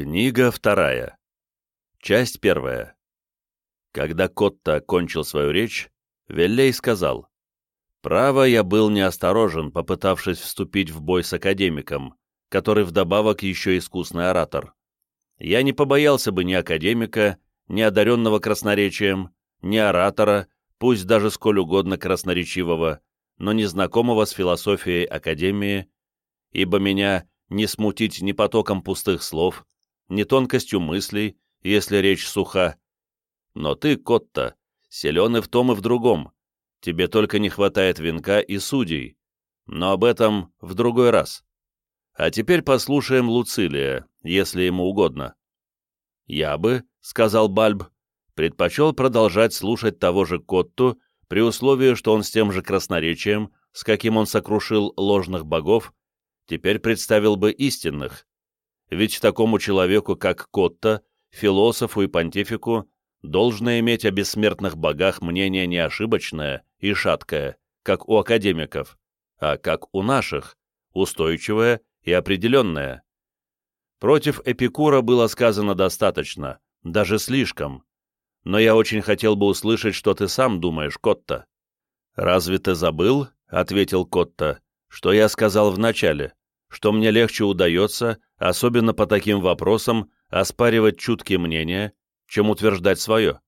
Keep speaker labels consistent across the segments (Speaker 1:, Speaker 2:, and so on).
Speaker 1: Книга вторая. Часть первая. Когда Котта кончил свою речь, Веллей сказал, «Право, я был неосторожен, попытавшись вступить в бой с академиком, который вдобавок еще искусный оратор. Я не побоялся бы ни академика, ни одаренного красноречием, ни оратора, пусть даже сколь угодно красноречивого, но незнакомого с философией Академии, ибо меня не смутить ни потоком пустых слов, ни тонкостью мыслей, если речь суха. Но ты, Котта, силен и в том, и в другом. Тебе только не хватает венка и судей. Но об этом в другой раз. А теперь послушаем Луцилия, если ему угодно. «Я бы», — сказал Бальб, — предпочел продолжать слушать того же Котту, при условии, что он с тем же красноречием, с каким он сокрушил ложных богов, теперь представил бы истинных, ведь такому человеку, как Котта, философу и понтифику, должно иметь о бессмертных богах мнение не ошибочное и шаткое, как у академиков, а как у наших, устойчивое и определенное. Против Эпикура было сказано достаточно, даже слишком. Но я очень хотел бы услышать, что ты сам думаешь, Котта. «Разве ты забыл?» — ответил Котта, — «что я сказал вначале, что мне легче удается, особенно по таким вопросам, оспаривать чуткие мнения, чем утверждать свое.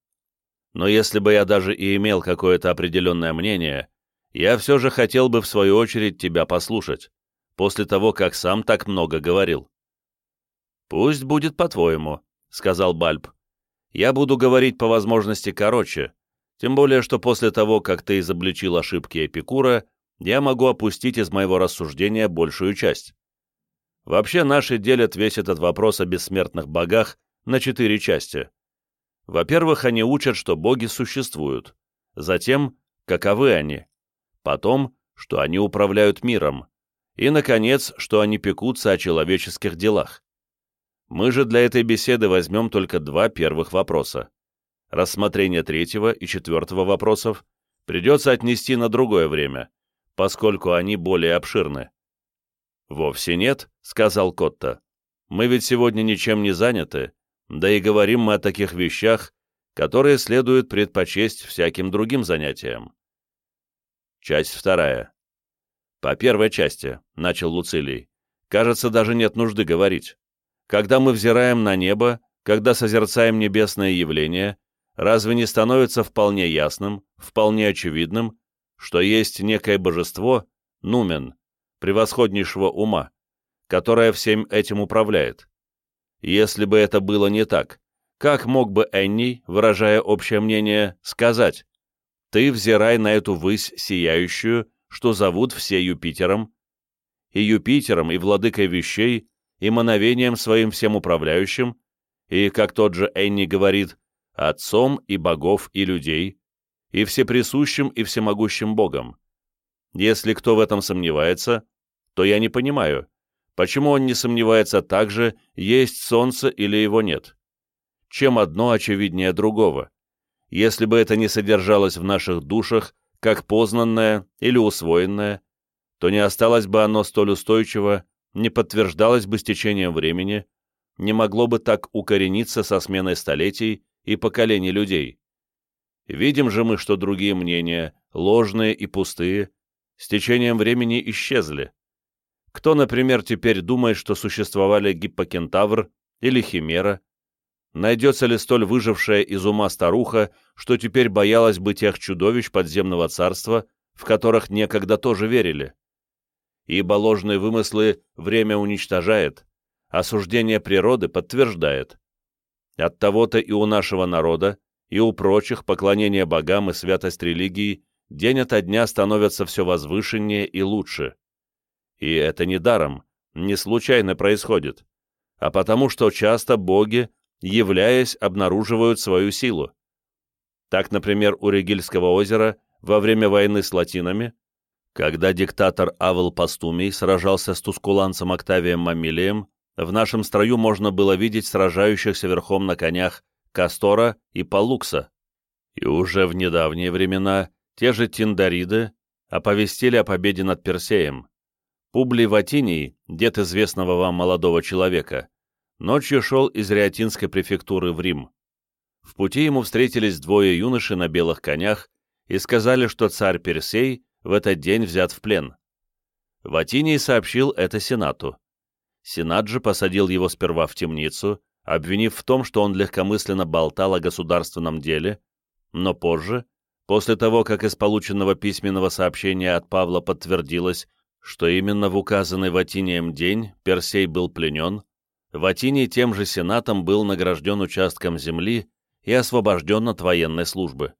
Speaker 1: Но если бы я даже и имел какое-то определенное мнение, я все же хотел бы в свою очередь тебя послушать, после того, как сам так много говорил. «Пусть будет по-твоему», — сказал Бальб. «Я буду говорить по возможности короче, тем более, что после того, как ты изобличил ошибки Эпикура, я могу опустить из моего рассуждения большую часть. Вообще наши делят весь этот вопрос о бессмертных богах на четыре части. Во-первых, они учат, что боги существуют. Затем, каковы они. Потом, что они управляют миром. И, наконец, что они пекутся о человеческих делах. Мы же для этой беседы возьмем только два первых вопроса. Рассмотрение третьего и четвертого вопросов придется отнести на другое время, поскольку они более обширны. «Вовсе нет», — сказал Котта. «Мы ведь сегодня ничем не заняты, да и говорим мы о таких вещах, которые следует предпочесть всяким другим занятиям». Часть вторая. «По первой части», — начал Луцилий, — «кажется, даже нет нужды говорить. Когда мы взираем на небо, когда созерцаем небесное явление, разве не становится вполне ясным, вполне очевидным, что есть некое божество, нумен, превосходнейшего ума, которое всем этим управляет. Если бы это было не так, как мог бы Энни, выражая общее мнение, сказать «Ты взирай на эту высь сияющую, что зовут все Юпитером, и Юпитером, и владыкой вещей, и мановением своим всем управляющим, и, как тот же Энни говорит, отцом и богов и людей, и всеприсущим и всемогущим Богом. Если кто в этом сомневается, то я не понимаю, почему он не сомневается так же, есть солнце или его нет. Чем одно очевиднее другого. Если бы это не содержалось в наших душах, как познанное или усвоенное, то не осталось бы оно столь устойчиво, не подтверждалось бы с течением времени, не могло бы так укорениться со сменой столетий и поколений людей. Видим же мы, что другие мнения, ложные и пустые, с течением времени исчезли. Кто, например, теперь думает, что существовали гиппокентавр или химера? Найдется ли столь выжившая из ума старуха, что теперь боялась бы тех чудовищ подземного царства, в которых некогда тоже верили? Ибо ложные вымыслы время уничтожает, осуждение природы подтверждает. От того-то и у нашего народа, и у прочих поклонение богам и святость религии день ото дня становятся все возвышеннее и лучше. И это не даром, не случайно происходит, а потому что часто боги, являясь, обнаруживают свою силу. Так, например, у Регильского озера во время войны с латинами, когда диктатор Авел Пастумий сражался с тускуланцем Октавием Мамилием, в нашем строю можно было видеть сражающихся верхом на конях Кастора и Палукса. И уже в недавние времена те же Тиндариды оповестили о победе над Персеем. Публий Ватиний, дед известного вам молодого человека, ночью шел из Реатинской префектуры в Рим. В пути ему встретились двое юношей на белых конях и сказали, что царь Персей в этот день взят в плен. Ватиний сообщил это Сенату. Сенат же посадил его сперва в темницу, обвинив в том, что он легкомысленно болтал о государственном деле, но позже, после того, как из полученного письменного сообщения от Павла подтвердилось, что именно в указанный Ватинием день Персей был пленен, Ватиний тем же сенатом был награжден участком земли и освобожден от военной службы.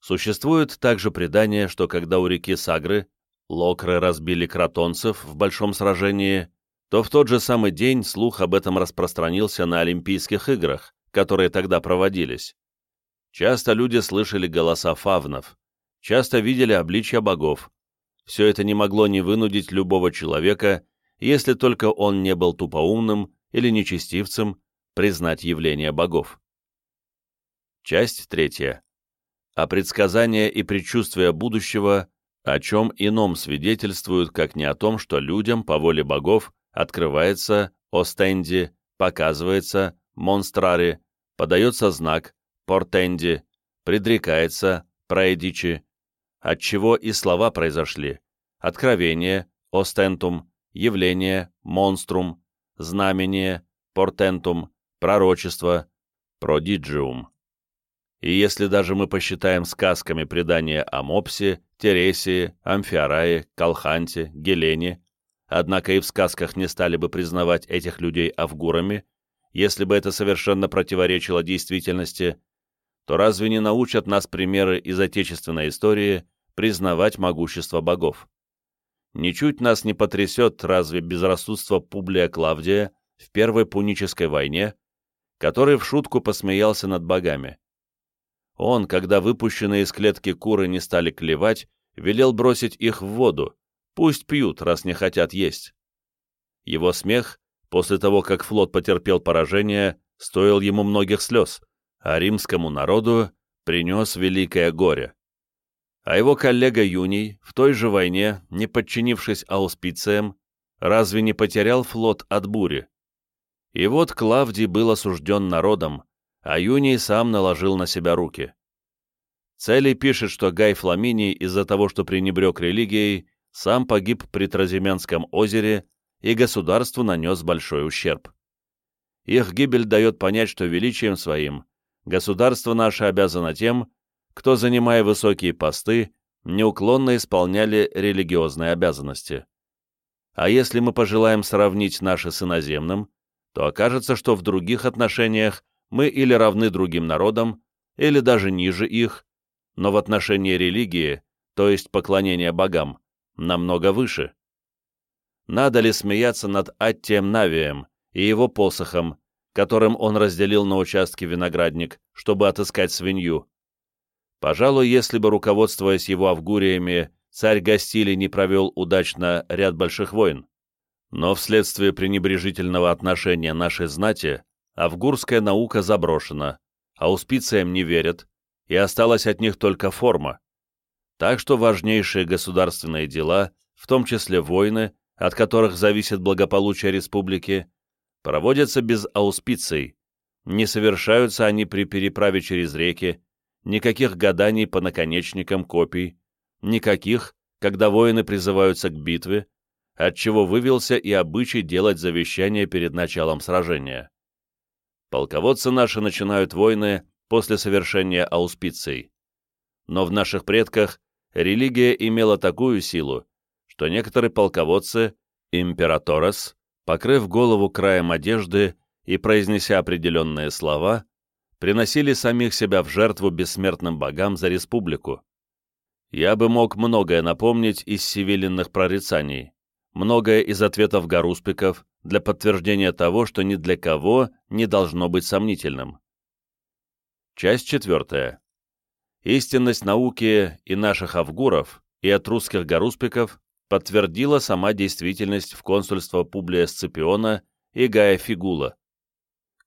Speaker 1: Существует также предание, что когда у реки Сагры локры разбили кротонцев в большом сражении, то в тот же самый день слух об этом распространился на Олимпийских играх, которые тогда проводились. Часто люди слышали голоса фавнов, часто видели обличья богов. Все это не могло не вынудить любого человека, если только он не был тупоумным или нечестивцем, признать явление богов. Часть третья. А предсказания и предчувствия будущего о чем ином свидетельствуют, как не о том, что людям по воле богов открывается остенди, показывается монстрари, подается знак портенди, предрекается проэдичи, от чего и слова произошли, откровение, остентум, явление, монструм, знамение, портентум, пророчество, продиджиум. И если даже мы посчитаем сказками предания о Мопсе, Тересии, Амфиарае, Калханте, Гелене, однако и в сказках не стали бы признавать этих людей авгурами, если бы это совершенно противоречило действительности, то разве не научат нас примеры из отечественной истории признавать могущество богов? Ничуть нас не потрясет разве безрассудство Публия Клавдия в Первой Пунической войне, который в шутку посмеялся над богами. Он, когда выпущенные из клетки куры не стали клевать, велел бросить их в воду, пусть пьют, раз не хотят есть. Его смех, после того, как флот потерпел поражение, стоил ему многих слез, а римскому народу принес великое горе. А его коллега Юний, в той же войне, не подчинившись ауспициям, разве не потерял флот от бури? И вот Клавдий был осужден народом, а Юний сам наложил на себя руки. Цели пишет, что Гай Фламиний из-за того, что пренебрег религией, сам погиб при Тразименском озере и государству нанес большой ущерб. Их гибель дает понять, что величием своим государство наше обязано тем, кто, занимая высокие посты, неуклонно исполняли религиозные обязанности. А если мы пожелаем сравнить наши с иноземным, то окажется, что в других отношениях мы или равны другим народам, или даже ниже их, но в отношении религии, то есть поклонения богам, намного выше. Надо ли смеяться над Аттием Навием и его посохом, которым он разделил на участке виноградник, чтобы отыскать свинью? Пожалуй, если бы, руководствуясь его авгуриями, царь Гастили не провел удачно ряд больших войн. Но вследствие пренебрежительного отношения нашей знати Авгурская наука заброшена, ауспициям не верят, и осталась от них только форма. Так что важнейшие государственные дела, в том числе войны, от которых зависит благополучие республики, проводятся без ауспиций, не совершаются они при переправе через реки, никаких гаданий по наконечникам копий, никаких, когда воины призываются к битве, отчего вывелся и обычай делать завещание перед началом сражения. Полководцы наши начинают войны после совершения ауспиций. Но в наших предках религия имела такую силу, что некоторые полководцы, императорос, покрыв голову краем одежды и произнеся определенные слова, приносили самих себя в жертву бессмертным богам за республику. Я бы мог многое напомнить из сивилинных прорицаний, многое из ответов гаруспиков, для подтверждения того, что ни для кого не должно быть сомнительным. Часть четвертая. Истинность науки и наших авгуров, и от русских гаруспиков подтвердила сама действительность в консульство Публия Сципиона и Гая Фигула.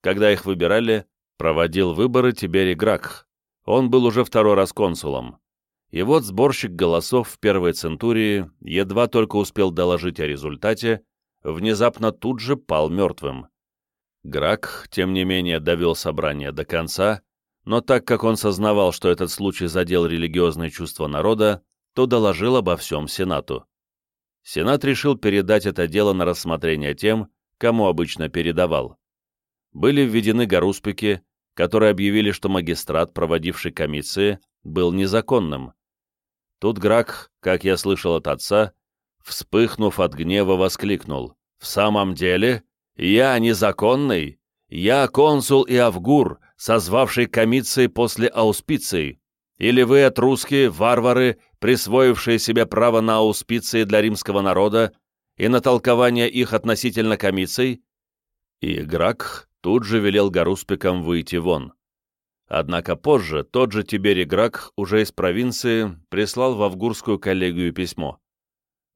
Speaker 1: Когда их выбирали, проводил выборы Тиберий Гракх. Он был уже второй раз консулом. И вот сборщик голосов в первой центурии едва только успел доложить о результате, внезапно тут же пал мертвым. Грак, тем не менее, довел собрание до конца, но так как он сознавал, что этот случай задел религиозные чувства народа, то доложил обо всем Сенату. Сенат решил передать это дело на рассмотрение тем, кому обычно передавал. Были введены гаруспики, которые объявили, что магистрат, проводивший комиссии, был незаконным. Тут Грак, как я слышал от отца, вспыхнув от гнева, воскликнул. «В самом деле, я незаконный? Я консул и авгур, созвавший комиции после ауспиции? Или вы, этрусские, варвары, присвоившие себе право на ауспиции для римского народа и на толкование их относительно комиций?» И Грак тут же велел гаруспикам выйти вон. Однако позже тот же Тиберий Грак уже из провинции прислал в Авгурскую коллегию письмо.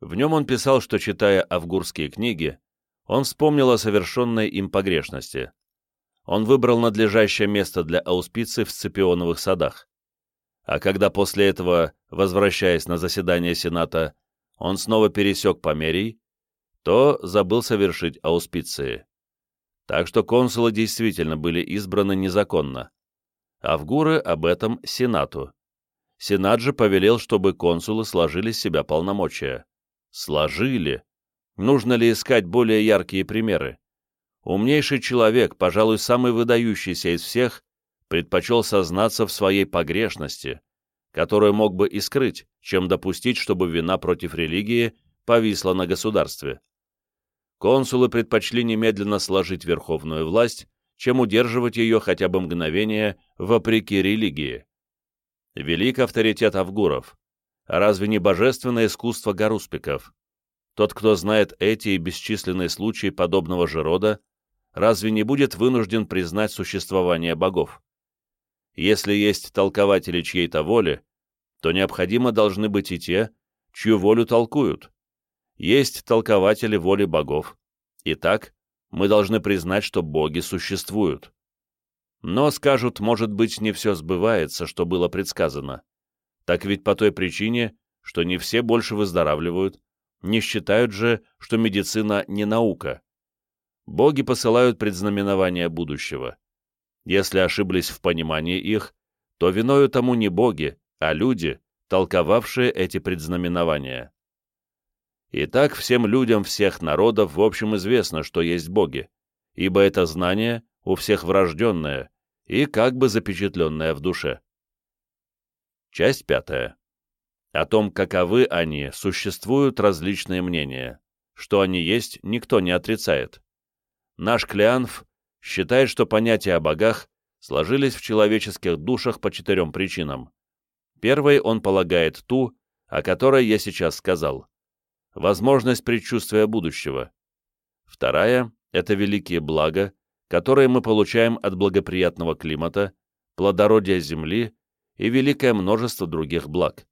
Speaker 1: В нем он писал, что, читая авгурские книги, он вспомнил о совершенной им погрешности. Он выбрал надлежащее место для ауспиции в Сципионовых садах. А когда после этого, возвращаясь на заседание Сената, он снова пересек Померий, то забыл совершить ауспиции. Так что консулы действительно были избраны незаконно. Авгуры об этом Сенату. Сенат же повелел, чтобы консулы сложили с себя полномочия. Сложили. Нужно ли искать более яркие примеры? Умнейший человек, пожалуй, самый выдающийся из всех, предпочел сознаться в своей погрешности, которую мог бы и скрыть, чем допустить, чтобы вина против религии повисла на государстве. Консулы предпочли немедленно сложить верховную власть, чем удерживать ее хотя бы мгновение вопреки религии. Велик авторитет Авгуров, разве не божественное искусство гаруспиков? Тот, кто знает эти и бесчисленные случаи подобного же рода, разве не будет вынужден признать существование богов? Если есть толкователи чьей-то воли, то необходимо должны быть и те, чью волю толкуют. Есть толкователи воли богов. Итак, мы должны признать, что боги существуют. Но, скажут, может быть, не все сбывается, что было предсказано. Так ведь по той причине, что не все больше выздоравливают, не считают же, что медицина не наука. Боги посылают предзнаменования будущего. Если ошиблись в понимании их, то виною тому не боги, а люди, толковавшие эти предзнаменования. Итак, всем людям всех народов в общем известно, что есть боги, ибо это знание у всех врожденное и как бы запечатленное в душе. Часть пятая. О том, каковы они, существуют различные мнения. Что они есть, никто не отрицает. Наш Клеанф считает, что понятия о богах сложились в человеческих душах по четырем причинам. Первой он полагает ту, о которой я сейчас сказал. Возможность предчувствия будущего. Вторая — это великие блага, которые мы получаем от благоприятного климата, плодородия земли и великое множество других благ.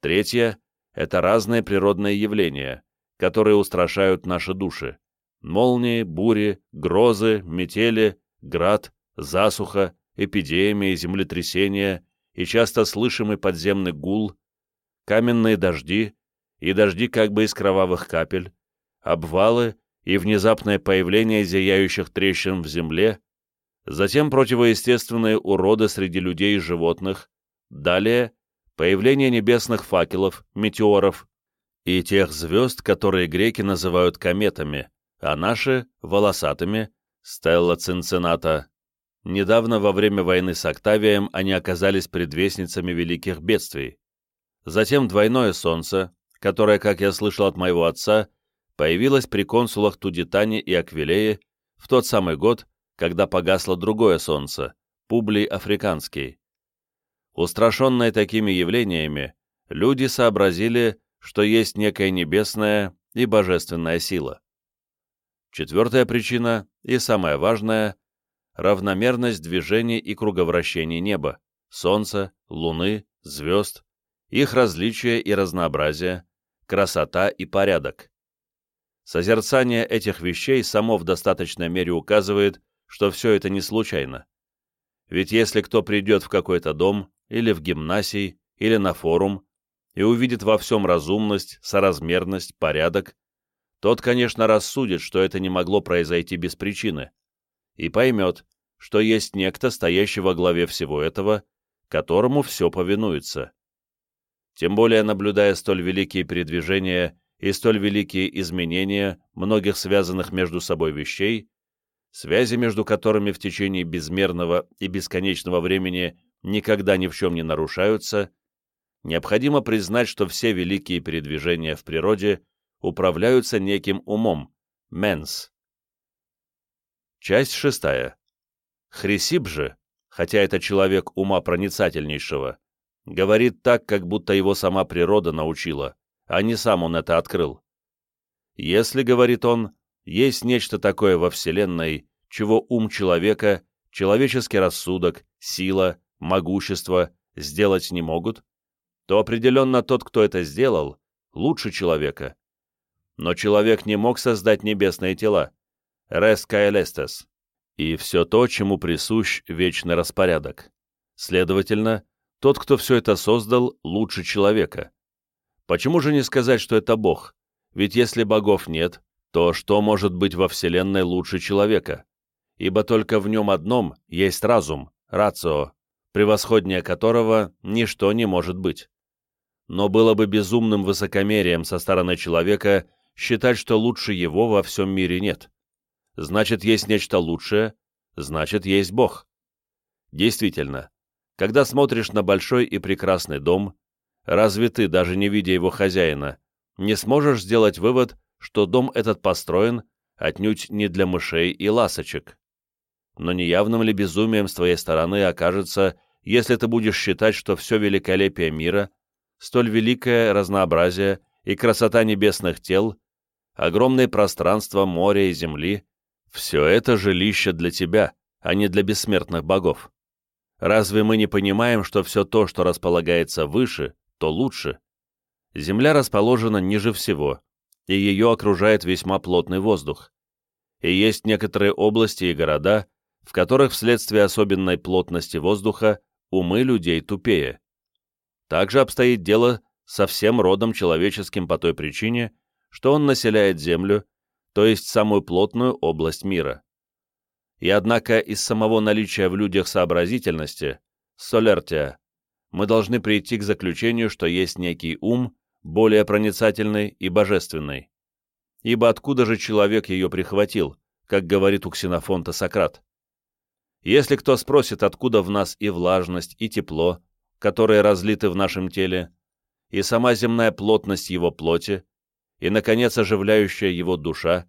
Speaker 1: Третье — это разные природные явления, которые устрашают наши души. Молнии, бури, грозы, метели, град, засуха, эпидемии, землетрясения и часто слышимый подземный гул, каменные дожди и дожди как бы из кровавых капель, обвалы и внезапное появление зияющих трещин в земле, затем противоестественные уроды среди людей и животных, далее появление небесных факелов, метеоров и тех звезд, которые греки называют кометами, а наши — волосатыми, Стелла Цинцината. Недавно во время войны с Октавием они оказались предвестницами великих бедствий. Затем двойное солнце, которое, как я слышал от моего отца, появилось при консулах Тудитане и Аквилее в тот самый год, когда погасло другое солнце, Публий Африканский. Устрашенные такими явлениями, люди сообразили, что есть некая небесная и божественная сила. Четвертая причина, и самая важная, равномерность движений и круговращений неба, Солнца, Луны, звезд, их различие и разнообразие, красота и порядок. Созерцание этих вещей само в достаточной мере указывает, что все это не случайно. Ведь если кто придет в какой-то дом или в гимнасий, или на форум и увидит во всем разумность, соразмерность, порядок, тот, конечно, рассудит, что это не могло произойти без причины. и поймет, что есть некто, стоящий во главе всего этого, которому все повинуется. Тем более, наблюдая столь великие передвижения и столь великие изменения многих связанных между собой вещей, связи между которыми в течение безмерного и бесконечного времени никогда ни в чем не нарушаются, необходимо признать, что все великие передвижения в природе управляются неким умом, менс. Часть шестая. Хрисиб же, хотя это человек ума проницательнейшего, говорит так, как будто его сама природа научила, а не сам он это открыл. Если, говорит он, есть нечто такое во Вселенной, чего ум человека, человеческий рассудок, сила, могущество сделать не могут, то определенно тот, кто это сделал, лучше человека. Но человек не мог создать небесные тела, res caelestes, и все то, чему присущ вечный распорядок. Следовательно, тот, кто все это создал, лучше человека. Почему же не сказать, что это Бог? Ведь если богов нет, то что может быть во Вселенной лучше человека? Ибо только в нем одном есть разум, рацио, превосходнее которого ничто не может быть. Но было бы безумным высокомерием со стороны человека считать, что лучше его во всем мире нет. Значит, есть нечто лучшее, значит, есть Бог. Действительно, когда смотришь на большой и прекрасный дом, разве ты, даже не видя его хозяина, не сможешь сделать вывод, что дом этот построен отнюдь не для мышей и ласочек? Но неявным ли безумием с твоей стороны окажется, если ты будешь считать, что все великолепие мира, столь великое разнообразие и красота небесных тел, огромное пространство моря и земли, все это жилище для тебя, а не для бессмертных богов. Разве мы не понимаем, что все то, что располагается выше, то лучше? Земля расположена ниже всего, и ее окружает весьма плотный воздух. И есть некоторые области и города, в которых вследствие особенной плотности воздуха умы людей тупее. Также обстоит дело со всем родом человеческим по той причине, что он населяет Землю, то есть самую плотную область мира. И однако из самого наличия в людях сообразительности, солертия, мы должны прийти к заключению, что есть некий ум, более проницательный и божественный. Ибо откуда же человек ее прихватил, как говорит у Ксенофонта Сократ? Если кто спросит, откуда в нас и влажность, и тепло, которые разлиты в нашем теле, и сама земная плотность его плоти, и, наконец, оживляющая его душа,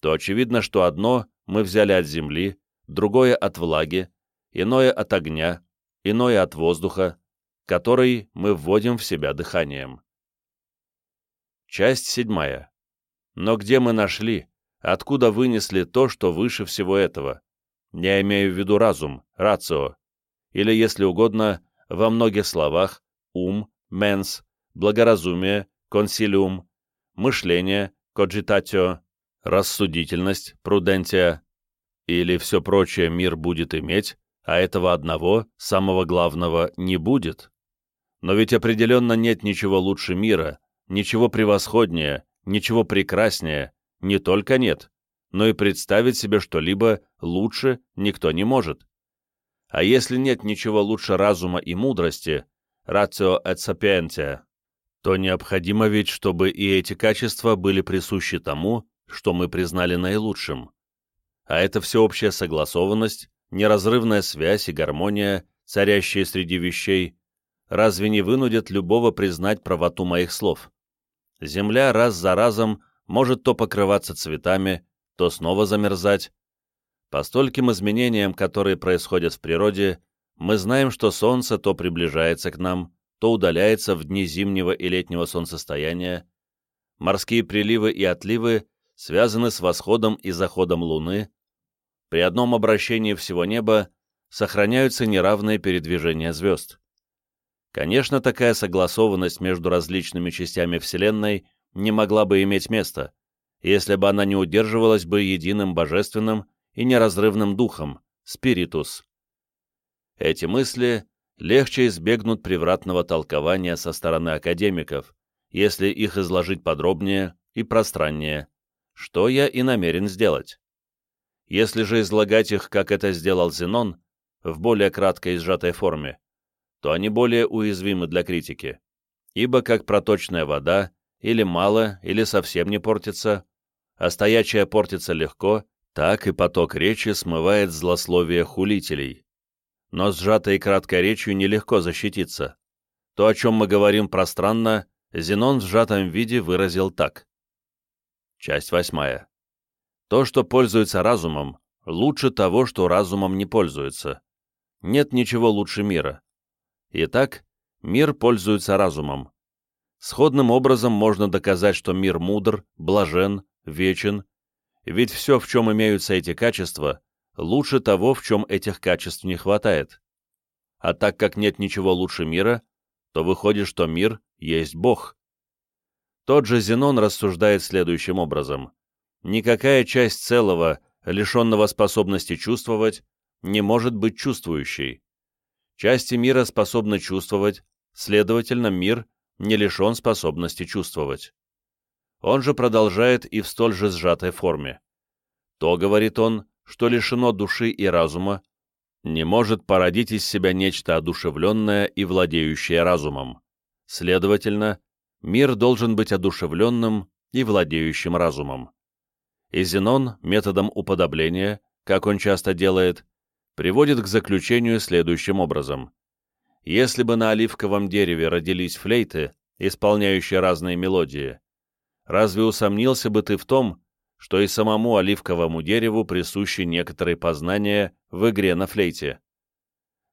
Speaker 1: то очевидно, что одно мы взяли от земли, другое от влаги, иное от огня, иное от воздуха, который мы вводим в себя дыханием. Часть седьмая. Но где мы нашли, откуда вынесли то, что выше всего этого? Я имею в виду разум, рацио, или, если угодно, во многих словах, ум, менс, благоразумие, консилиум, мышление, коджитатио, рассудительность, прудентия, или все прочее мир будет иметь, а этого одного, самого главного, не будет. Но ведь определенно нет ничего лучше мира, ничего превосходнее, ничего прекраснее, не только нет, но и представить себе что-либо лучше никто не может. А если нет ничего лучше разума и мудрости, ratio et sapientia, то необходимо ведь, чтобы и эти качества были присущи тому, что мы признали наилучшим. А это всеобщая согласованность, неразрывная связь и гармония, царящие среди вещей, разве не вынудят любого признать правоту моих слов? Земля раз за разом может то покрываться цветами, то снова замерзать. По стольким изменениям, которые происходят в природе, мы знаем, что Солнце то приближается к нам, то удаляется в дни зимнего и летнего солнцестояния. Морские приливы и отливы связаны с восходом и заходом Луны. При одном обращении всего неба сохраняются неравные передвижения звезд. Конечно, такая согласованность между различными частями Вселенной не могла бы иметь места, если бы она не удерживалась бы единым божественным и неразрывным духом, спиритус. Эти мысли легче избегнут превратного толкования со стороны академиков, если их изложить подробнее и пространнее, что я и намерен сделать. Если же излагать их, как это сделал Зенон, в более краткой и сжатой форме, то они более уязвимы для критики, ибо как проточная вода или мало, или совсем не портится, а стоячая портится легко, так и поток речи смывает злословие хулителей. Но сжатой и краткой речью нелегко защититься. То, о чем мы говорим пространно, Зенон в сжатом виде выразил так. Часть восьмая. То, что пользуется разумом, лучше того, что разумом не пользуется. Нет ничего лучше мира. Итак, мир пользуется разумом. Сходным образом можно доказать, что мир мудр, блажен, вечен, ведь все, в чем имеются эти качества, лучше того, в чем этих качеств не хватает. А так как нет ничего лучше мира, то выходит, что мир есть Бог. Тот же Зенон рассуждает следующим образом. Никакая часть целого, лишенного способности чувствовать, не может быть чувствующей. Части мира способны чувствовать, следовательно, мир не лишен способности чувствовать. Он же продолжает и в столь же сжатой форме. То, говорит он, что лишено души и разума, не может породить из себя нечто одушевленное и владеющее разумом. Следовательно, мир должен быть одушевленным и владеющим разумом. И Зенон методом уподобления, как он часто делает, приводит к заключению следующим образом. Если бы на оливковом дереве родились флейты, исполняющие разные мелодии, разве усомнился бы ты в том, что и самому оливковому дереву присущи некоторые познания в игре на флейте?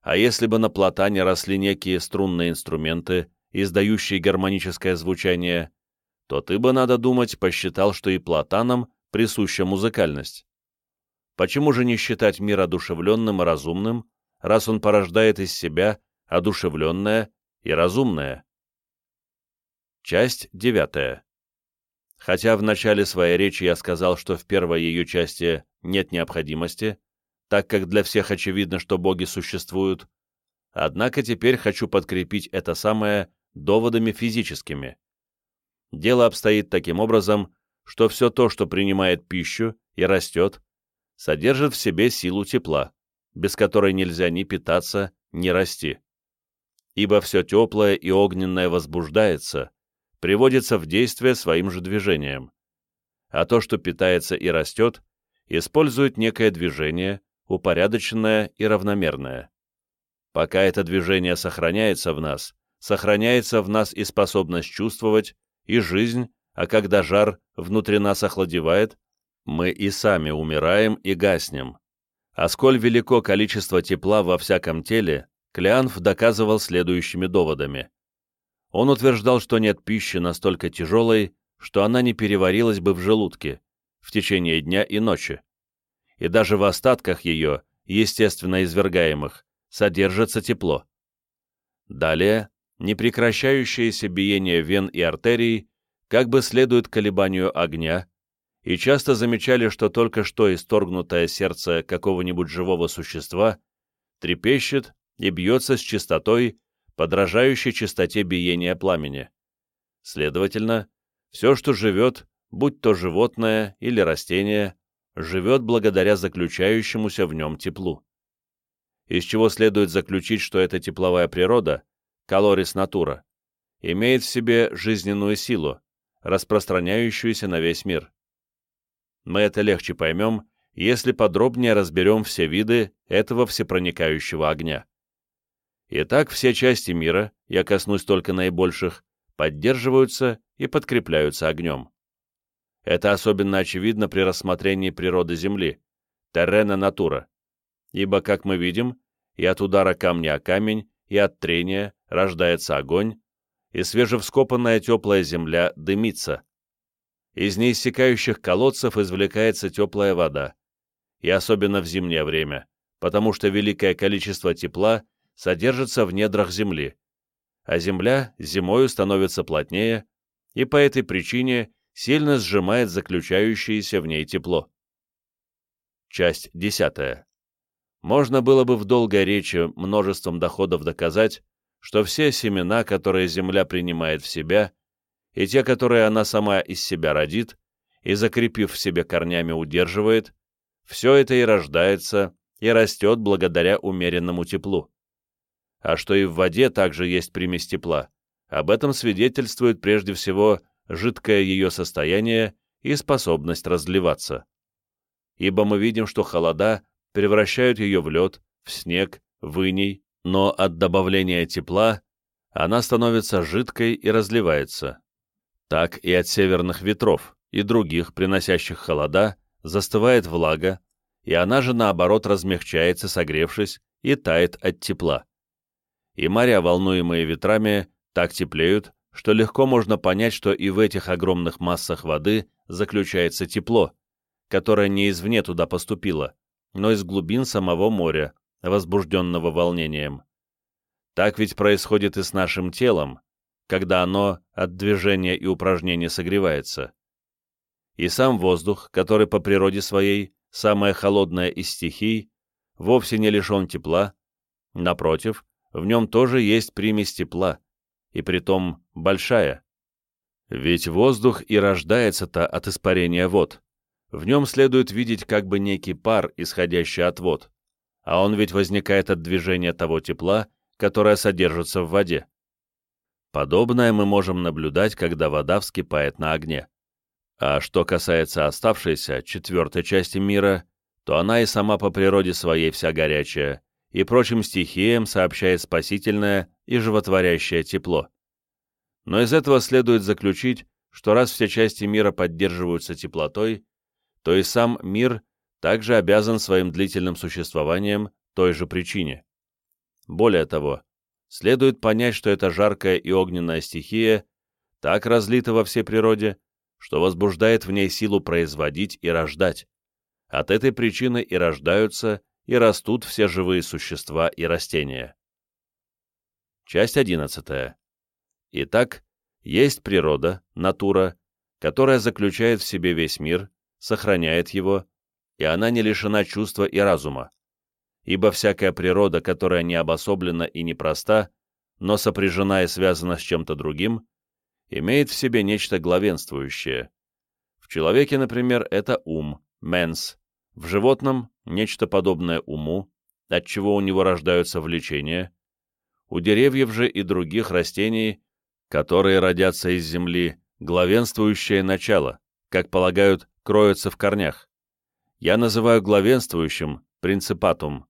Speaker 1: А если бы на платане росли некие струнные инструменты, издающие гармоническое звучание, то ты бы, надо думать, посчитал, что и платанам присуща музыкальность. Почему же не считать мир одушевленным и разумным, раз он порождает из себя одушевленное и разумное? Часть девятая. Хотя в начале своей речи я сказал, что в первой ее части нет необходимости, так как для всех очевидно, что боги существуют, однако теперь хочу подкрепить это самое доводами физическими. Дело обстоит таким образом, что все то, что принимает пищу и растет, содержит в себе силу тепла, без которой нельзя ни питаться, ни расти. Ибо все теплое и огненное возбуждается, приводится в действие своим же движением. А то, что питается и растет, использует некое движение, упорядоченное и равномерное. Пока это движение сохраняется в нас, сохраняется в нас и способность чувствовать, и жизнь, а когда жар внутри нас охладевает, мы и сами умираем и гаснем. А сколь велико количество тепла во всяком теле, Клеанф доказывал следующими доводами. Он утверждал, что нет пищи настолько тяжелой, что она не переварилась бы в желудке в течение дня и ночи. И даже в остатках ее, естественно извергаемых, содержится тепло. Далее, непрекращающееся биение вен и артерий как бы следует колебанию огня, и часто замечали, что только что исторгнутое сердце какого-нибудь живого существа трепещет и бьется с частотой, подражающей частоте биения пламени. Следовательно, все, что живет, будь то животное или растение, живет благодаря заключающемуся в нем теплу. Из чего следует заключить, что эта тепловая природа, калорис натура, имеет в себе жизненную силу, распространяющуюся на весь мир. Мы это легче поймем, если подробнее разберем все виды этого всепроникающего огня. Итак, все части мира, я коснусь только наибольших, поддерживаются и подкрепляются огнем. Это особенно очевидно при рассмотрении природы Земли, террена натура, ибо, как мы видим, и от удара камня о камень, и от трения рождается огонь, и свежевскопанная теплая земля дымится. Из неиссякающих колодцев извлекается теплая вода, и особенно в зимнее время, потому что великое количество тепла содержится в недрах земли, а земля зимою становится плотнее и по этой причине сильно сжимает заключающееся в ней тепло. Часть десятая. Можно было бы в долгой речи множеством доходов доказать, что все семена, которые земля принимает в себя, и те, которые она сама из себя родит, и, закрепив в себе корнями, удерживает, все это и рождается, и растет благодаря умеренному теплу. А что и в воде также есть примесь тепла, об этом свидетельствует прежде всего жидкое ее состояние и способность разливаться. Ибо мы видим, что холода превращают ее в лед, в снег, в иней, но от добавления тепла она становится жидкой и разливается. Так и от северных ветров и других, приносящих холода, застывает влага, и она же, наоборот, размягчается, согревшись, и тает от тепла. И моря, волнуемые ветрами, так теплеют, что легко можно понять, что и в этих огромных массах воды заключается тепло, которое не извне туда поступило, но из глубин самого моря, возбужденного волнением. Так ведь происходит и с нашим телом, когда оно от движения и упражнений согревается. И сам воздух, который по природе своей самая холодная из стихий, вовсе не лишен тепла, напротив, в нем тоже есть примесь тепла, и притом большая. Ведь воздух и рождается-то от испарения вод. В нем следует видеть как бы некий пар, исходящий от вод, а он ведь возникает от движения того тепла, которое содержится в воде. Подобное мы можем наблюдать, когда вода вскипает на огне. А что касается оставшейся, четвертой части мира, то она и сама по природе своей вся горячая, и прочим стихиям сообщает спасительное и животворящее тепло. Но из этого следует заключить, что раз все части мира поддерживаются теплотой, то и сам мир также обязан своим длительным существованием той же причине. Более того, следует понять, что эта жаркая и огненная стихия так разлита во всей природе, что возбуждает в ней силу производить и рождать. От этой причины и рождаются, и растут все живые существа и растения. Часть 11. Итак, есть природа, натура, которая заключает в себе весь мир, сохраняет его, и она не лишена чувства и разума. Ибо всякая природа, которая не обособлена и непроста, но сопряжена и связана с чем-то другим, имеет в себе нечто главенствующее. В человеке, например, это ум, менс, в животном – нечто подобное уму, от чего у него рождаются влечения, у деревьев же и других растений, которые родятся из земли, главенствующее начало, как полагают, кроется в корнях. Я называю главенствующим принципатум,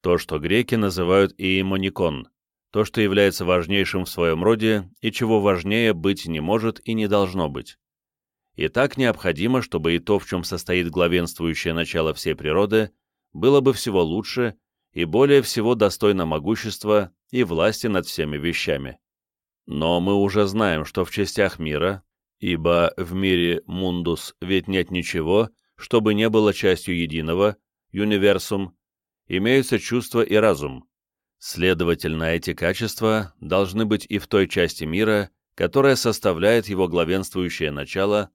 Speaker 1: то, что греки называют иемоникон, то, что является важнейшим в своем роде и чего важнее быть не может и не должно быть. И так необходимо, чтобы и то, в чем состоит главенствующее начало всей природы, было бы всего лучше и более всего достойно могущества и власти над всеми вещами. Но мы уже знаем, что в частях мира, ибо в мире мундус ведь нет ничего, чтобы не было частью единого, универсум, имеются чувства и разум. Следовательно, эти качества должны быть и в той части мира, которая составляет его главенствующее начало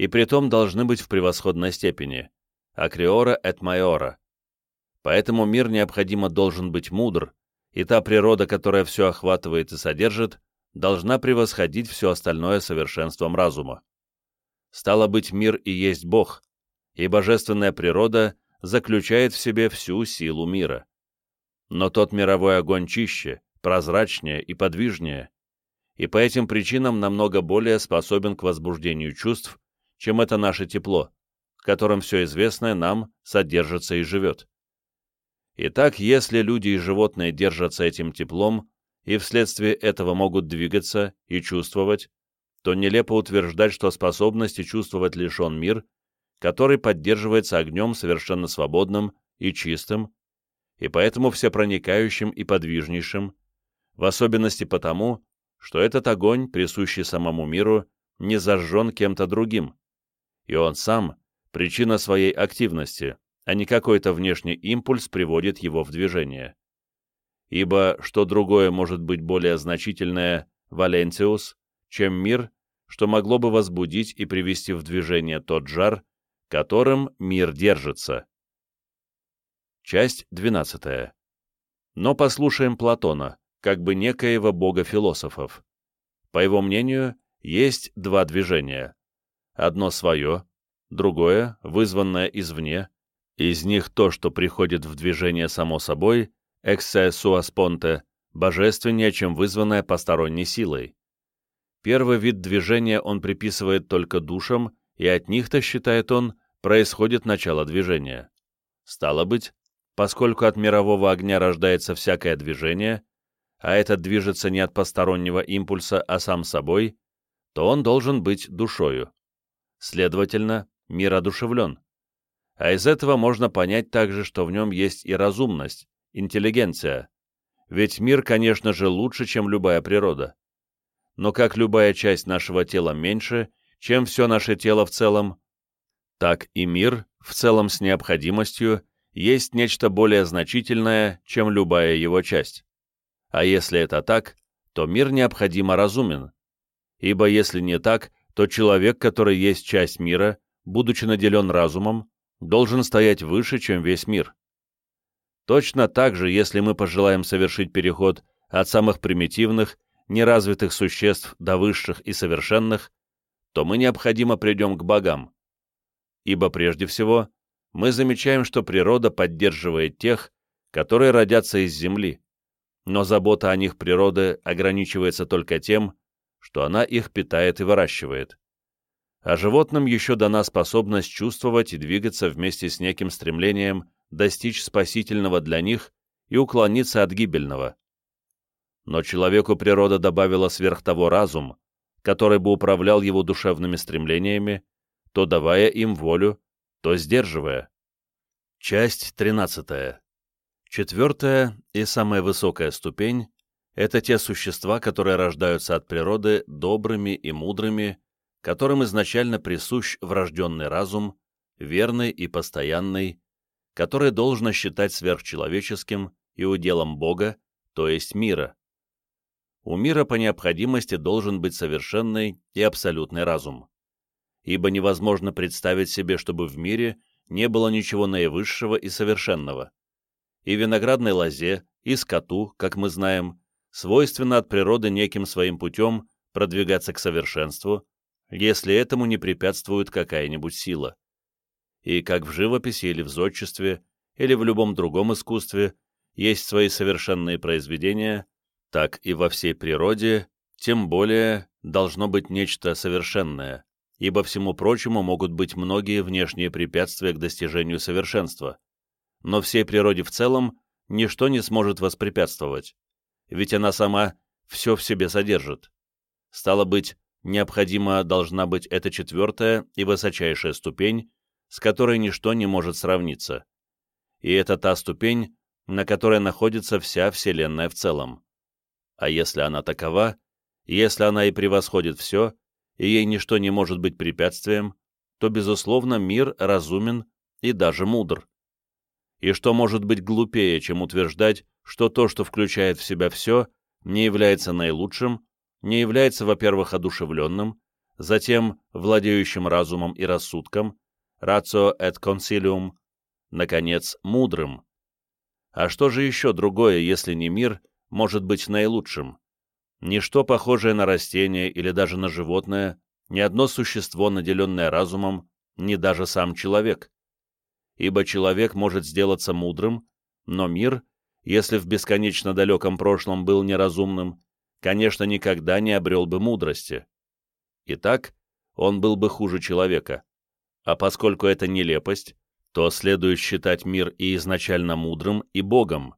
Speaker 1: и притом должны быть в превосходной степени, акриора et майора. Поэтому мир необходимо должен быть мудр, и та природа, которая все охватывает и содержит, должна превосходить все остальное совершенством разума. Стало быть, мир и есть Бог, и божественная природа заключает в себе всю силу мира. Но тот мировой огонь чище, прозрачнее и подвижнее, и по этим причинам намного более способен к возбуждению чувств, чем это наше тепло, в котором все известное нам содержится и живет. Итак, если люди и животные держатся этим теплом и вследствие этого могут двигаться и чувствовать, то нелепо утверждать, что способности чувствовать лишен мир, который поддерживается огнем совершенно свободным и чистым, и поэтому всепроникающим и подвижнейшим, в особенности потому, что этот огонь, присущий самому миру, не зажжен кем-то другим, и он сам — причина своей активности, а не какой-то внешний импульс приводит его в движение. Ибо что другое может быть более значительное «Валентиус», чем мир, что могло бы возбудить и привести в движение тот жар, которым мир держится. Часть 12. Но послушаем Платона, как бы некоего бога философов. По его мнению, есть два движения одно свое, другое, вызванное извне, Из них то, что приходит в движение само собой, эксе суаспонте, божественнее, чем вызванное посторонней силой. Первый вид движения он приписывает только душам, и от них-то, считает он, происходит начало движения. Стало быть, поскольку от мирового огня рождается всякое движение, а этот движется не от постороннего импульса, а сам собой, то он должен быть душою. Следовательно, мир одушевлен. А из этого можно понять также, что в нем есть и разумность, интеллигенция. Ведь мир, конечно же, лучше, чем любая природа. Но как любая часть нашего тела меньше, чем все наше тело в целом, так и мир, в целом с необходимостью, есть нечто более значительное, чем любая его часть. А если это так, то мир необходимо разумен. Ибо если не так, то человек, который есть часть мира, будучи наделен разумом, должен стоять выше, чем весь мир. Точно так же, если мы пожелаем совершить переход от самых примитивных, неразвитых существ до высших и совершенных, то мы необходимо придем к богам. Ибо прежде всего мы замечаем, что природа поддерживает тех, которые родятся из земли, но забота о них природы ограничивается только тем, что она их питает и выращивает. А животным еще дана способность чувствовать и двигаться вместе с неким стремлением достичь спасительного для них и уклониться от гибельного. Но человеку природа добавила сверх того разум, который бы управлял его душевными стремлениями, то давая им волю, то сдерживая. Часть 13. Четвертая и самая высокая ступень — это те существа, которые рождаются от природы добрыми и мудрыми, которым изначально присущ врожденный разум, верный и постоянный, который должно считать сверхчеловеческим и уделом Бога, то есть мира. У мира по необходимости должен быть совершенный и абсолютный разум. Ибо невозможно представить себе, чтобы в мире не было ничего наивысшего и совершенного. И виноградной лозе, и скоту, как мы знаем, свойственно от природы неким своим путем продвигаться к совершенству, если этому не препятствует какая-нибудь сила. И как в живописи или в зодчестве, или в любом другом искусстве есть свои совершенные произведения, так и во всей природе, тем более должно быть нечто совершенное, ибо всему прочему могут быть многие внешние препятствия к достижению совершенства. Но всей природе в целом ничто не сможет воспрепятствовать, ведь она сама все в себе содержит. Стало быть, необходима должна быть эта четвертая и высочайшая ступень, с которой ничто не может сравниться. И это та ступень, на которой находится вся Вселенная в целом. А если она такова, если она и превосходит все, и ей ничто не может быть препятствием, то, безусловно, мир разумен и даже мудр. И что может быть глупее, чем утверждать, что то, что включает в себя все, не является наилучшим, не является, во-первых, одушевленным, затем владеющим разумом и рассудком, ratio et consilium, наконец, мудрым. А что же еще другое, если не мир, может быть наилучшим? Ничто похожее на растение или даже на животное, ни одно существо, наделенное разумом, ни даже сам человек. Ибо человек может сделаться мудрым, но мир, если в бесконечно далеком прошлом был неразумным, конечно, никогда не обрел бы мудрости. Итак, он был бы хуже человека. А поскольку это нелепость, то следует считать мир и изначально мудрым, и Богом.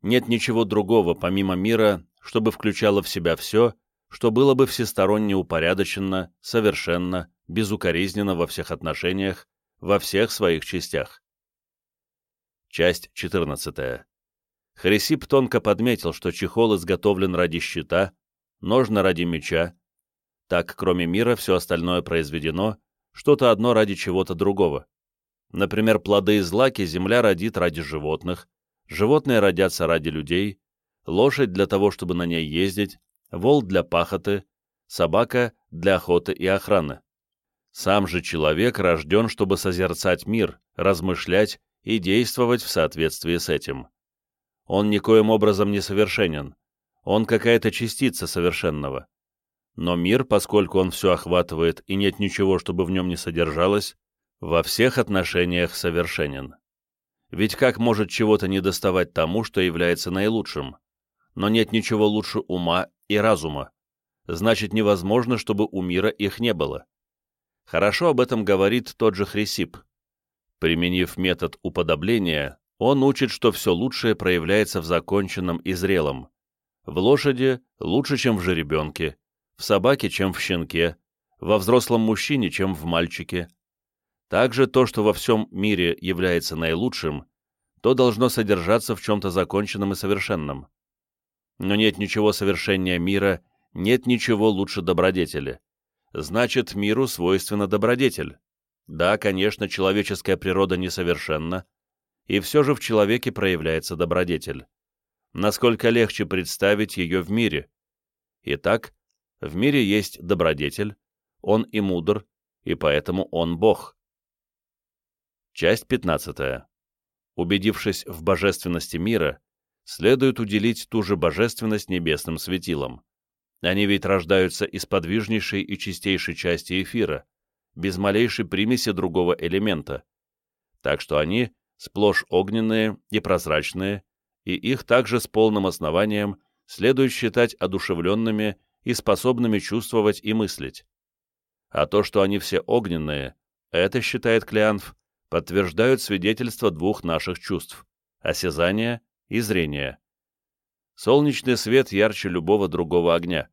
Speaker 1: Нет ничего другого, помимо мира, чтобы включало в себя все, что было бы всесторонне упорядочено, совершенно, безукоризненно во всех отношениях, во всех своих частях. Часть 14. Хрисип тонко подметил, что чехол изготовлен ради щита, ножны ради меча. Так, кроме мира, все остальное произведено, что-то одно ради чего-то другого. Например, плоды и злаки земля родит ради животных, животные родятся ради людей, лошадь для того, чтобы на ней ездить, вол для пахоты, собака для охоты и охраны. Сам же человек рожден, чтобы созерцать мир, размышлять и действовать в соответствии с этим. Он никоим образом не совершенен. Он какая-то частица совершенного. Но мир, поскольку он все охватывает и нет ничего, чтобы в нем не содержалось, во всех отношениях совершенен. Ведь как может чего-то не доставать тому, что является наилучшим? Но нет ничего лучше ума и разума. Значит, невозможно, чтобы у мира их не было. Хорошо об этом говорит тот же Хрисип. Применив метод уподобления, он учит, что все лучшее проявляется в законченном и зрелом. В лошади лучше, чем в жеребенке, в собаке, чем в щенке, во взрослом мужчине, чем в мальчике. Также то, что во всем мире является наилучшим, то должно содержаться в чем-то законченном и совершенном. Но нет ничего совершеннее мира, нет ничего лучше добродетели. Значит, миру свойственна добродетель. Да, конечно, человеческая природа несовершенна, и все же в человеке проявляется добродетель. Насколько легче представить ее в мире. Итак, в мире есть добродетель, он и мудр, и поэтому он Бог. Часть 15. Убедившись в божественности мира, следует уделить ту же божественность небесным светилам. Они ведь рождаются из подвижнейшей и чистейшей части эфира, без малейшей примеси другого элемента. Так что они сплошь огненные и прозрачные, и их также с полным основанием следует считать одушевленными и способными чувствовать и мыслить. А то, что они все огненные, это, считает Клеанф, подтверждают свидетельства двух наших чувств – осязания и зрения. Солнечный свет ярче любого другого огня,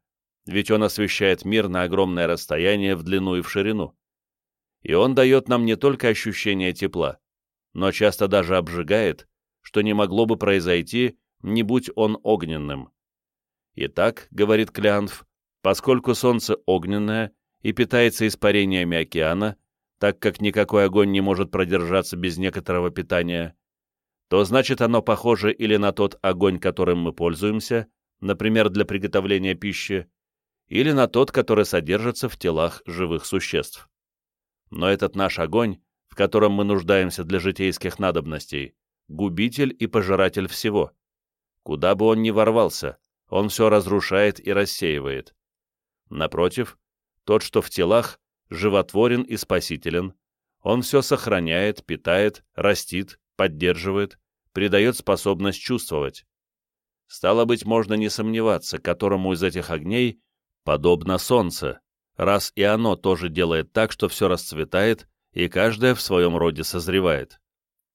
Speaker 1: ведь он освещает мир на огромное расстояние в длину и в ширину. И он дает нам не только ощущение тепла, но часто даже обжигает, что не могло бы произойти, не будь он огненным. Итак, говорит Клеанф, поскольку Солнце огненное и питается испарениями океана, так как никакой огонь не может продержаться без некоторого питания, то значит оно похоже или на тот огонь, которым мы пользуемся, например, для приготовления пищи, или на тот, который содержится в телах живых существ. Но этот наш огонь, в котором мы нуждаемся для житейских надобностей, губитель и пожиратель всего. Куда бы он ни ворвался, он все разрушает и рассеивает. Напротив, тот, что в телах, животворен и спасителен, он все сохраняет, питает, растит, поддерживает, придает способность чувствовать. Стало быть, можно не сомневаться, которому из этих огней подобно солнце, раз и оно тоже делает так, что все расцветает, и каждое в своем роде созревает.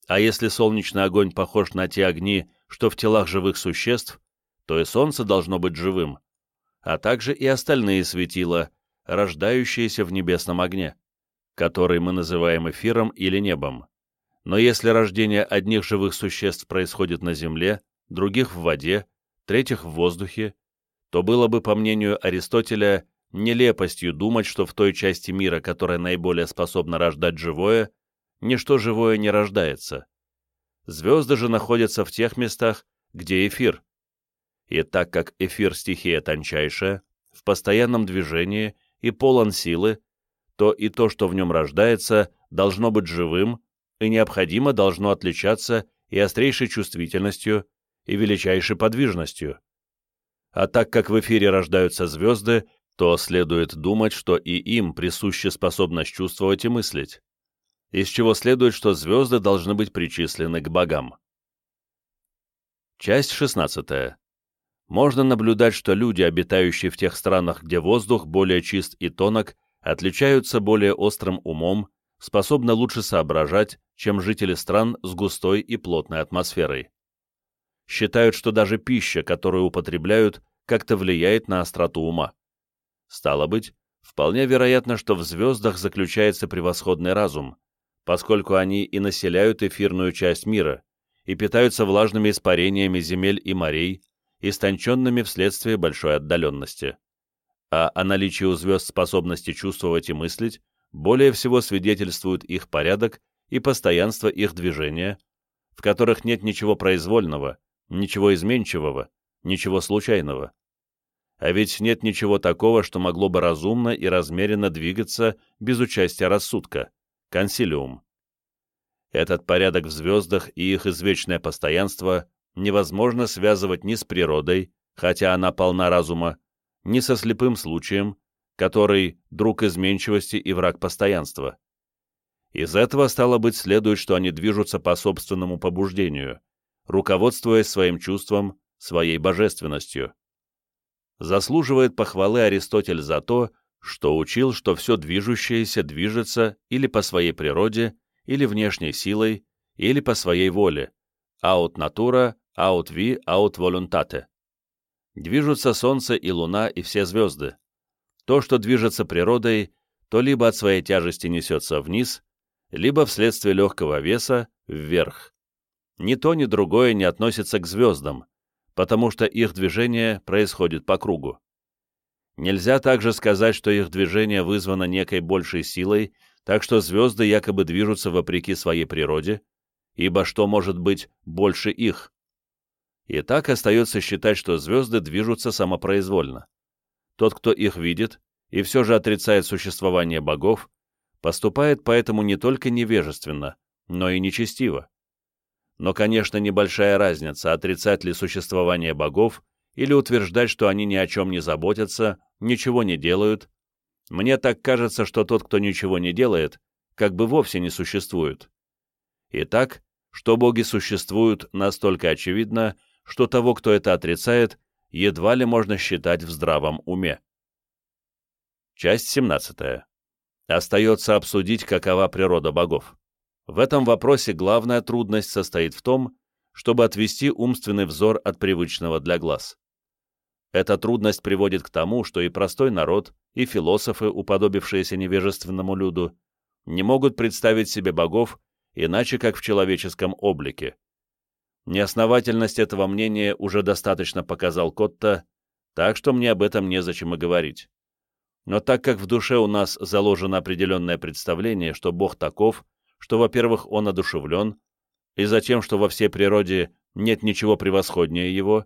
Speaker 1: А если солнечный огонь похож на те огни, что в телах живых существ, то и солнце должно быть живым, а также и остальные светила, рождающиеся в небесном огне, который мы называем эфиром или небом. Но если рождение одних живых существ происходит на земле, других в воде, третьих в воздухе, то было бы, по мнению Аристотеля, нелепостью думать, что в той части мира, которая наиболее способна рождать живое, ничто живое не рождается. Звезды же находятся в тех местах, где эфир. И так как эфир стихия тончайшая, в постоянном движении и полон силы, то и то, что в нем рождается, должно быть живым и необходимо должно отличаться и острейшей чувствительностью, и величайшей подвижностью. А так как в эфире рождаются звезды, то следует думать, что и им присуща способность чувствовать и мыслить, из чего следует, что звезды должны быть причислены к богам. Часть 16. Можно наблюдать, что люди, обитающие в тех странах, где воздух более чист и тонок, отличаются более острым умом, способны лучше соображать, чем жители стран с густой и плотной атмосферой. Считают, что даже пища, которую употребляют, как-то влияет на остроту ума. Стало быть, вполне вероятно, что в звездах заключается превосходный разум, поскольку они и населяют эфирную часть мира, и питаются влажными испарениями земель и морей, истонченными вследствие большой отдаленности. А о наличии у звезд способности чувствовать и мыслить более всего свидетельствует их порядок и постоянство их движения, в которых нет ничего произвольного, ничего изменчивого, ничего случайного а ведь нет ничего такого, что могло бы разумно и размеренно двигаться без участия рассудка, консилиум. Этот порядок в звездах и их извечное постоянство невозможно связывать ни с природой, хотя она полна разума, ни со слепым случаем, который друг изменчивости и враг постоянства. Из этого, стало быть, следует, что они движутся по собственному побуждению, руководствуясь своим чувством, своей божественностью. Заслуживает похвалы Аристотель за то, что учил, что все движущееся движется или по своей природе, или внешней силой, или по своей воле, аут натура, аут ви, аут волюнтате. Движутся Солнце и Луна и все звезды. То, что движется природой, то либо от своей тяжести несется вниз, либо вследствие легкого веса вверх. Ни то, ни другое не относится к звездам, потому что их движение происходит по кругу. Нельзя также сказать, что их движение вызвано некой большей силой, так что звезды якобы движутся вопреки своей природе, ибо что может быть больше их? И так остается считать, что звезды движутся самопроизвольно. Тот, кто их видит и все же отрицает существование богов, поступает поэтому не только невежественно, но и нечестиво. Но, конечно, небольшая разница, отрицать ли существование богов или утверждать, что они ни о чем не заботятся, ничего не делают. Мне так кажется, что тот, кто ничего не делает, как бы вовсе не существует. Итак, что боги существуют, настолько очевидно, что того, кто это отрицает, едва ли можно считать в здравом уме. Часть 17. Остается обсудить, какова природа богов. В этом вопросе главная трудность состоит в том, чтобы отвести умственный взор от привычного для глаз. Эта трудность приводит к тому, что и простой народ, и философы, уподобившиеся невежественному люду, не могут представить себе богов иначе как в человеческом облике. Неосновательность этого мнения уже достаточно показал Котта, так что мне об этом незачем и говорить. Но так как в душе у нас заложено определенное представление, что Бог таков, что, во-первых, Он одушевлен, и затем, что во всей природе нет ничего превосходнее Его,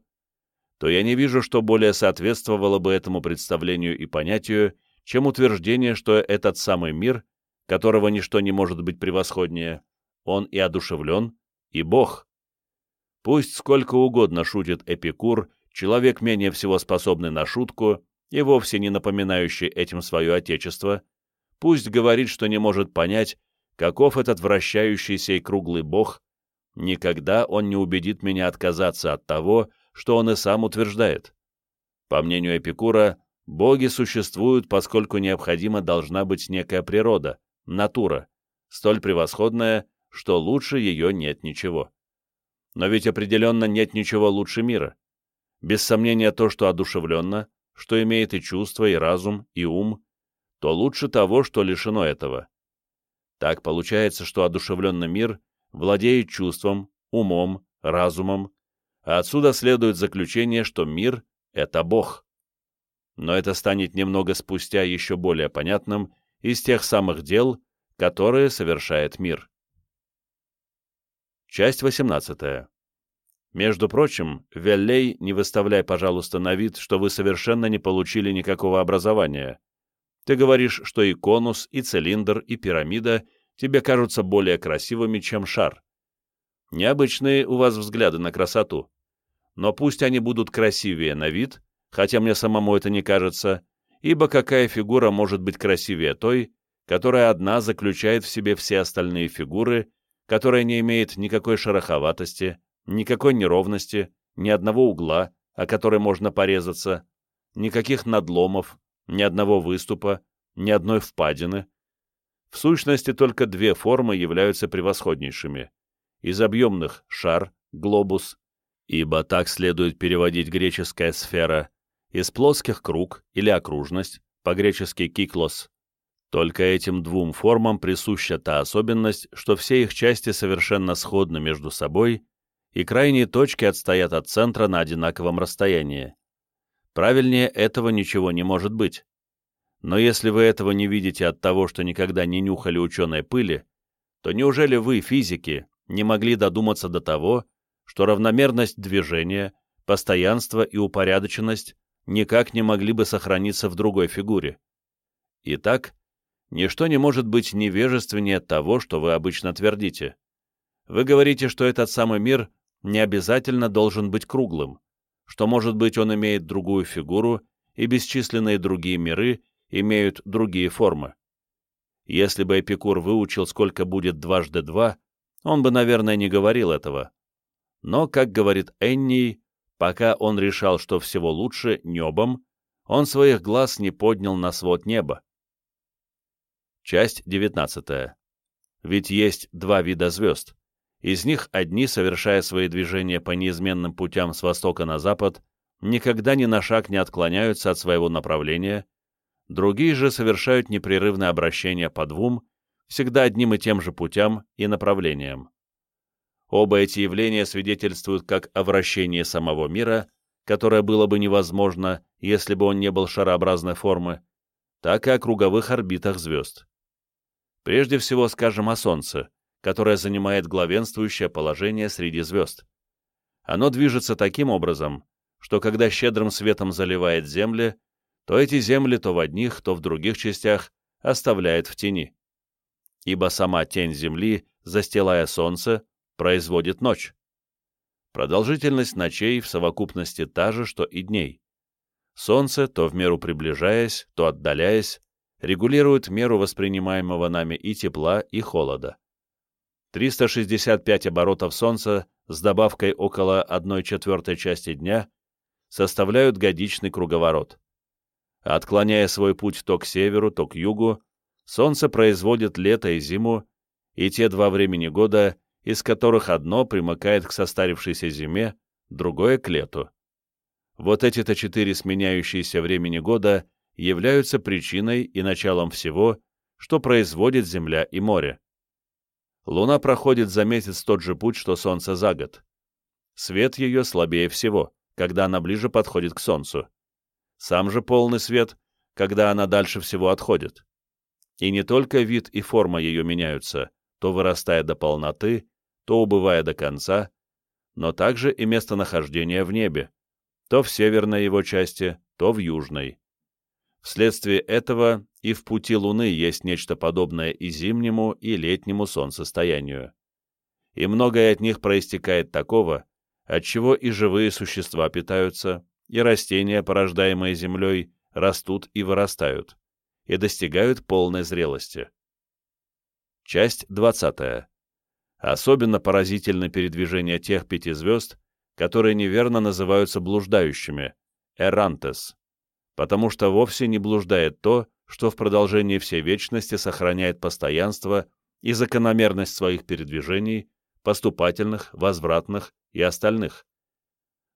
Speaker 1: то я не вижу, что более соответствовало бы этому представлению и понятию, чем утверждение, что этот самый мир, которого ничто не может быть превосходнее, он и одушевлен, и Бог. Пусть сколько угодно шутит Эпикур, человек менее всего способный на шутку, и вовсе не напоминающий этим свое отечество, пусть говорит, что не может понять, каков этот вращающийся и круглый бог, никогда он не убедит меня отказаться от того, что он и сам утверждает. По мнению Эпикура, боги существуют, поскольку необходима должна быть некая природа, натура, столь превосходная, что лучше ее нет ничего. Но ведь определенно нет ничего лучше мира. Без сомнения то, что одушевленно, что имеет и чувство, и разум, и ум, то лучше того, что лишено этого. Так получается, что одушевленный мир владеет чувством, умом, разумом, а отсюда следует заключение, что мир — это Бог. Но это станет немного спустя еще более понятным из тех самых дел, которые совершает мир. Часть 18. Между прочим, Веллей, не выставляй, пожалуйста, на вид, что вы совершенно не получили никакого образования. Ты говоришь, что и конус, и цилиндр, и пирамида тебе кажутся более красивыми, чем шар. Необычные у вас взгляды на красоту. Но пусть они будут красивее на вид, хотя мне самому это не кажется, ибо какая фигура может быть красивее той, которая одна заключает в себе все остальные фигуры, которая не имеет никакой шероховатости, никакой неровности, ни одного угла, о который можно порезаться, никаких надломов, ни одного выступа, ни одной впадины. В сущности, только две формы являются превосходнейшими. Из объемных — шар, глобус, ибо так следует переводить греческая сфера, из плоских — круг или окружность, по-гречески «киклос», только этим двум формам присуща та особенность, что все их части совершенно сходны между собой, и крайние точки отстоят от центра на одинаковом расстоянии. Правильнее этого ничего не может быть. Но если вы этого не видите от того, что никогда не нюхали ученой пыли, то неужели вы, физики, не могли додуматься до того, что равномерность движения, постоянство и упорядоченность никак не могли бы сохраниться в другой фигуре? Итак, ничто не может быть невежественнее того, что вы обычно твердите. Вы говорите, что этот самый мир не обязательно должен быть круглым, что, может быть, он имеет другую фигуру, и бесчисленные другие миры имеют другие формы. Если бы Эпикур выучил, сколько будет дважды два, он бы, наверное, не говорил этого. Но, как говорит Энни, пока он решал, что всего лучше небом, он своих глаз не поднял на свод неба. Часть 19. Ведь есть два вида звезд. Из них одни, совершая свои движения по неизменным путям с востока на запад, никогда ни на шаг не отклоняются от своего направления, другие же совершают непрерывное обращение по двум, всегда одним и тем же путям и направлениям. Оба эти явления свидетельствуют как о вращении самого мира, которое было бы невозможно, если бы он не был шарообразной формы, так и о круговых орбитах звезд. Прежде всего скажем о Солнце, которое занимает главенствующее положение среди звезд. Оно движется таким образом, что когда щедрым светом заливает земли, то эти земли то в одних, то в других частях оставляет в тени. Ибо сама тень Земли, застилая Солнце, производит ночь. Продолжительность ночей в совокупности та же, что и дней. Солнце, то в меру приближаясь, то отдаляясь, регулирует меру воспринимаемого нами и тепла, и холода. 365 оборотов Солнца с добавкой около 1 четвертой части дня составляют годичный круговорот. Отклоняя свой путь то к северу, то к югу, Солнце производит лето и зиму, и те два времени года, из которых одно примыкает к состарившейся зиме, другое — к лету. Вот эти-то четыре сменяющиеся времени года являются причиной и началом всего, что производит Земля и море. Луна проходит за месяц тот же путь, что Солнце за год. Свет ее слабее всего, когда она ближе подходит к Солнцу. Сам же полный свет, когда она дальше всего отходит. И не только вид и форма ее меняются, то вырастая до полноты, то убывая до конца, но также и местонахождение в небе, то в северной его части, то в южной. Вследствие этого и в пути Луны есть нечто подобное и зимнему, и летнему солнцестоянию. И многое от них проистекает такого, от чего и живые существа питаются, и растения, порождаемые землей, растут и вырастают, и достигают полной зрелости. Часть 20. Особенно поразительно передвижение тех пяти звезд, которые неверно называются блуждающими, эрантес потому что вовсе не блуждает то, что в продолжении всей вечности сохраняет постоянство и закономерность своих передвижений, поступательных, возвратных и остальных.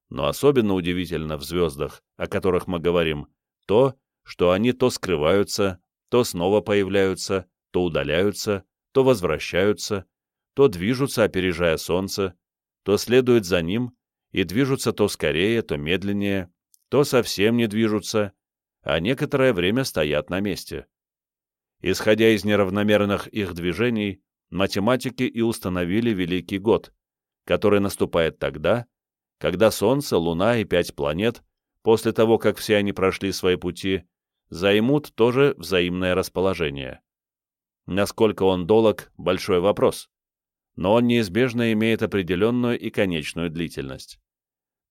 Speaker 1: Но особенно удивительно в звездах, о которых мы говорим, то, что они то скрываются, то снова появляются, то удаляются, то возвращаются, то движутся, опережая Солнце, то следуют за ним и движутся то скорее, то медленнее, то совсем не движутся, а некоторое время стоят на месте. Исходя из неравномерных их движений, математики и установили Великий год, который наступает тогда, когда Солнце, Луна и пять планет, после того, как все они прошли свои пути, займут тоже взаимное расположение. Насколько он долог – большой вопрос, но он неизбежно имеет определенную и конечную длительность.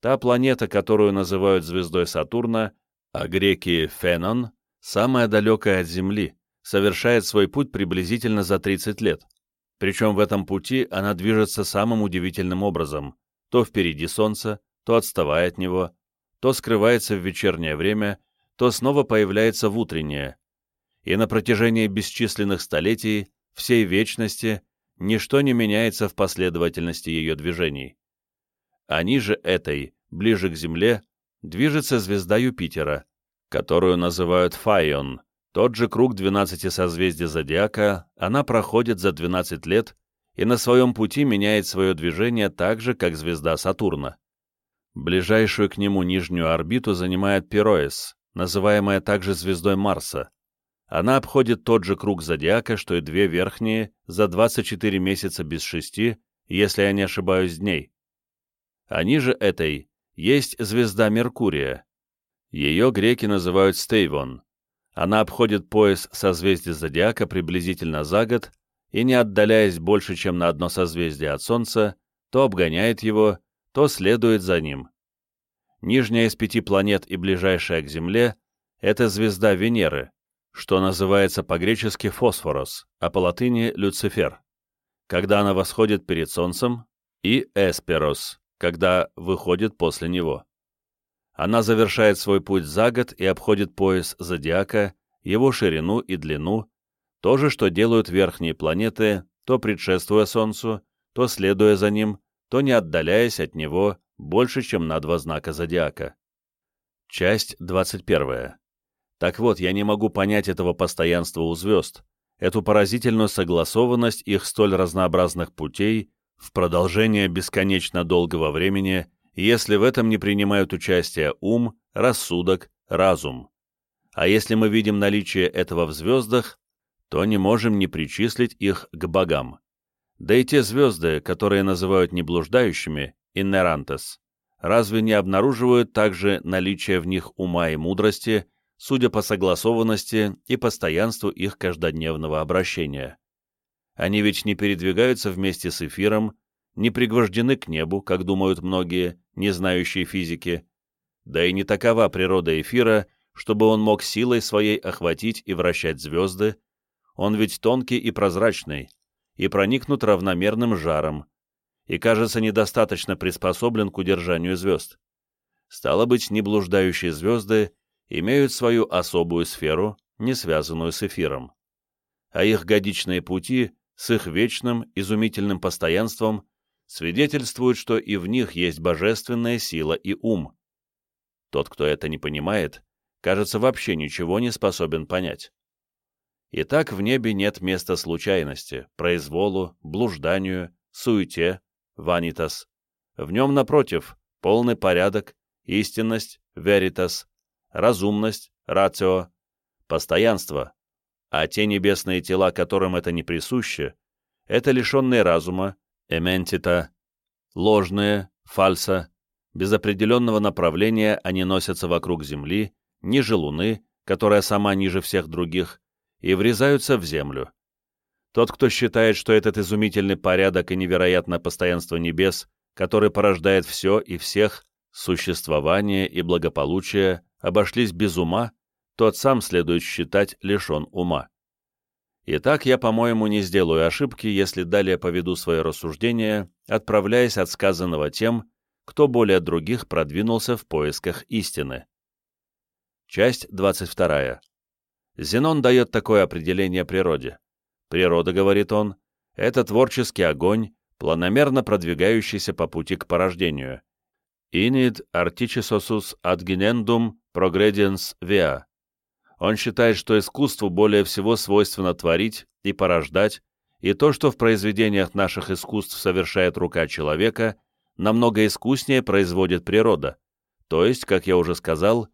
Speaker 1: Та планета, которую называют звездой Сатурна, а греки Фенон, самая далекая от Земли, совершает свой путь приблизительно за 30 лет. Причем в этом пути она движется самым удивительным образом, то впереди Солнца, то отставая от него, то скрывается в вечернее время, то снова появляется в утреннее. И на протяжении бесчисленных столетий, всей вечности, ничто не меняется в последовательности ее движений. А ниже этой, ближе к Земле, движется звезда Юпитера, которую называют Файон. Тот же круг 12 созвездий Зодиака, она проходит за 12 лет и на своем пути меняет свое движение так же, как звезда Сатурна. Ближайшую к нему нижнюю орбиту занимает Пироэс, называемая также звездой Марса. Она обходит тот же круг Зодиака, что и две верхние, за 24 месяца без шести, если я не ошибаюсь, дней а ниже этой есть звезда Меркурия. Ее греки называют Стейвон. Она обходит пояс созвездия Зодиака приблизительно за год и, не отдаляясь больше, чем на одно созвездие от Солнца, то обгоняет его, то следует за ним. Нижняя из пяти планет и ближайшая к Земле — это звезда Венеры, что называется по-гречески фосфорос, а по-латыни люцифер, когда она восходит перед Солнцем, и эсперос, когда выходит после него. Она завершает свой путь за год и обходит пояс зодиака, его ширину и длину, то же, что делают верхние планеты, то предшествуя Солнцу, то следуя за ним, то не отдаляясь от него больше, чем на два знака зодиака. Часть 21. Так вот, я не могу понять этого постоянства у звезд, эту поразительную согласованность их столь разнообразных путей в продолжение бесконечно долгого времени, если в этом не принимают участие ум, рассудок, разум. А если мы видим наличие этого в звездах, то не можем не причислить их к богам. Да и те звезды, которые называют неблуждающими, иннерантес, разве не обнаруживают также наличие в них ума и мудрости, судя по согласованности и постоянству их каждодневного обращения? Они ведь не передвигаются вместе с эфиром, не пригвождены к небу, как думают многие, не знающие физики, да и не такова природа эфира, чтобы он мог силой своей охватить и вращать звезды, он ведь тонкий и прозрачный, и проникнут равномерным жаром, и, кажется, недостаточно приспособлен к удержанию звезд. Стало быть, неблуждающие звезды имеют свою особую сферу, не связанную с эфиром. А их годичные пути с их вечным, изумительным постоянством свидетельствуют, что и в них есть божественная сила и ум. Тот, кто это не понимает, кажется, вообще ничего не способен понять. И так в небе нет места случайности, произволу, блужданию, суете, ванитас. В нем, напротив, полный порядок, истинность, веритас, разумность, рацио, постоянство, а те небесные тела, которым это не присуще, это лишенные разума, эментита, ложные, фальса, без определенного направления они носятся вокруг Земли, ниже Луны, которая сама ниже всех других, и врезаются в Землю. Тот, кто считает, что этот изумительный порядок и невероятное постоянство небес, который порождает все и всех, существование и благополучие, обошлись без ума, тот сам следует считать лишен ума. Итак, я, по-моему, не сделаю ошибки, если далее поведу свои рассуждения, отправляясь от сказанного тем, кто более других продвинулся в поисках истины. Часть 22. Зенон дает такое определение природе. Природа, говорит он, это творческий огонь, планомерно продвигающийся по пути к порождению. Inid artificiosus ad genendum progrediens via. Он считает, что искусству более всего свойственно творить и порождать, и то, что в произведениях наших искусств совершает рука человека, намного искуснее производит природа, то есть, как я уже сказал,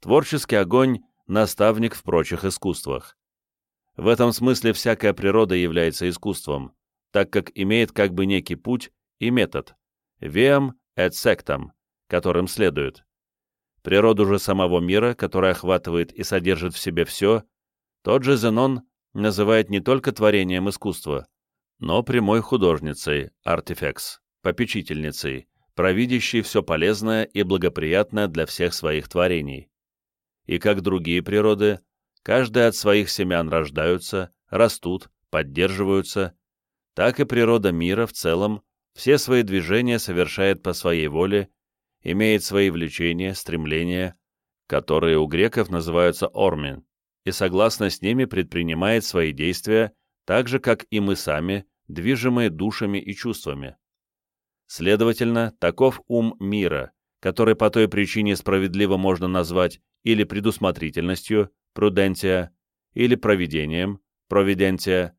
Speaker 1: творческий огонь – наставник в прочих искусствах. В этом смысле всякая природа является искусством, так как имеет как бы некий путь и метод – viam et sectam, которым следует природу же самого мира, который охватывает и содержит в себе все, тот же Зенон называет не только творением искусства, но прямой художницей, артефекс, попечительницей, провидящей все полезное и благоприятное для всех своих творений. И как другие природы, каждая от своих семян рождаются, растут, поддерживаются, так и природа мира в целом все свои движения совершает по своей воле имеет свои влечения, стремления, которые у греков называются ормин, и согласно с ними предпринимает свои действия так же, как и мы сами, движимые душами и чувствами. Следовательно, таков ум мира, который по той причине справедливо можно назвать или предусмотрительностью, пруденция, или провидением, провиденция.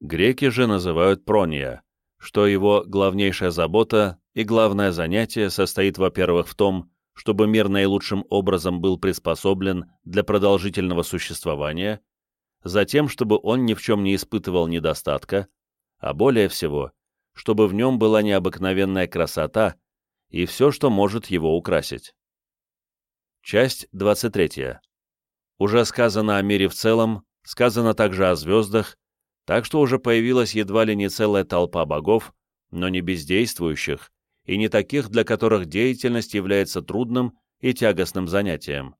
Speaker 1: Греки же называют прония, что его главнейшая забота и главное занятие состоит, во-первых, в том, чтобы мир наилучшим образом был приспособлен для продолжительного существования, затем, чтобы он ни в чем не испытывал недостатка, а более всего, чтобы в нем была необыкновенная красота и все, что может его украсить. Часть 23. Уже сказано о мире в целом, сказано также о звездах, так что уже появилась едва ли не целая толпа богов, но не бездействующих, и не таких, для которых деятельность является трудным и тягостным занятием.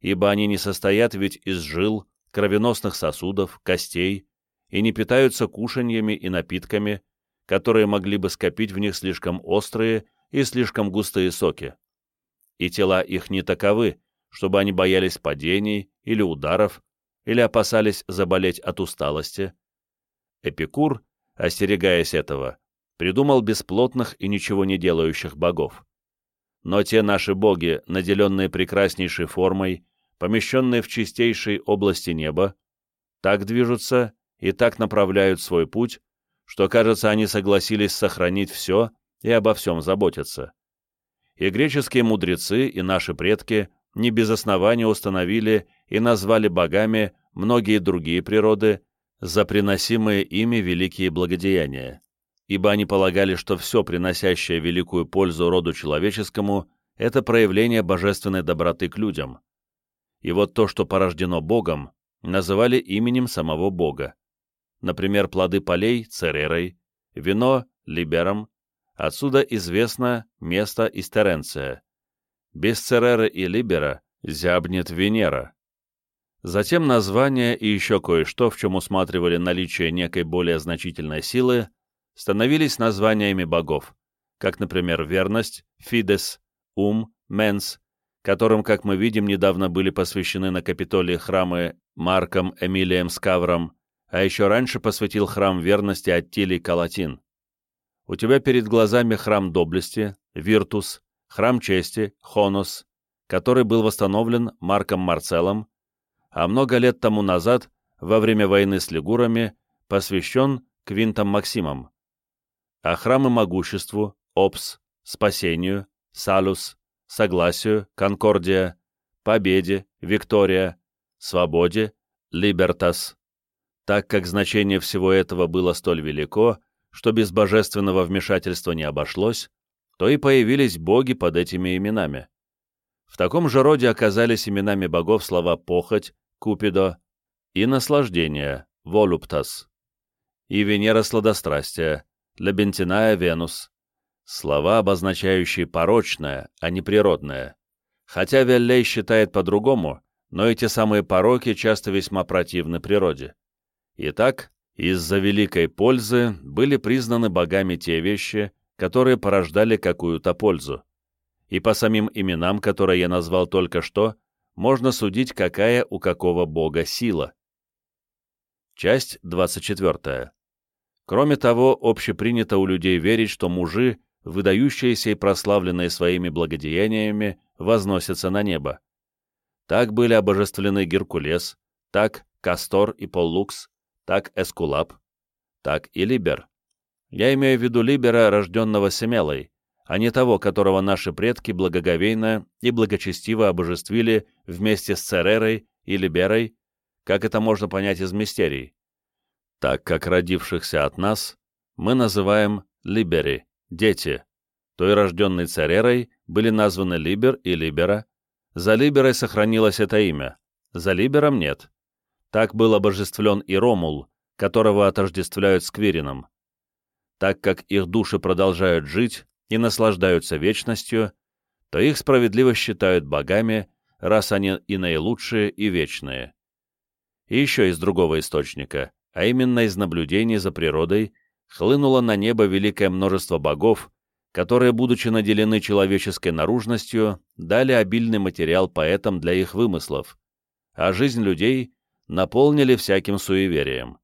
Speaker 1: Ибо они не состоят ведь из жил, кровеносных сосудов, костей и не питаются кушаньями и напитками, которые могли бы скопить в них слишком острые и слишком густые соки. И тела их не таковы, чтобы они боялись падений или ударов, или опасались заболеть от усталости. Эпикур, остерегаясь этого, придумал бесплотных и ничего не делающих богов. Но те наши боги, наделенные прекраснейшей формой, помещенные в чистейшей области неба, так движутся и так направляют свой путь, что, кажется, они согласились сохранить все и обо всем заботиться. И греческие мудрецы, и наши предки не без основания установили и назвали богами многие другие природы за приносимые ими великие благодеяния, ибо они полагали, что все, приносящее великую пользу роду человеческому, это проявление божественной доброты к людям. И вот то, что порождено Богом, называли именем самого Бога. Например, плоды полей – церерой, вино – либером, отсюда известно место Истеренция. Без цереры и либера зябнет Венера. Затем название и еще кое-что, в чем усматривали наличие некой более значительной силы, становились названиями богов, как, например, верность, фидес, ум, менс, которым, как мы видим, недавно были посвящены на Капитолии храмы Марком Эмилием Скавром, а еще раньше посвятил храм верности Аттилий Калатин. У тебя перед глазами храм доблести, Виртус, храм чести, Хонос, который был восстановлен Марком Марцеллом, а много лет тому назад, во время войны с лигурами, посвящен Квинтам Максимам а храмы могуществу, Опс, спасению, Салус, согласию, Конкордия, победе, Виктория, свободе, Либертас. Так как значение всего этого было столь велико, что без божественного вмешательства не обошлось, то и появились боги под этими именами. В таком же роде оказались именами богов слова «похоть», «купидо» и «наслаждение», «волюптас», и Венера сладострастия, Лебентиная Венус. Слова, обозначающие порочное, а не природное. Хотя Веллей считает по-другому, но эти самые пороки часто весьма противны природе. Итак, из-за великой пользы были признаны богами те вещи, которые порождали какую-то пользу. И по самим именам, которые я назвал только что, можно судить, какая у какого бога сила. Часть 24. Кроме того, общепринято у людей верить, что мужи, выдающиеся и прославленные своими благодеяниями, возносятся на небо. Так были обожествлены Геркулес, так Кастор и Поллукс, так Эскулап, так и Либер. Я имею в виду Либера, рожденного Семелой, а не того, которого наши предки благоговейно и благочестиво обожествили вместе с Церерой и Либерой, как это можно понять из мистерий так как родившихся от нас мы называем либери, дети. Той рожденной царерой были названы Либер и Либера. За Либерой сохранилось это имя, за Либером нет. Так был обожествлен и Ромул, которого отождествляют с Квирином. Так как их души продолжают жить и наслаждаются вечностью, то их справедливо считают богами, раз они и наилучшие, и вечные. И еще из другого источника а именно из наблюдений за природой, хлынуло на небо великое множество богов, которые, будучи наделены человеческой наружностью, дали обильный материал поэтам для их вымыслов, а жизнь людей наполнили всяким суеверием.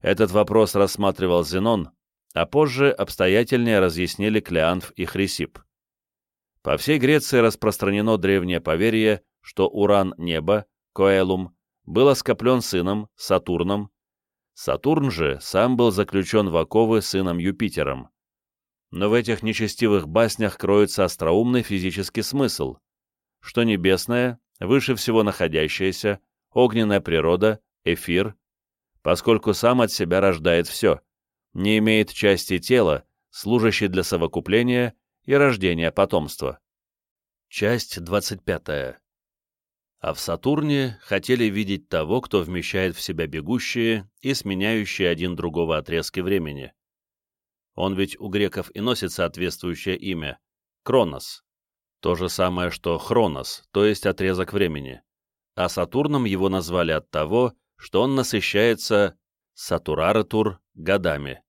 Speaker 1: Этот вопрос рассматривал Зенон, а позже обстоятельнее разъяснили Клеанф и Хрисип. По всей Греции распространено древнее поверье, что Уран неба, Коэлум, был оскоплен сыном, Сатурном, Сатурн же сам был заключен в оковы сыном Юпитером. Но в этих нечестивых баснях кроется остроумный физический смысл, что небесное, выше всего находящееся, огненная природа, эфир, поскольку сам от себя рождает все, не имеет части тела, служащей для совокупления и рождения потомства. Часть 25 а в Сатурне хотели видеть того, кто вмещает в себя бегущие и сменяющие один другого отрезки времени. Он ведь у греков и носит соответствующее имя — Кронос. То же самое, что Хронос, то есть отрезок времени. а Сатурном его назвали от того, что он насыщается сатураратур годами.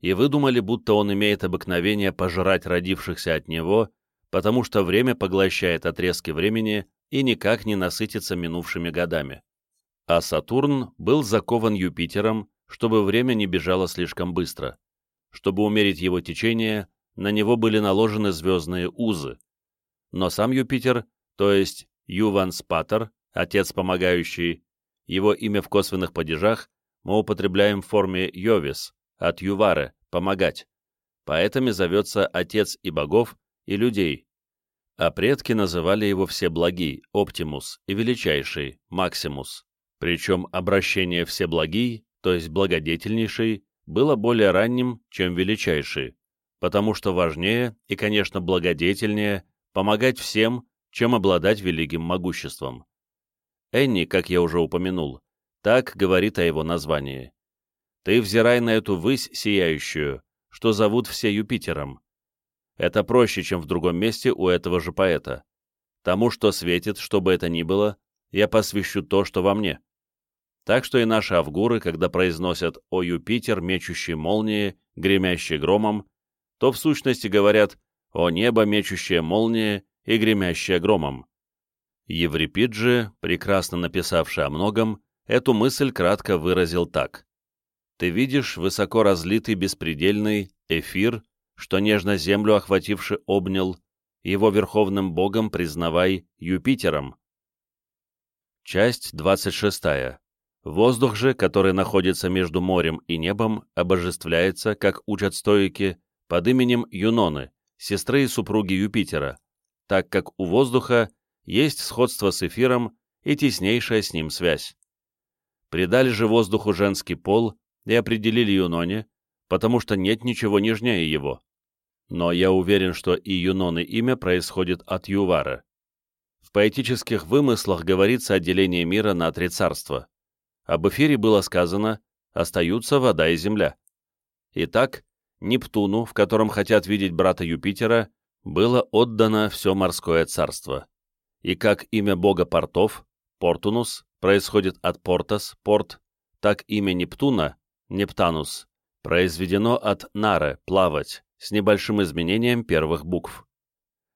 Speaker 1: И выдумали, будто он имеет обыкновение пожирать родившихся от него, потому что время поглощает отрезки времени и никак не насытится минувшими годами. А Сатурн был закован Юпитером, чтобы время не бежало слишком быстро. Чтобы умерить его течение, на него были наложены звездные узы. Но сам Юпитер, то есть Юван Спатер, отец помогающий, его имя в косвенных падежах мы употребляем в форме Йовис, от Юваре, помогать. Поэтому зовется Отец и богов, и людей. А предки называли его все благий, Оптимус, и величайший, Максимус. Причем обращение все благий, то есть благодетельнейший, было более ранним, чем величайший, потому что важнее и, конечно, благодетельнее помогать всем, чем обладать великим могуществом. Энни, как я уже упомянул, так говорит о его названии. «Ты взирай на эту высь сияющую, что зовут все Юпитером». Это проще, чем в другом месте у этого же поэта. Тому, что светит, что бы это ни было, я посвящу то, что во мне. Так что и наши авгуры, когда произносят «О Юпитер, мечущий молнии, гремящий громом», то в сущности говорят «О небо, мечущее молнии и гремящее громом». Еврипид же, прекрасно написавший о многом, эту мысль кратко выразил так. «Ты видишь высоко разлитый беспредельный эфир, что нежно землю охвативший обнял, его верховным богом признавай Юпитером». Часть 26. Воздух же, который находится между морем и небом, обожествляется, как учат стоики, под именем Юноны, сестры и супруги Юпитера, так как у воздуха есть сходство с эфиром и теснейшая с ним связь. Придали же воздуху женский пол и определили Юноне, потому что нет ничего нежнее его. Но я уверен, что и Юноны имя происходит от Ювара. В поэтических вымыслах говорится о делении мира на три царства. Об эфире было сказано «остаются вода и земля». Итак, Нептуну, в котором хотят видеть брата Юпитера, было отдано все морское царство и как имя бога портов, Портунус, происходит от Портас, порт, так имя Нептуна, Нептанус, произведено от Наре, плавать, с небольшим изменением первых букв.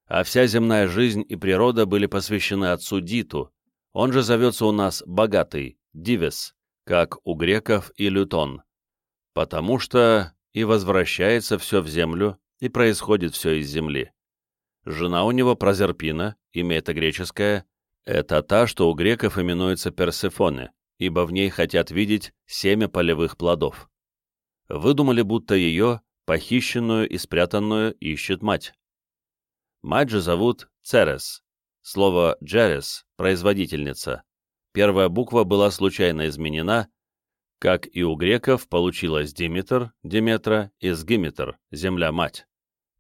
Speaker 1: А вся земная жизнь и природа были посвящены отцу Диту, он же зовется у нас богатый, Дивес, как у греков и Лютон, потому что и возвращается все в землю, и происходит все из земли. Жена у него Прозерпина, имя это греческое, это та, что у греков именуется Персефоне, ибо в ней хотят видеть семя полевых плодов. Выдумали, будто ее, похищенную и спрятанную, ищет мать. Мать же зовут Церес. Слово «джерес» — производительница. Первая буква была случайно изменена, как и у греков получилось Димитр, Диметра, и Сгиметр, земля-мать.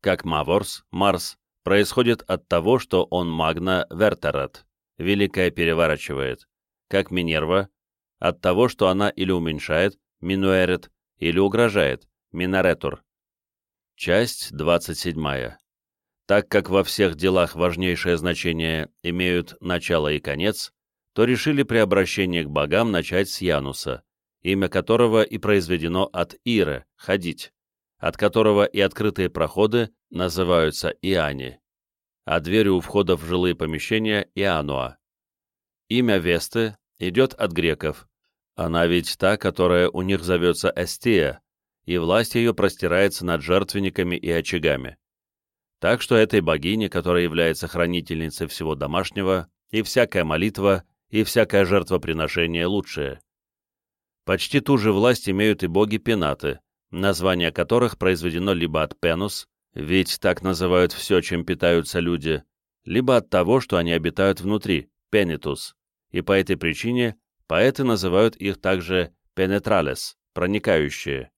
Speaker 1: Как Маворс, Марс, происходит от того, что он магна вертерат, великое переворачивает, как Минерва, от того, что она или уменьшает, минуэрет, или угрожает, минаретур. Часть 27. Так как во всех делах важнейшее значение имеют начало и конец, то решили при обращении к богам начать с Януса, имя которого и произведено от Ира, ходить, от которого и открытые проходы называются Иани, а двери у входа в жилые помещения — Иануа. Имя Весты идет от греков. Она ведь та, которая у них зовется Эстия, и власть ее простирается над жертвенниками и очагами. Так что этой богине, которая является хранительницей всего домашнего, и всякая молитва, и всякое жертвоприношение лучшее. Почти ту же власть имеют и боги-пенаты, название которых произведено либо от пенус, ведь так называют все, чем питаются люди, либо от того, что они обитают внутри, пенитус, и по этой причине поэты называют их также пенетралес, проникающие.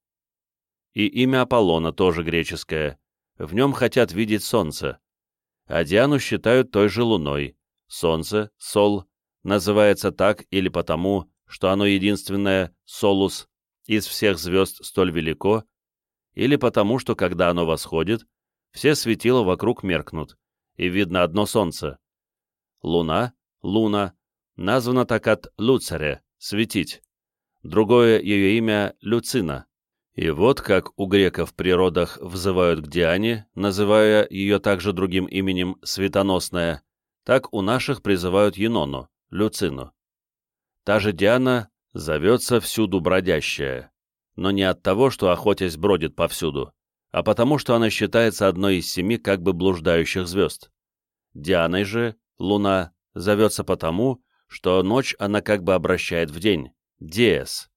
Speaker 1: И имя Аполлона тоже греческое, в нем хотят видеть солнце, а Диану считают той же луной, солнце, сол, называется так или потому, что оно единственное, солус, из всех звезд столь велико, или потому, что когда оно восходит, все светила вокруг меркнут, и видно одно солнце. Луна, луна, названа так от Люцере — светить. Другое ее имя — Люцина. И вот как у греков при родах взывают к Диане, называя ее также другим именем «светоносная», так у наших призывают Енону, Люцину. Та же Диана зовется всюду бродящая, но не от того, что охотясь бродит повсюду, а потому что она считается одной из семи как бы блуждающих звезд. Дианой же, луна, зовется потому, что ночь она как бы обращает в день, диэс.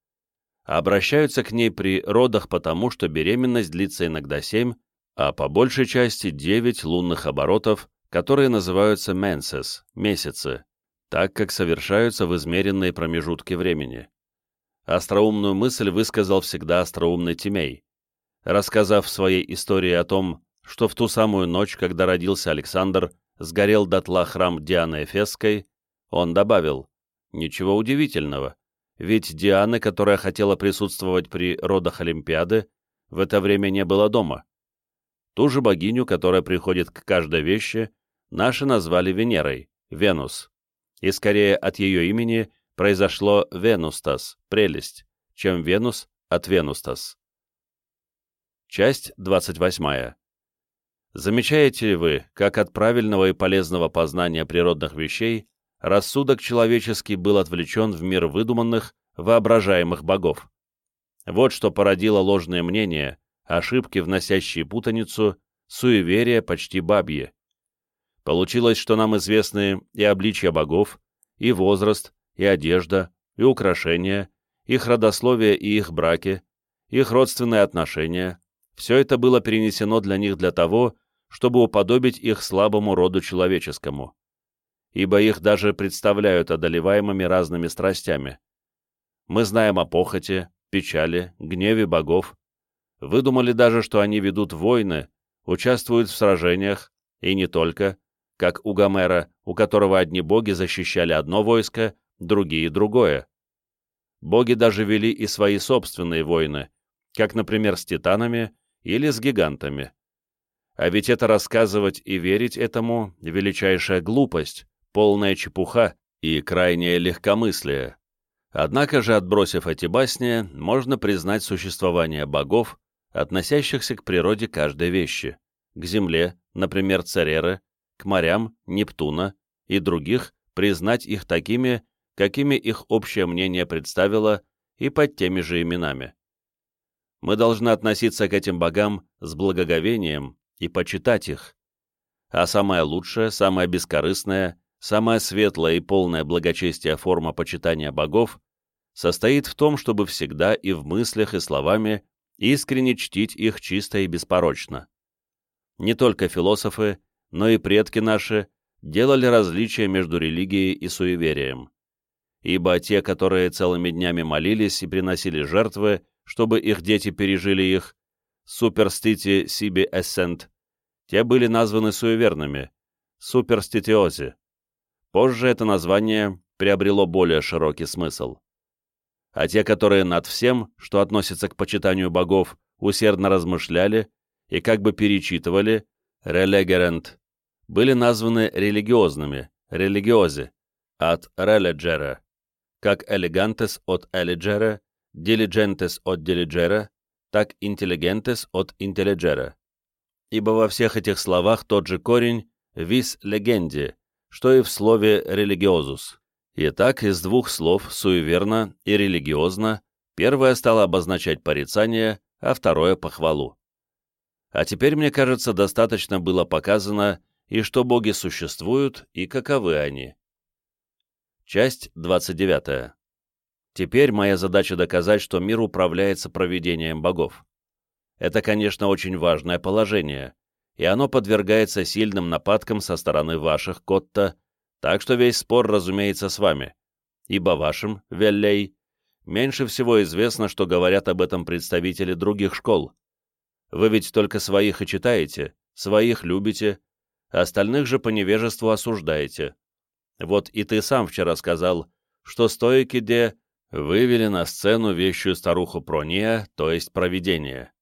Speaker 1: Обращаются к ней при родах потому, что беременность длится иногда семь, а по большей части девять лунных оборотов, которые называются менсес, месяцы, так как совершаются в измеренные промежутки времени. Остроумную мысль высказал всегда остроумный Тимей. Рассказав в своей истории о том, что в ту самую ночь, когда родился Александр, сгорел дотла храм Дианы Эфесской, он добавил, «Ничего удивительного, ведь Дианы, которая хотела присутствовать при родах Олимпиады, в это время не было дома. Ту же богиню, которая приходит к каждой вещи, наши назвали Венерой, Венус и скорее от ее имени произошло Венустас, прелесть, чем Венус от Венустас. Часть 28. Замечаете ли вы, как от правильного и полезного познания природных вещей рассудок человеческий был отвлечен в мир выдуманных, воображаемых богов? Вот что породило ложные мнения, ошибки, вносящие путаницу, суеверия почти бабье. Получилось, что нам известны и обличья богов, и возраст, и одежда, и украшения, их родословие и их браки, их родственные отношения. Все это было перенесено для них для того, чтобы уподобить их слабому роду человеческому. Ибо их даже представляют одолеваемыми разными страстями. Мы знаем о похоти, печали, гневе богов. Выдумали даже, что они ведут войны, участвуют в сражениях, и не только, как у Гомера, у которого одни боги защищали одно войско, другие — другое. Боги даже вели и свои собственные войны, как, например, с титанами или с гигантами. А ведь это рассказывать и верить этому — величайшая глупость, полная чепуха и крайнее легкомыслие. Однако же, отбросив эти басни, можно признать существование богов, относящихся к природе каждой вещи, к земле, например, Цереры, к морям Нептуна и других признать их такими, какими их общее мнение представило, и под теми же именами. Мы должны относиться к этим богам с благоговением и почитать их. А самая лучшая, самая бескорыстная, самая светлая и полная благочестия форма почитания богов состоит в том, чтобы всегда и в мыслях, и словами искренне чтить их чисто и беспорочно. Не только философы, но и предки наши делали различия между религией и суеверием. Ибо те, которые целыми днями молились и приносили жертвы, чтобы их дети пережили их, суперстити сиби эссент, те были названы суеверными, суперститиози. Позже это название приобрело более широкий смысл. А те, которые над всем, что относится к почитанию богов, усердно размышляли и как бы перечитывали, релегерент, были названы религиозными, религиози, от реледжера, как элегантес от эледжера, дилиджентес от дилиджера, так интеллигентес от интеллиджера. Ибо во всех этих словах тот же корень «vis legendi», что и в слове «религиозус». Итак, из двух слов «суеверно» и «религиозно» первое стало обозначать порицание, а второе — похвалу. А теперь, мне кажется, достаточно было показано, и что боги существуют, и каковы они. Часть 29. Теперь моя задача доказать, что мир управляется проведением богов. Это, конечно, очень важное положение, и оно подвергается сильным нападкам со стороны ваших, Котта, так что весь спор, разумеется, с вами, ибо вашим, Веллей, меньше всего известно, что говорят об этом представители других школ. Вы ведь только своих и читаете, своих любите, остальных же по невежеству осуждаете. Вот и ты сам вчера сказал, что стоики где вывели на сцену вещую старуху Прония, то есть провидение.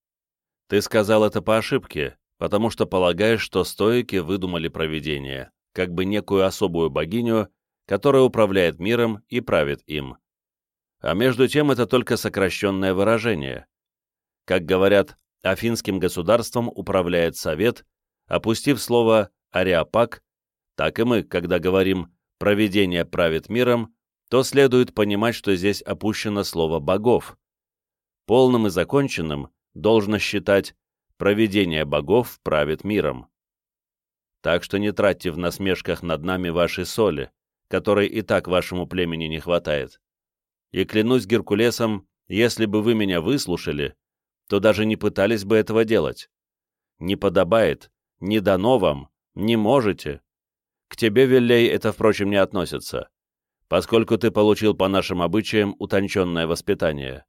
Speaker 1: Ты сказал это по ошибке, потому что полагаешь, что стоики выдумали провидение, как бы некую особую богиню, которая управляет миром и правит им. А между тем это только сокращенное выражение. Как говорят, афинским государством управляет совет, опустив слово «ариапак», так и мы, когда говорим «проведение правит миром», то следует понимать, что здесь опущено слово «богов». Полным и законченным должно считать «проведение богов правит миром». Так что не тратьте в насмешках над нами вашей соли, которой и так вашему племени не хватает. И клянусь Геркулесом, если бы вы меня выслушали, то даже не пытались бы этого делать. Не подобает, не дано вам, не можете. К тебе, Виллей, это, впрочем, не относится, поскольку ты получил по нашим обычаям утонченное воспитание.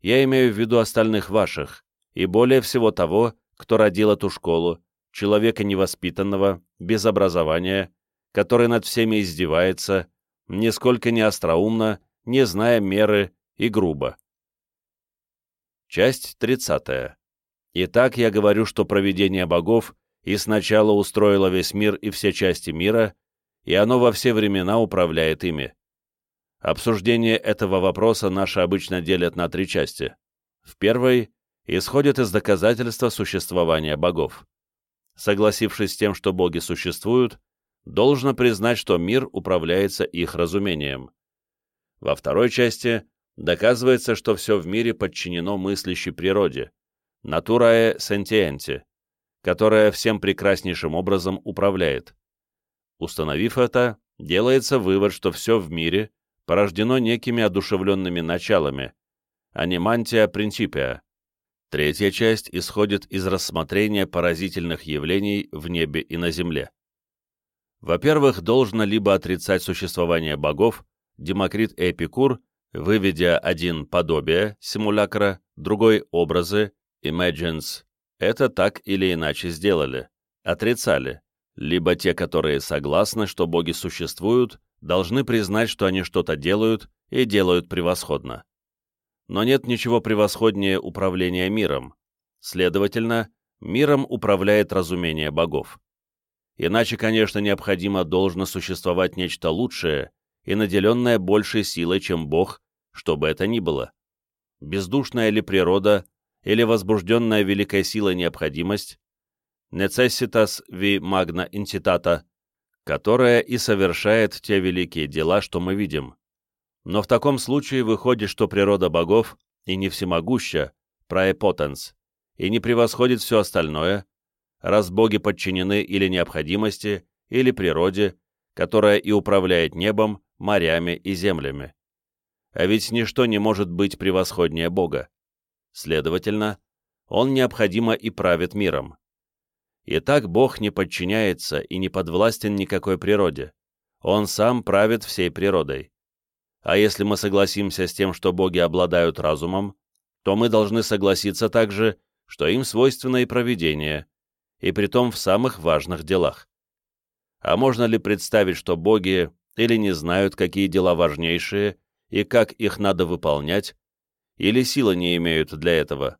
Speaker 1: Я имею в виду остальных ваших, и более всего того, кто родил эту школу, человека невоспитанного, без образования, который над всеми издевается, нисколько не остроумно, не зная меры и грубо. Часть 30. Итак, я говорю, что провидение богов и сначала устроило весь мир и все части мира, и оно во все времена управляет ими. Обсуждение этого вопроса наши обычно делят на три части. В первой исходит из доказательства существования богов. Согласившись с тем, что боги существуют, должно признать, что мир управляется их разумением. Во второй части доказывается, что все в мире подчинено мыслящей природе, натурае сентиенте, которая всем прекраснейшим образом управляет. Установив это, делается вывод, что все в мире порождено некими одушевленными началами, анимантия принципия. Третья часть исходит из рассмотрения поразительных явлений в небе и на земле. Во-первых, должно либо отрицать существование богов, Демокрит и Эпикур выведя один подобие симулякра, другой образы, imagines, это так или иначе сделали, отрицали, либо те, которые согласны, что боги существуют, должны признать, что они что-то делают и делают превосходно. Но нет ничего превосходнее управления миром. Следовательно, миром управляет разумение богов. Иначе, конечно, необходимо должно существовать нечто лучшее и наделенное большей силой, чем Бог, что бы это ни было. Бездушная ли природа или возбужденная великой силой необходимость, necessitas vi magna incitata, которая и совершает те великие дела, что мы видим. Но в таком случае выходит, что природа богов и не всемогуща, praepotens, и не превосходит все остальное, раз боги подчинены или необходимости, или природе, которая и управляет небом, морями и землями. А ведь ничто не может быть превосходнее Бога. Следовательно, Он необходимо и правит миром. Итак, Бог не подчиняется и не подвластен никакой природе. Он сам правит всей природой. А если мы согласимся с тем, что боги обладают разумом, то мы должны согласиться также, что им свойственно и провидение, и притом в самых важных делах. А можно ли представить, что боги или не знают, какие дела важнейшие и как их надо выполнять, или силы не имеют для этого.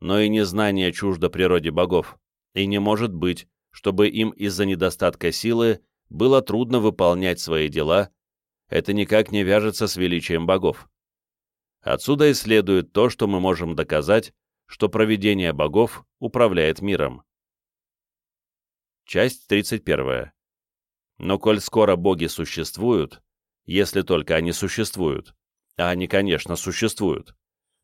Speaker 1: Но и незнание чуждо природе богов, и не может быть, чтобы им из-за недостатка силы было трудно выполнять свои дела, это никак не вяжется с величием богов. Отсюда и следует то, что мы можем доказать, что провидение богов управляет миром. Часть 31. Но коль скоро боги существуют, если только они существуют, а они, конечно, существуют,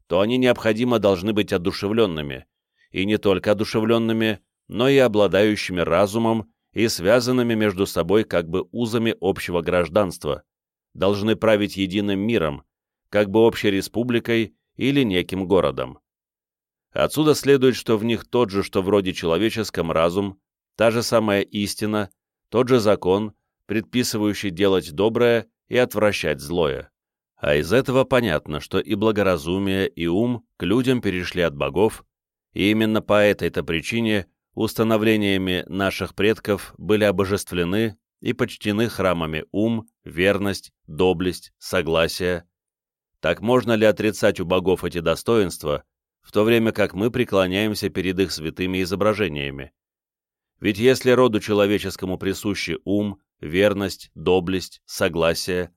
Speaker 1: то они необходимо должны быть одушевленными, и не только одушевленными, но и обладающими разумом и связанными между собой как бы узами общего гражданства, должны править единым миром, как бы общей республикой или неким городом. Отсюда следует, что в них тот же, что вроде человеческом разум, та же самая истина, тот же закон, предписывающий делать доброе и отвращать злое. А из этого понятно, что и благоразумие, и ум к людям перешли от богов, и именно по этой-то причине установлениями наших предков были обожествлены и почтены храмами ум, верность, доблесть, согласие. Так можно ли отрицать у богов эти достоинства, в то время как мы преклоняемся перед их святыми изображениями? Ведь если роду человеческому присущи ум, верность, доблесть, согласие.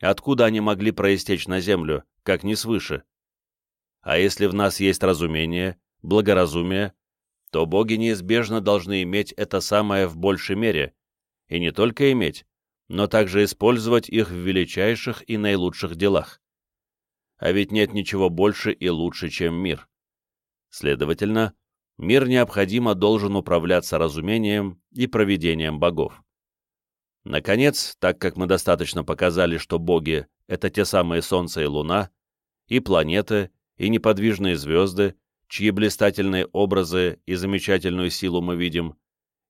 Speaker 1: Откуда они могли проистечь на землю, как не свыше? А если в нас есть разумение, благоразумие, то боги неизбежно должны иметь это самое в большей мере, и не только иметь, но также использовать их в величайших и наилучших делах. А ведь нет ничего больше и лучше, чем мир. Следовательно, мир необходимо должен управляться разумением и проведением богов. Наконец, так как мы достаточно показали, что боги — это те самые Солнце и Луна, и планеты, и неподвижные звезды, чьи блистательные образы и замечательную силу мы видим,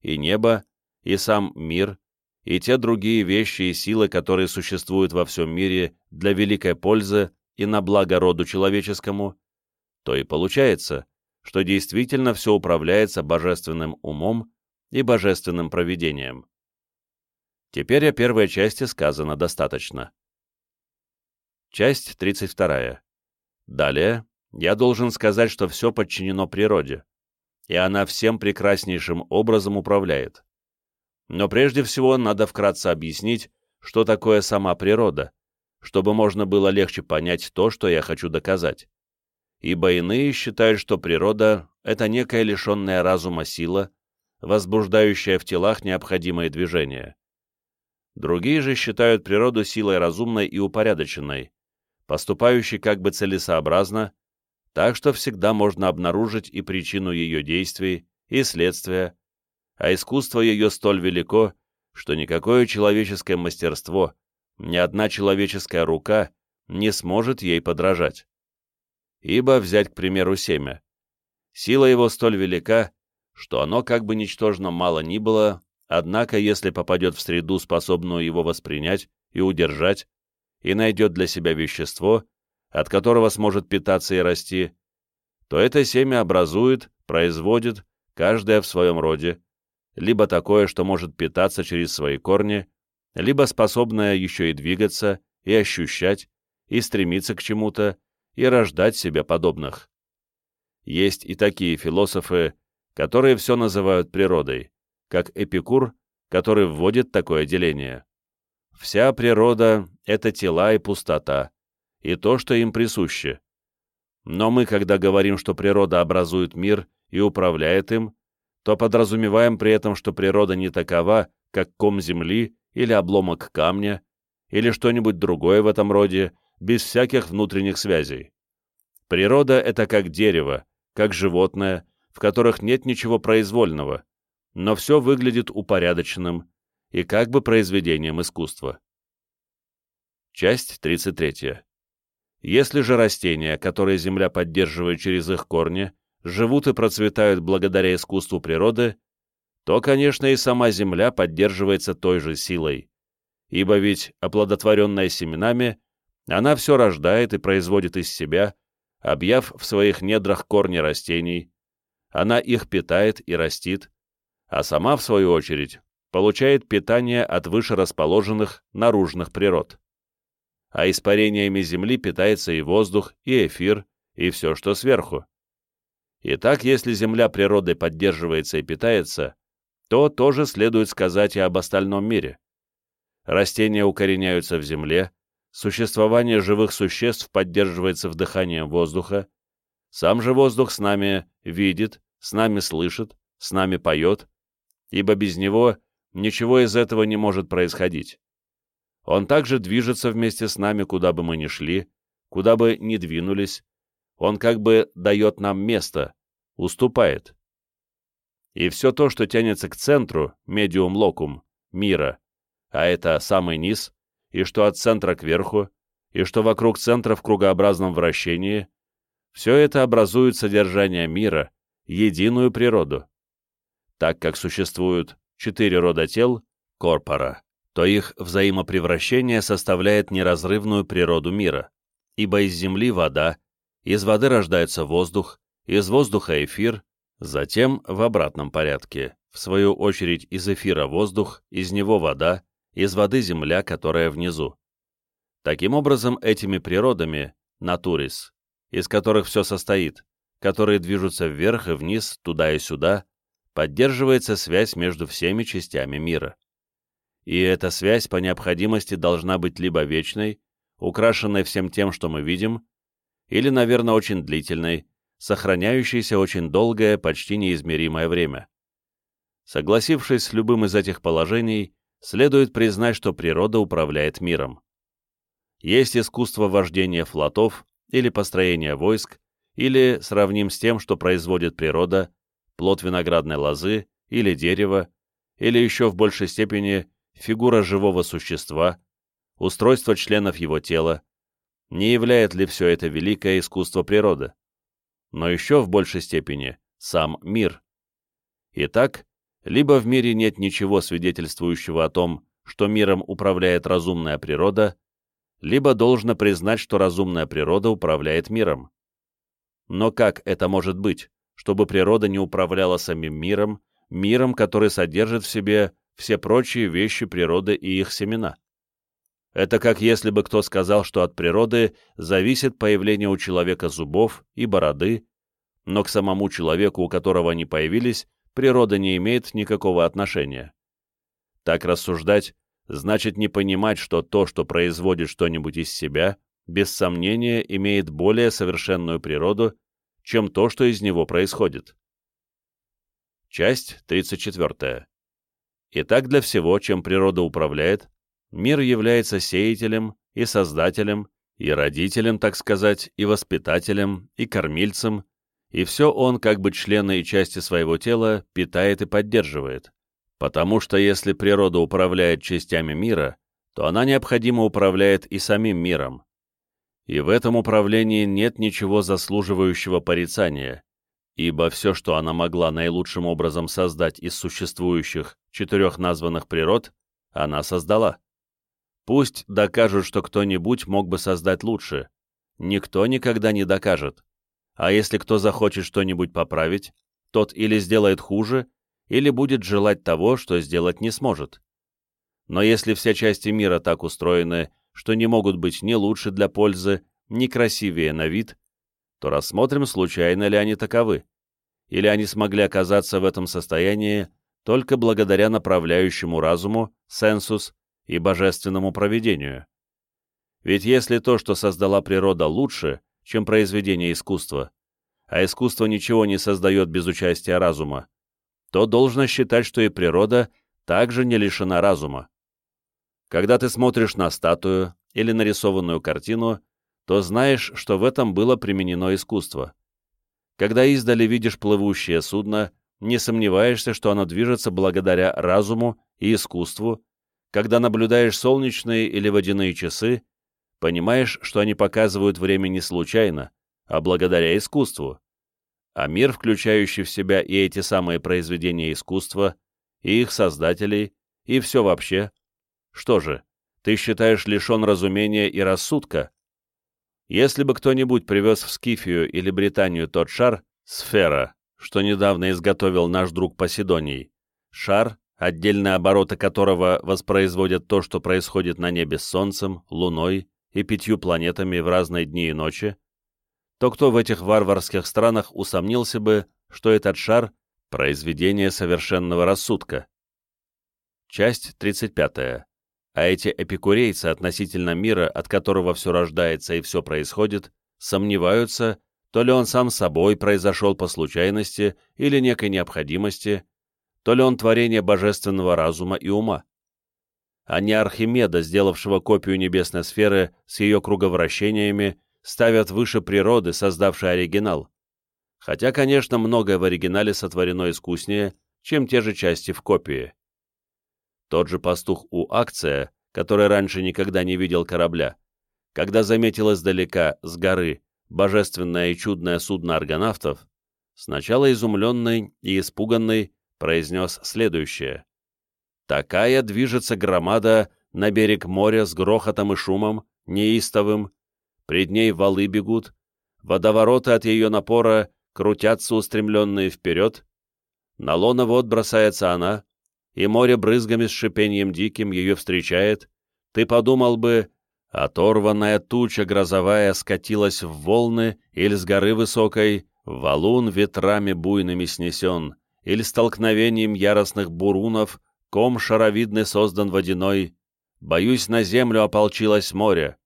Speaker 1: и небо, и сам мир, и те другие вещи и силы, которые существуют во всем мире для великой пользы и на благо роду человеческому, то и получается, что действительно все управляется божественным умом и божественным провидением. Теперь о первой части сказано достаточно. Часть 32. Далее я должен сказать, что все подчинено природе, и она всем прекраснейшим образом управляет. Но прежде всего надо вкратце объяснить, что такое сама природа, чтобы можно было легче понять то, что я хочу доказать. Ибо иные считают, что природа — это некая лишенная разума сила, возбуждающая в телах необходимые движения. Другие же считают природу силой разумной и упорядоченной, поступающей как бы целесообразно, так что всегда можно обнаружить и причину ее действий, и следствия, а искусство ее столь велико, что никакое человеческое мастерство, ни одна человеческая рука не сможет ей подражать. Ибо взять, к примеру, семя. Сила его столь велика, что оно как бы ничтожно мало ни было, Однако, если попадет в среду, способную его воспринять и удержать, и найдет для себя вещество, от которого сможет питаться и расти, то это семя образует, производит, каждое в своем роде, либо такое, что может питаться через свои корни, либо способное еще и двигаться, и ощущать, и стремиться к чему-то, и рождать себе подобных. Есть и такие философы, которые все называют природой, как Эпикур, который вводит такое деление. Вся природа — это тела и пустота, и то, что им присуще. Но мы, когда говорим, что природа образует мир и управляет им, то подразумеваем при этом, что природа не такова, как ком земли или обломок камня, или что-нибудь другое в этом роде, без всяких внутренних связей. Природа — это как дерево, как животное, в которых нет ничего произвольного, но все выглядит упорядоченным и как бы произведением искусства. Часть 33. Если же растения, которые Земля поддерживает через их корни, живут и процветают благодаря искусству природы, то, конечно, и сама Земля поддерживается той же силой, ибо ведь, оплодотворенная семенами, она все рождает и производит из себя, объяв в своих недрах корни растений, она их питает и растит, а сама, в свою очередь, получает питание от выше расположенных наружных природ. А испарениями Земли питается и воздух, и эфир, и все, что сверху. Итак, если Земля природой поддерживается и питается, то тоже следует сказать и об остальном мире. Растения укореняются в земле, существование живых существ поддерживается вдыханием воздуха, сам же воздух с нами видит, с нами слышит, с нами поет, ибо без него ничего из этого не может происходить. Он также движется вместе с нами, куда бы мы ни шли, куда бы ни двинулись, он как бы дает нам место, уступает. И все то, что тянется к центру, медиум локум, мира, а это самый низ, и что от центра к верху, и что вокруг центра в кругообразном вращении, все это образует содержание мира, единую природу так как существуют четыре рода тел, корпора, то их взаимопревращение составляет неразрывную природу мира, ибо из земли вода, из воды рождается воздух, из воздуха эфир, затем в обратном порядке, в свою очередь из эфира воздух, из него вода, из воды земля, которая внизу. Таким образом, этими природами, натурис, из которых все состоит, которые движутся вверх и вниз, туда и сюда, поддерживается связь между всеми частями мира. и эта связь по необходимости должна быть либо вечной, украшенной всем тем, что мы видим, или, наверное, очень длительной, сохраняющейся очень долгое, почти неизмеримое время. Согласившись с любым из этих положений, следует признать, что природа управляет миром. Есть искусство вождения флотов или построения войск, или сравним с тем, что производит природа, плод виноградной лозы или дерева, или еще в большей степени фигура живого существа, устройство членов его тела, не являет ли все это великое искусство природы? Но еще в большей степени сам мир. Итак, либо в мире нет ничего свидетельствующего о том, что миром управляет разумная природа, либо должно признать, что разумная природа управляет миром. Но как это может быть, чтобы природа не управляла самим миром, миром, который содержит в себе все прочие вещи природы и их семена? Это как если бы кто сказал, что от природы зависит появление у человека зубов и бороды, но к самому человеку, у которого они появились, природа не имеет никакого отношения. Так рассуждать значит не понимать, что то, что производит что-нибудь из себя, без сомнения имеет более совершенную природу, чем то, что из него происходит. Часть 34. Итак, для всего, чем природа управляет, мир является сеятелем и создателем, и родителем, так сказать, и воспитателем, и кормильцем, и все он, как бы члены и части своего тела, питает и поддерживает. Потому что если природа управляет частями мира, то она необходимо управляет и самим миром. И в этом управлении нет ничего заслуживающего порицания, ибо все, что она могла наилучшим образом создать из существующих четырех названных природ, она создала. Пусть докажут, что кто-нибудь мог бы создать лучше. Никто никогда не докажет. А если кто захочет что-нибудь поправить, тот или сделает хуже, или будет желать того, что сделать не сможет. Но если все части мира так устроены, что не могут быть ни лучше для пользы, ни красивее на вид, то рассмотрим, случайно ли они таковы, или они смогли оказаться в этом состоянии только благодаря направляющему разуму, сенсус и божественному проведению. Ведь если то, что создала природа, лучше, чем произведение искусства, а искусство ничего не создает без участия разума, то должно считать, что и природа также не лишена разума. Когда ты смотришь на статую или нарисованную картину, то знаешь, что в этом было применено искусство. Когда издали видишь плывущее судно, не сомневаешься, что оно движется благодаря разуму и искусству, когда наблюдаешь солнечные или водяные часы, понимаешь, что они показывают время не случайно, а благодаря искусству а мир, включающий в себя и эти самые произведения искусства, и их создателей, и все вообще. Что же, ты считаешь лишен разумения и рассудка? Если бы кто-нибудь привез в Скифию или Британию тот шар, сфера, что недавно изготовил наш друг Поседоний, шар, отдельные обороты которого воспроизводят то, что происходит на небе с Солнцем, Луной и пятью планетами в разные дни и ночи, то кто в этих варварских странах усомнился бы, что этот шар — произведение совершенного рассудка? Часть 35. А эти эпикурейцы относительно мира, от которого все рождается и все происходит, сомневаются, то ли он сам собой произошел по случайности или некой необходимости, то ли он творение божественного разума и ума. А не Архимеда, сделавшего копию небесной сферы с ее круговращениями ставят выше природы, создавшей оригинал. Хотя, конечно, многое в оригинале сотворено искуснее, чем те же части в копии. Тот же пастух у Акция, который раньше никогда не видел корабля, когда заметил издалека, с горы, божественное и чудное судно аргонавтов, сначала изумленный и испуганный произнес следующее. «Такая движется громада на берег моря с грохотом и шумом, неистовым, Пред ней валы бегут, водовороты от ее напора крутятся устремленные вперед. На лоно вод бросается она, и море брызгами с шипением диким ее встречает. Ты подумал бы, оторванная туча грозовая скатилась в волны или с горы высокой, валун ветрами буйными снесен, или столкновением яростных бурунов ком шаровидный создан водяной, боюсь, на землю ополчилось море,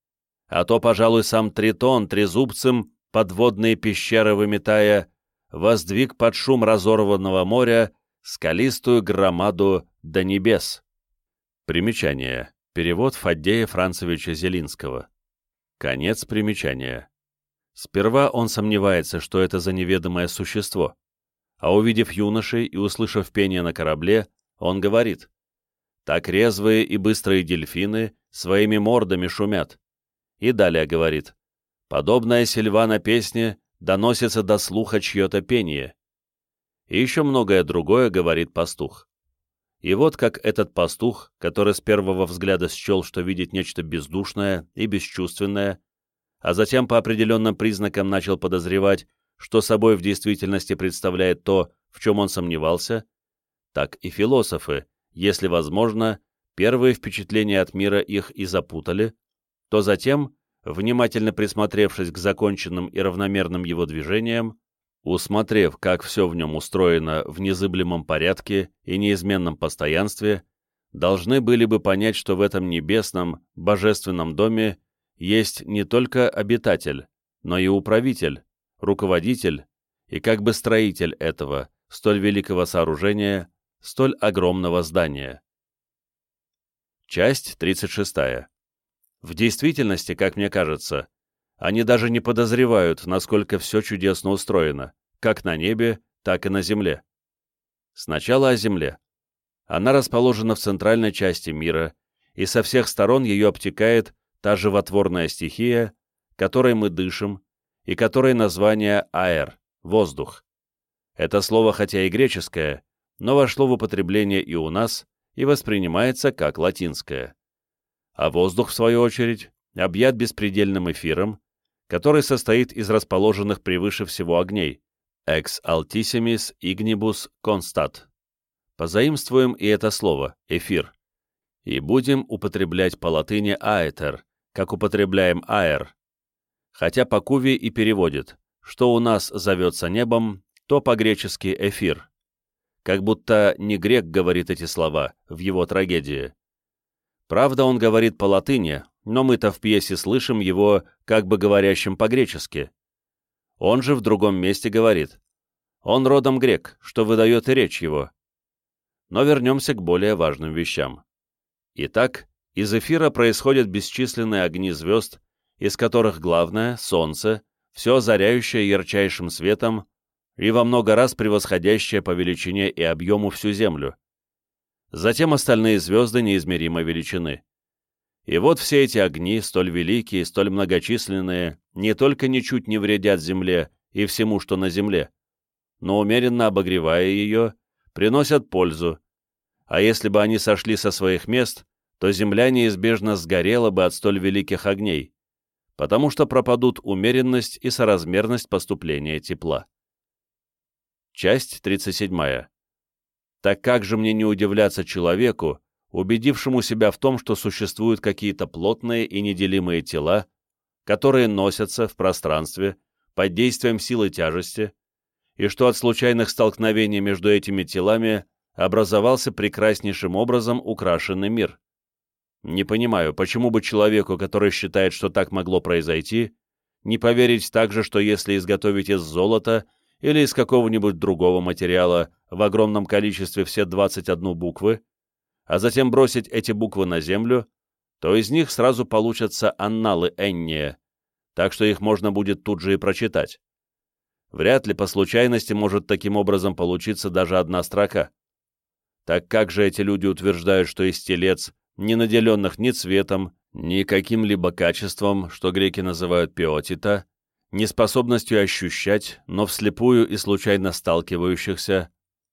Speaker 1: а то, пожалуй, сам Тритон трезубцем подводные пещеры выметая, воздвиг под шум разорванного моря скалистую громаду до небес. Примечание. Перевод Фаддея Францевича Зелинского. Конец примечания. Сперва он сомневается, что это за неведомое существо, а увидев юношей и услышав пение на корабле, он говорит, «Так резвые и быстрые дельфины своими мордами шумят». И далее говорит, «Подобная сильвана песни доносится до слуха чье-то пение». И еще многое другое говорит пастух. И вот как этот пастух, который с первого взгляда счел, что видит нечто бездушное и бесчувственное, а затем по определенным признакам начал подозревать, что собой в действительности представляет то, в чем он сомневался, так и философы, если возможно, первые впечатления от мира их и запутали, то затем, внимательно присмотревшись к законченным и равномерным его движениям, Усмотрев, как все в нем устроено в незыблемом порядке и неизменном постоянстве, должны были бы понять, что в этом небесном, божественном доме есть не только обитатель, но и управитель, руководитель и как бы строитель этого, столь великого сооружения, столь огромного здания. Часть 36. В действительности, как мне кажется, они даже не подозревают, насколько все чудесно устроено, как на небе, так и на земле. Сначала о земле. Она расположена в центральной части мира, и со всех сторон ее обтекает та животворная стихия, которой мы дышим, и которой название аэр — воздух. Это слово хотя и греческое, но вошло в употребление и у нас, и воспринимается как латинское. А воздух, в свою очередь, объят беспредельным эфиром, который состоит из расположенных превыше всего огней ex altissimis ignibus constat. Позаимствуем и это слово «эфир» и будем употреблять по латыни «аэтер», как употребляем «аэр». Хотя по Куви и переводит, что у нас зовется небом, то по-гречески «эфир». Как будто не грек говорит эти слова в его трагедии. Правда, он говорит по латыни, но мы-то в пьесе слышим его как бы говорящим по-гречески. Он же в другом месте говорит. Он родом грек, что выдает и речь его. Но вернемся к более важным вещам. Итак, из эфира происходят бесчисленные огни звезд, из которых главное — Солнце, все озаряющее ярчайшим светом и во много раз превосходящее по величине и объему всю Землю. Затем остальные звезды неизмеримой величины. И вот все эти огни, столь великие, столь многочисленные, не только ничуть не вредят Земле и всему, что на Земле, но умеренно обогревая ее, приносят пользу, а если бы они сошли со своих мест, то Земля неизбежно сгорела бы от столь великих огней, потому что пропадут умеренность и соразмерность поступления тепла. Часть 37. Так как же мне не удивляться человеку, убедившему себя в том, что существуют какие-то плотные и неделимые тела, которые носятся в пространстве под действием силы тяжести, и что от случайных столкновений между этими телами образовался прекраснейшим образом украшенный мир. Не понимаю, почему бы человеку, который считает, что так могло произойти, не поверить также, что если изготовить из золота или из какого-нибудь другого материала в огромном количестве все 21 буквы, а затем бросить эти буквы на землю, то из них сразу получатся анналы Энния, так что их можно будет тут же и прочитать. Вряд ли по случайности может таким образом получиться даже одна строка. Так как же эти люди утверждают, что из не наделенных ни цветом, ни каким-либо качеством, что греки называют пиотита, неспособностью ощущать, но вслепую и случайно сталкивающихся,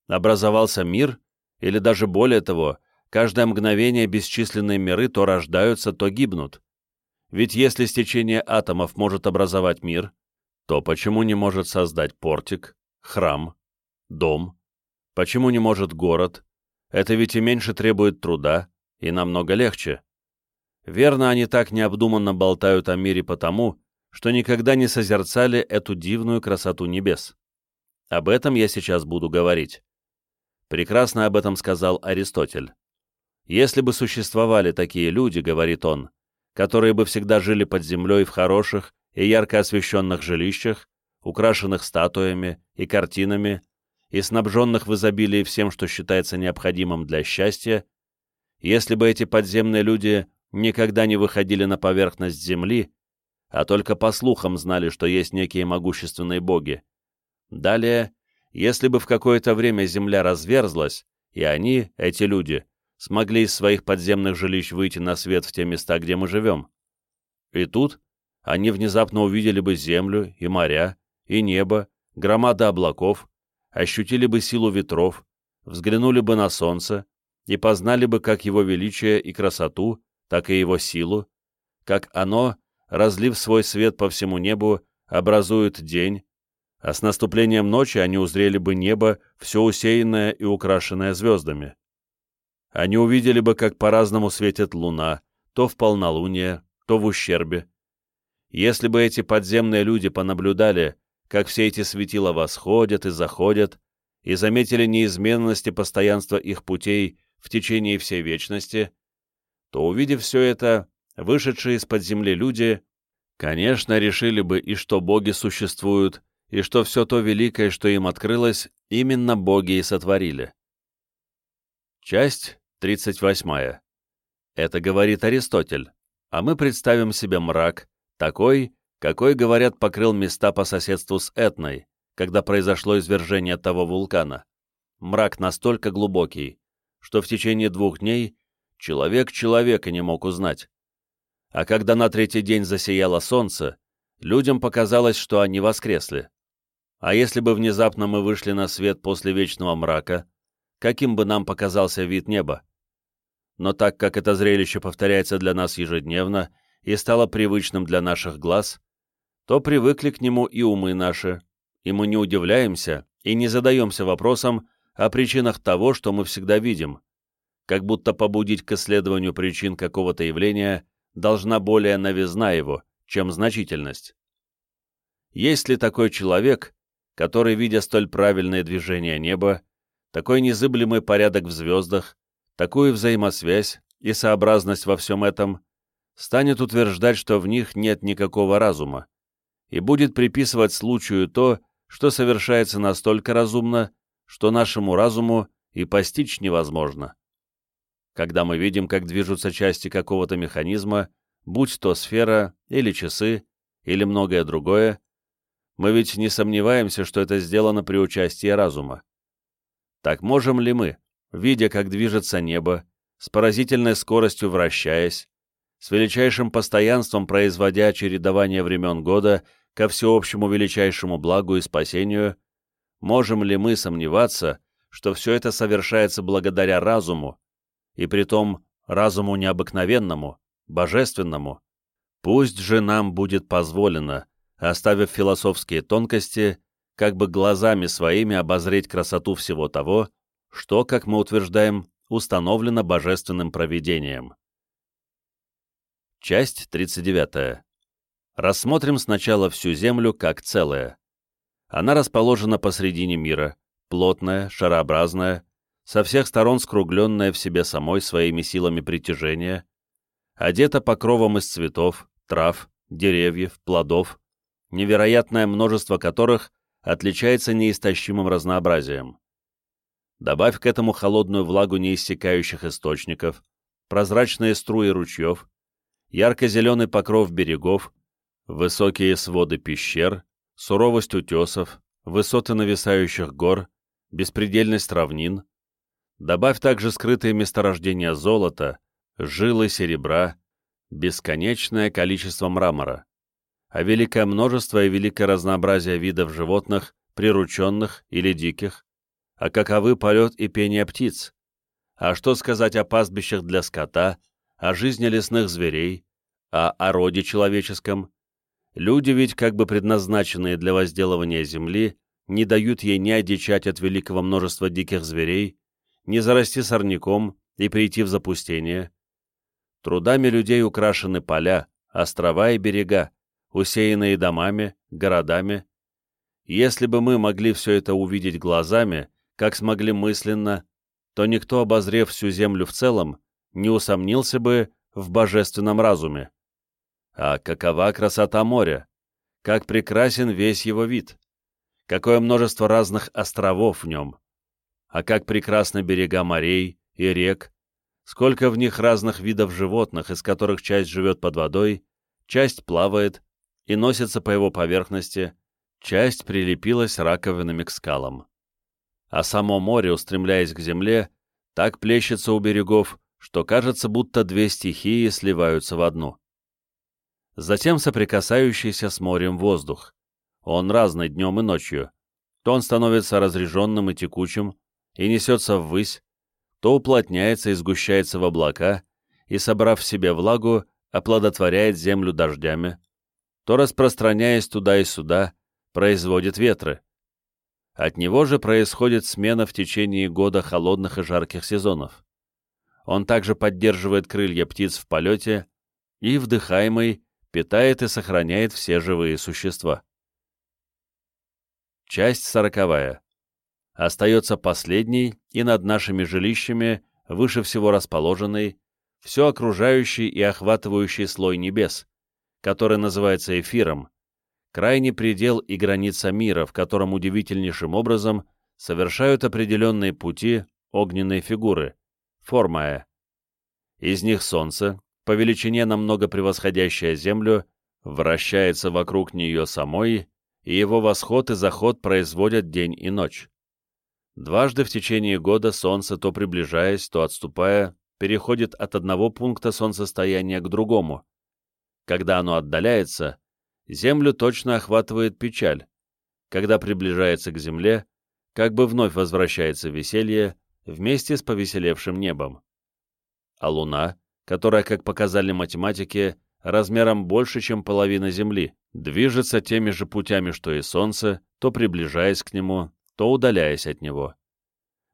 Speaker 1: образовался мир, или даже более того, Каждое мгновение бесчисленные миры то рождаются, то гибнут. Ведь если стечение атомов может образовать мир, то почему не может создать портик, храм, дом? Почему не может город? Это ведь и меньше требует труда, и намного легче. Верно, они так необдуманно болтают о мире потому, что никогда не созерцали эту дивную красоту небес. Об этом я сейчас буду говорить. Прекрасно об этом сказал Аристотель. Если бы существовали такие люди, говорит он, которые бы всегда жили под землей в хороших и ярко освещенных жилищах, украшенных статуями и картинами, и снабженных в изобилии всем, что считается необходимым для счастья, если бы эти подземные люди никогда не выходили на поверхность земли, а только по слухам знали, что есть некие могущественные боги. Далее, если бы в какое-то время земля разверзлась, и они, эти люди, смогли из своих подземных жилищ выйти на свет в те места, где мы живем. И тут они внезапно увидели бы землю и моря, и небо, громады облаков, ощутили бы силу ветров, взглянули бы на солнце и познали бы как его величие и красоту, так и его силу, как оно, разлив свой свет по всему небу, образует день, а с наступлением ночи они узрели бы небо, все усеянное и украшенное звездами. Они увидели бы, как по-разному светит луна, то в полнолуние, то в ущербе. Если бы эти подземные люди понаблюдали, как все эти светила восходят и заходят, и заметили неизменность и постоянство их путей в течение всей вечности, то, увидев все это, вышедшие из-под земли люди, конечно, решили бы и что боги существуют, и что все то великое, что им открылось, именно боги и сотворили. Часть 38. Это говорит Аристотель, а мы представим себе мрак, такой, какой, говорят, покрыл места по соседству с Этной, когда произошло извержение того вулкана. Мрак настолько глубокий, что в течение двух дней человек человека не мог узнать. А когда на третий день засияло солнце, людям показалось, что они воскресли. А если бы внезапно мы вышли на свет после вечного мрака, каким бы нам показался вид неба? Но так как это зрелище повторяется для нас ежедневно и стало привычным для наших глаз, то привыкли к нему и умы наши, и мы не удивляемся и не задаемся вопросом о причинах того, что мы всегда видим, как будто побудить к исследованию причин какого-то явления должна более новизна его, чем значительность. Есть ли такой человек, который, видя столь правильное движение неба, такой незыблемый порядок в звездах, такую взаимосвязь и сообразность во всем этом, станет утверждать, что в них нет никакого разума, и будет приписывать случаю то, что совершается настолько разумно, что нашему разуму и постичь невозможно. Когда мы видим, как движутся части какого-то механизма, будь то сфера или часы, или многое другое, мы ведь не сомневаемся, что это сделано при участии разума. Так можем ли мы, видя, как движется небо, с поразительной скоростью вращаясь, с величайшим постоянством производя чередование времен года ко всеобщему величайшему благу и спасению, можем ли мы сомневаться, что все это совершается благодаря разуму, и притом разуму необыкновенному, божественному? Пусть же нам будет позволено, оставив философские тонкости, как бы глазами своими обозреть красоту всего того, что, как мы утверждаем, установлено божественным провидением. Часть 39. Рассмотрим сначала всю Землю как целое. Она расположена посредине мира, плотная, шарообразная, со всех сторон скругленная в себе самой своими силами притяжения, одета покровом из цветов, трав, деревьев, плодов, невероятное множество которых отличается неистощимым разнообразием. Добавь к этому холодную влагу неиссякающих источников, прозрачные струи ручьев, ярко-зеленый покров берегов, Высокие своды пещер, суровость утесов, высоты нависающих гор, беспредельность равнин. Добавь также скрытые месторождения золота, жилы серебра, бесконечное количество мрамора, а великое множество и великое разнообразие видов животных, прирученных или диких, а каковы полет и пение птиц, а что сказать о пастбищах для скота, о жизни лесных зверей, а о роде человеческом, Люди ведь, как бы предназначенные для возделывания земли, не дают ей ни одичать от великого множества диких зверей, ни зарасти сорняком и прийти в запустение. Трудами людей украшены поля, острова и берега, усеянные домами, городами. Если бы мы могли все это увидеть глазами, как смогли мысленно, то никто, обозрев всю землю в целом, не усомнился бы в божественном разуме. А какова красота моря! Как прекрасен весь его вид! Какое множество разных островов в нем! А как прекрасны берега морей и рек! Сколько в них разных видов животных, из которых часть живет под водой, часть плавает и носится по его поверхности, часть прилепилась раковинами к скалам. А само море, устремляясь к земле, так плещется у берегов, что кажется, будто две стихии сливаются в одну. Затем соприкасающийся с морем воздух. Он разный днем и ночью. То он становится разреженным и текучим, и несется ввысь, то уплотняется и сгущается в облака, и, собрав в себе влагу, оплодотворяет землю дождями, то, распространяясь туда и сюда, производит ветры. От него же происходит смена в течение года холодных и жарких сезонов. Он также поддерживает крылья птиц в полете и, вдыхаемый, питает и сохраняет все живые существа. Часть сороковая. Остается последний и над нашими жилищами, выше всего расположенный, все окружающий и охватывающий слой небес, который называется эфиром, крайний предел и граница мира, в котором удивительнейшим образом совершают определенные пути огненные фигуры, формая. Из них Солнце, по величине намного превосходящее Землю, вращается вокруг нее самой, и его восход и заход производят день и ночь. Дважды в течение года Солнце, то приближаясь, то отступая, переходит от одного пункта солнцестояния к другому. Когда оно отдаляется, Землю точно охватывает печаль. Когда приближается к Земле, как бы вновь возвращается веселье вместе с повеселевшим небом. А Луна, которая, как показали математики, размером больше, чем половина Земли, движется теми же путями, что и Солнце, то приближаясь к нему, то удаляясь от него.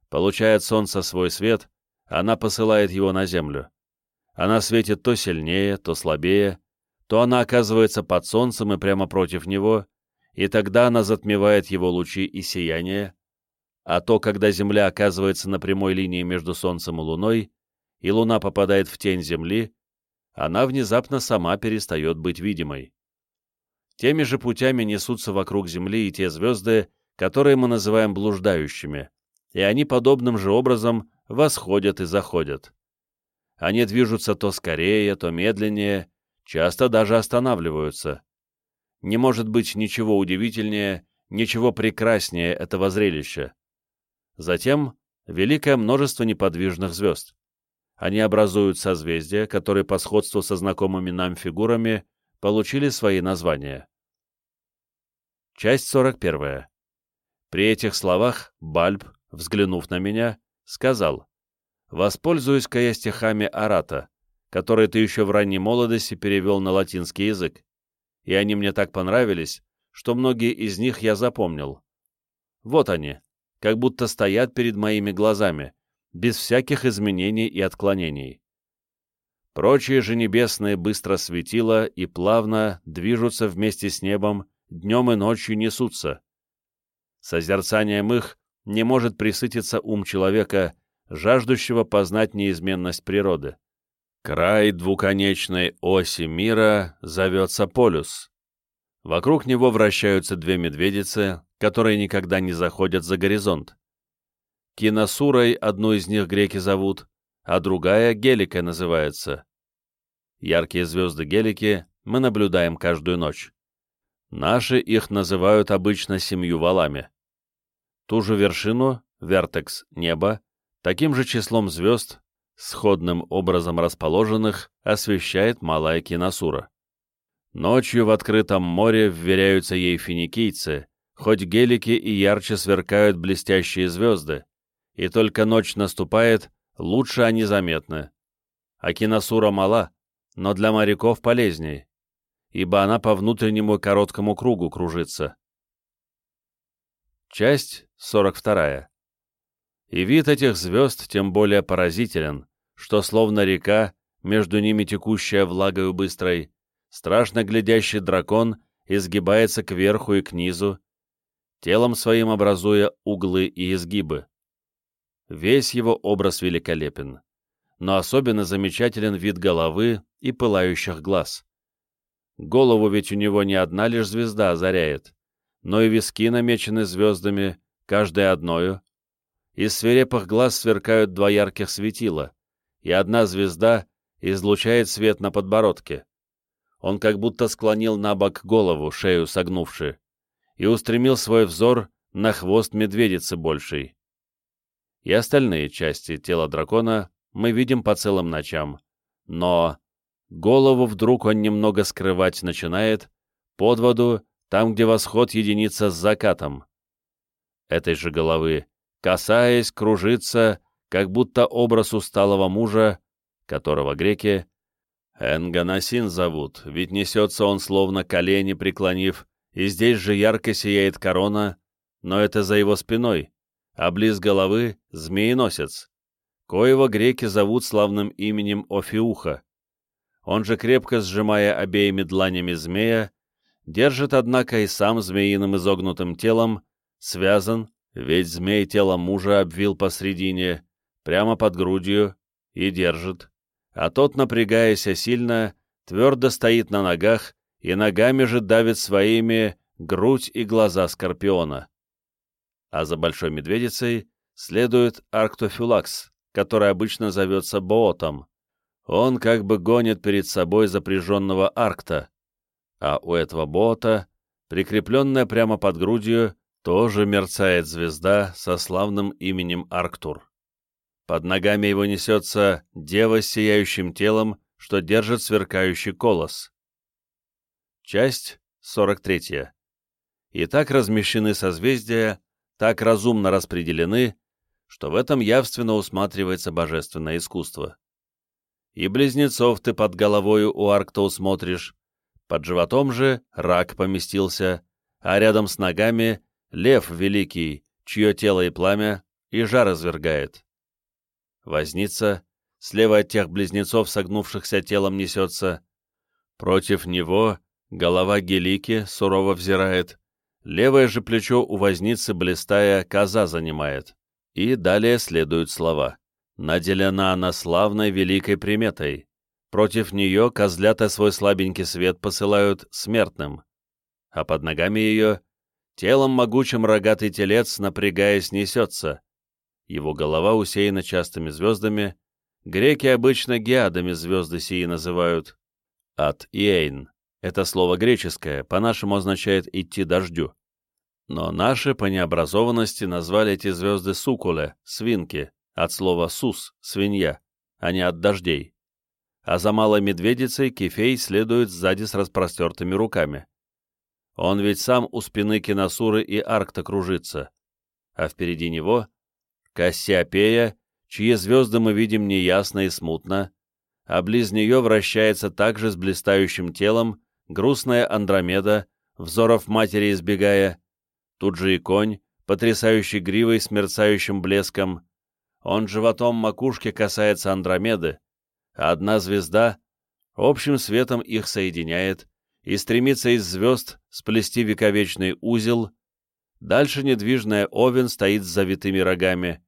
Speaker 1: Получает Солнце свой свет, она посылает его на Землю. Она светит то сильнее, то слабее, то она оказывается под Солнцем и прямо против него, и тогда она затмевает его лучи и сияние, а то, когда Земля оказывается на прямой линии между Солнцем и Луной, и Луна попадает в тень Земли, она внезапно сама перестает быть видимой. Теми же путями несутся вокруг Земли и те звезды, которые мы называем блуждающими, и они подобным же образом восходят и заходят. Они движутся то скорее, то медленнее, часто даже останавливаются. Не может быть ничего удивительнее, ничего прекраснее этого зрелища. Затем великое множество неподвижных звезд. Они образуют созвездия, которые по сходству со знакомыми нам фигурами получили свои названия. Часть 41. При этих словах Бальб, взглянув на меня, сказал, «Воспользуюсь-ка я стихами Арата, которые ты еще в ранней молодости перевел на латинский язык, и они мне так понравились, что многие из них я запомнил. Вот они, как будто стоят перед моими глазами, без всяких изменений и отклонений. Прочие же небесные быстро светило и плавно движутся вместе с небом, днем и ночью несутся. Созерцанием их не может присытиться ум человека, жаждущего познать неизменность природы. Край двуконечной оси мира зовется полюс. Вокруг него вращаются две медведицы, которые никогда не заходят за горизонт. Киносурой одну из них греки зовут, а другая Гелика называется. Яркие звезды Гелики мы наблюдаем каждую ночь. Наши их называют обычно семью валами. Ту же вершину, вертекс неба, таким же числом звезд, сходным образом расположенных, освещает малая киносура. Ночью в открытом море вверяются ей финикийцы, хоть гелики и ярче сверкают блестящие звезды, и только ночь наступает, лучше они заметны. А киносура мала, но для моряков полезней, ибо она по внутреннему короткому кругу кружится. Часть 42. И вид этих звезд тем более поразителен, что словно река, между ними текущая влагою быстрой, страшно глядящий дракон изгибается кверху и к низу, телом своим образуя углы и изгибы. Весь его образ великолепен. но особенно замечателен вид головы и пылающих глаз. Голову ведь у него не одна лишь звезда озаряет, но и виски намечены звездами, каждая одною. Из свирепых глаз сверкают два ярких светила, и одна звезда излучает свет на подбородке. Он как будто склонил на бок голову, шею согнувши, и устремил свой взор на хвост медведицы большей. И остальные части тела дракона мы видим по целым ночам, но голову вдруг он немного скрывать начинает, под воду, там, где восход единится с закатом. Этой же головы, касаясь, кружится, как будто образ усталого мужа, которого греки Энганасин зовут, ведь несется он словно колени преклонив, и здесь же ярко сияет корона, но это за его спиной, а близ головы — змееносец, коего греки зовут славным именем Офиуха. Он же, крепко сжимая обеими дланями змея, держит, однако, и сам змеиным изогнутым телом, связан, ведь змей тело мужа обвил посредине, прямо под грудью, и держит, а тот, напрягаясь сильно, твердо стоит на ногах и ногами же давит своими грудь и глаза скорпиона. А за большой медведицей следует Арктофюлакс, который обычно зовется Боотом. Он как бы гонит перед собой запряженного Аркта, а у этого Боота, прикрепленная прямо под грудью, тоже мерцает звезда со славным именем Арктур. Под ногами его несется дева с сияющим телом, что держит сверкающий колос. Часть 43. И так размещены созвездия, так разумно распределены, что в этом явственно усматривается божественное искусство. И близнецов ты под головою у Аркта усмотришь, под животом же рак поместился, а рядом с ногами лев великий, чье тело и пламя и жар извергает. Возница, слева от тех близнецов, согнувшихся телом, несется. Против него голова Гелики сурово взирает, левое же плечо у возницы, блистая, коза занимает. И далее следуют слова. Наделена она славной великой приметой. Против нее козлята свой слабенький свет посылают смертным. А под ногами ее телом могучим рогатый телец, напрягаясь, несется, его голова усеяна частыми звездами, греки обычно геадами звезды сии называют. От Иэйн — это слово греческое, по-нашему означает «идти дождю». Но наши по необразованности назвали эти звезды сукуле, свинки, от слова «сус» — свинья, а не от дождей. А за малой медведицей Кефей следует сзади с распростертыми руками. Он ведь сам у спины Киносуры и Аркта кружится, а впереди него Кассиопея, чьи звезды мы видим неясно и смутно, а близ нее вращается также с блистающим телом грустная Андромеда, взоров матери избегая, тут же и конь, потрясающий гривой с мерцающим блеском, он животом макушки касается Андромеды, а одна звезда общим светом их соединяет и стремится из звезд сплести вековечный узел, дальше недвижная Овен стоит с завитыми рогами,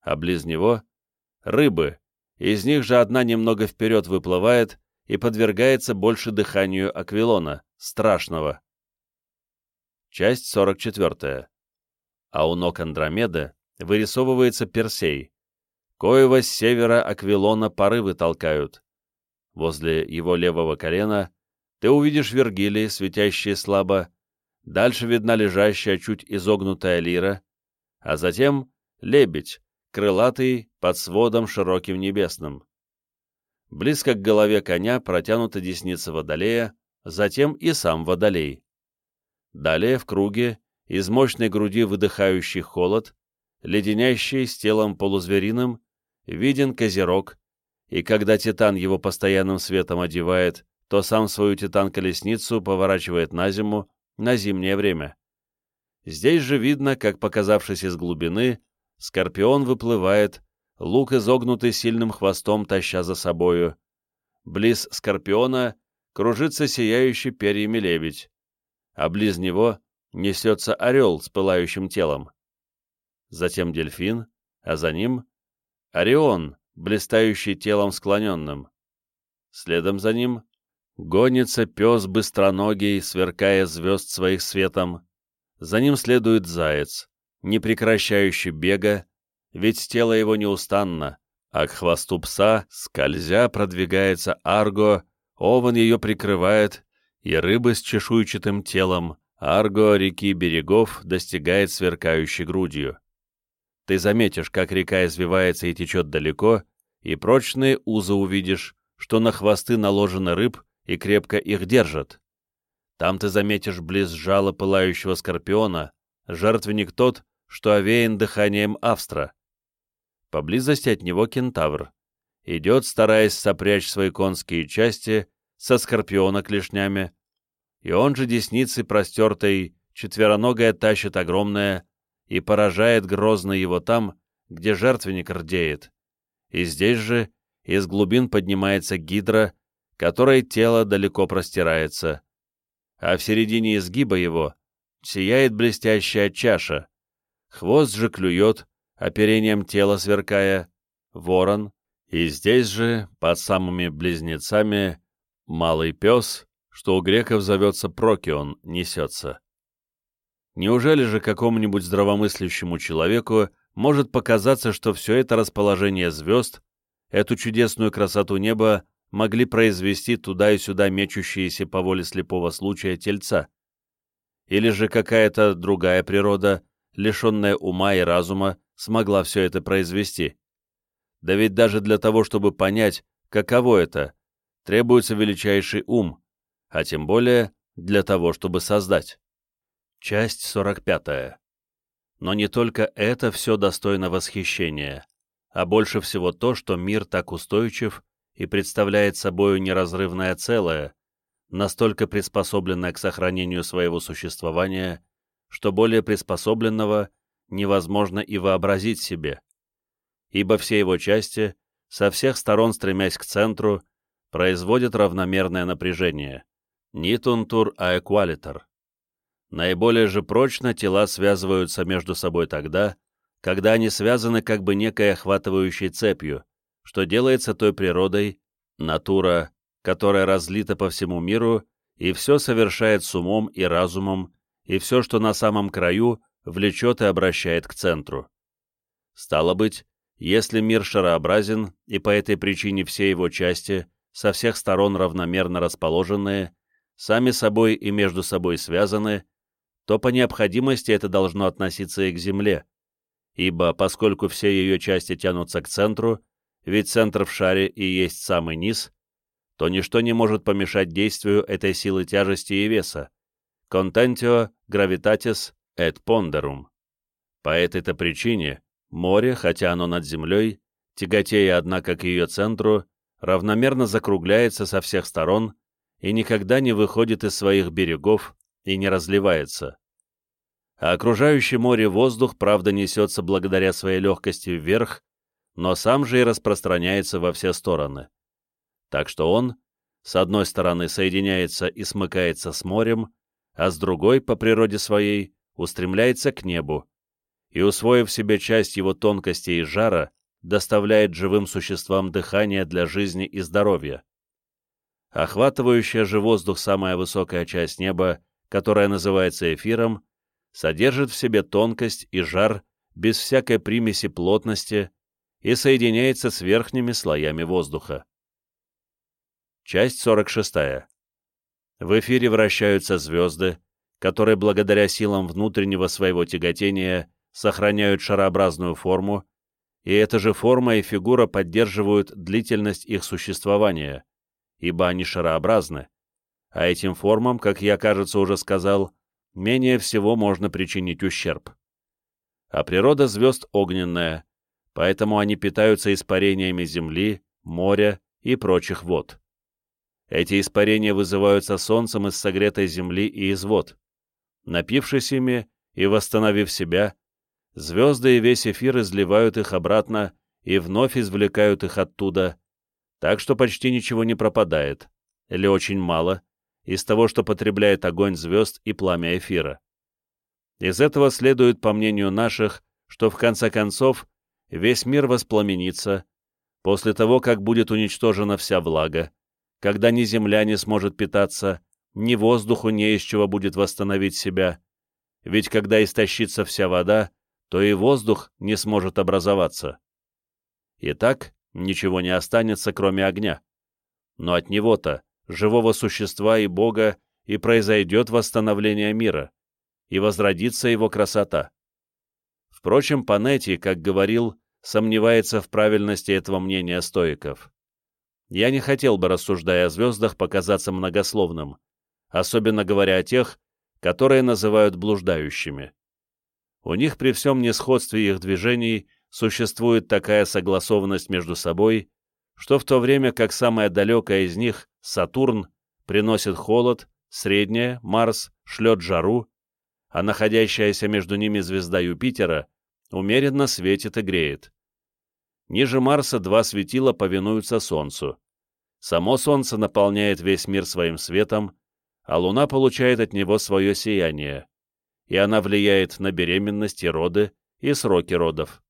Speaker 1: а близ него — рыбы, из них же одна немного вперед выплывает и подвергается больше дыханию Аквилона, страшного. Часть 44. А у ног Андромеды вырисовывается Персей, коего с севера Аквилона порывы толкают. Возле его левого колена ты увидишь Вергилии, светящие слабо, дальше видна лежащая чуть изогнутая лира, а затем лебедь, крылатый, под сводом широким небесным. Близко к голове коня протянута десница водолея, затем и сам водолей. Далее в круге, из мощной груди выдыхающий холод, леденящий с телом полузвериным, виден козерог, и когда Титан его постоянным светом одевает, то сам свою Титан-колесницу поворачивает на зиму, на зимнее время. Здесь же видно, как, показавшись из глубины, Скорпион выплывает, лук изогнутый сильным хвостом, таща за собою. Близ Скорпиона кружится сияющий перьями лебедь, а близ него несется орел с пылающим телом. Затем дельфин, а за ним Орион, блистающий телом склоненным. Следом за ним гонится пес быстроногий, сверкая звезд своих светом. За ним следует заяц, не прекращающий бега, ведь тело его неустанно, а к хвосту пса, скользя, продвигается арго, овен ее прикрывает, и рыба с чешуйчатым телом, арго реки берегов достигает сверкающей грудью. Ты заметишь, как река извивается и течет далеко, и прочные узы увидишь, что на хвосты наложены рыб и крепко их держат. Там ты заметишь близ жала пылающего скорпиона, жертвенник тот, что овеян дыханием Австра. Поблизости от него кентавр. Идет, стараясь сопрячь свои конские части со скорпиона клешнями, и он же десницей простертой четвероногая тащит огромное и поражает грозно его там, где жертвенник рдеет. И здесь же из глубин поднимается гидра, которой тело далеко простирается, а в середине изгиба его сияет блестящая чаша, хвост же клюет, оперением тела сверкая, ворон, и здесь же, под самыми близнецами, малый пес, что у греков зовется Прокион, несется. Неужели же какому-нибудь здравомыслящему человеку может показаться, что все это расположение звезд, эту чудесную красоту неба могли произвести туда и сюда мечущиеся по воле слепого случая тельца? Или же какая-то другая природа, лишенная ума и разума, смогла все это произвести. Да ведь даже для того, чтобы понять, каково это, требуется величайший ум, а тем более для того, чтобы создать. Часть 45. Но не только это все достойно восхищения, а больше всего то, что мир так устойчив и представляет собою неразрывное целое, настолько приспособленное к сохранению своего существования, что более приспособленного невозможно и вообразить себе, ибо все его части, со всех сторон стремясь к центру, производят равномерное напряжение. Нитунтур аэквалитер. Наиболее же прочно тела связываются между собой тогда, когда они связаны как бы некой охватывающей цепью, что делается той природой, натура, которая разлита по всему миру и все совершает с умом и разумом, и все, что на самом краю, влечет и обращает к центру. Стало быть, если мир шарообразен, и по этой причине все его части, со всех сторон равномерно расположенные, сами собой и между собой связаны, то по необходимости это должно относиться и к Земле, ибо поскольку все ее части тянутся к центру, ведь центр в шаре и есть самый низ, то ничто не может помешать действию этой силы тяжести и веса. Contentio gravitatis et ponderum. По этой-то причине море, хотя оно над землей, тяготея, однако, к ее центру, равномерно закругляется со всех сторон и никогда не выходит из своих берегов и не разливается. А окружающий море воздух, правда, несется благодаря своей легкости вверх, но сам же и распространяется во все стороны. Так что он, с одной стороны, соединяется и смыкается с морем, а с другой, по природе своей, устремляется к небу и, усвоив себе часть его тонкости и жара, доставляет живым существам дыхание для жизни и здоровья. Охватывающая же воздух самая высокая часть неба, которая называется эфиром, содержит в себе тонкость и жар без всякой примеси плотности и соединяется с верхними слоями воздуха. Часть 46. В эфире вращаются звезды, которые благодаря силам внутреннего своего тяготения сохраняют шарообразную форму, и эта же форма и фигура поддерживают длительность их существования, ибо они шарообразны, а этим формам, как я, кажется, уже сказал, менее всего можно причинить ущерб. А природа звезд огненная, поэтому они питаются испарениями земли, моря и прочих вод. Эти испарения вызываются солнцем из согретой земли и из вод. Напившись ими и восстановив себя, звезды и весь эфир изливают их обратно и вновь извлекают их оттуда, так что почти ничего не пропадает, или очень мало, из того, что потребляет огонь звезд и пламя эфира. Из этого следует, по мнению наших, что в конце концов весь мир воспламенится, После того, как будет уничтожена вся влага, когда ни земля не сможет питаться, ни воздуху не из чего будет восстановить себя, ведь когда истощится вся вода, то и воздух не сможет образоваться. Итак, ничего не останется, кроме огня. Но от него-то, живого существа и Бога, и произойдет восстановление мира, и возродится его красота. Впрочем, Панетти, как говорил, сомневается в правильности этого мнения стоиков. Я не хотел бы, рассуждая о звездах, показаться многословным, особенно говоря о тех, которые называют блуждающими. У них при всем несходстве их движений существует такая согласованность между собой, что в то время как самая далекая из них, Сатурн, приносит холод, средняя, Марс, шлет жару, а находящаяся между ними звезда Юпитера умеренно светит и греет. Ниже Марса два светила повинуются Солнцу. Само Солнце наполняет весь мир своим светом, а Луна получает от него свое сияние, и она влияет на беременность и роды, и сроки родов.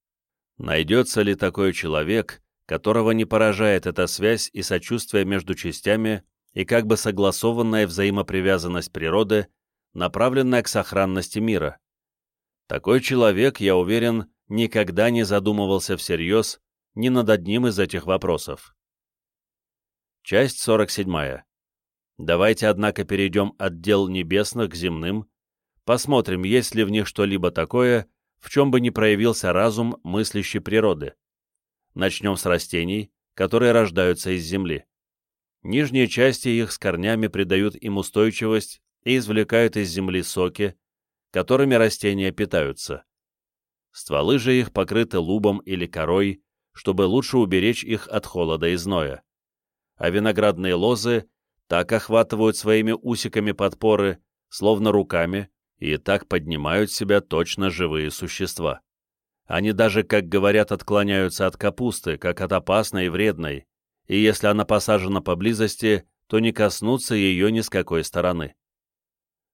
Speaker 1: Найдется ли такой человек, которого не поражает эта связь и сочувствие между частями и как бы согласованная взаимопривязанность природы, направленная к сохранности мира? Такой человек, я уверен, никогда не задумывался всерьез ни над одним из этих вопросов. Часть 47. Давайте, однако, перейдем от дел небесных к земным, посмотрим, есть ли в них что-либо такое, в чем бы не проявился разум мыслящей природы. Начнем с растений, которые рождаются из земли. Нижние части их с корнями придают им устойчивость и извлекают из земли соки, которыми растения питаются. Стволы же их покрыты лубом или корой, чтобы лучше уберечь их от холода и зноя. А виноградные лозы так охватывают своими усиками подпоры, словно руками, и так поднимают себя точно живые существа. Они даже, как говорят, отклоняются от капусты, как от опасной и вредной, и если она посажена поблизости, то не коснутся ее ни с какой стороны.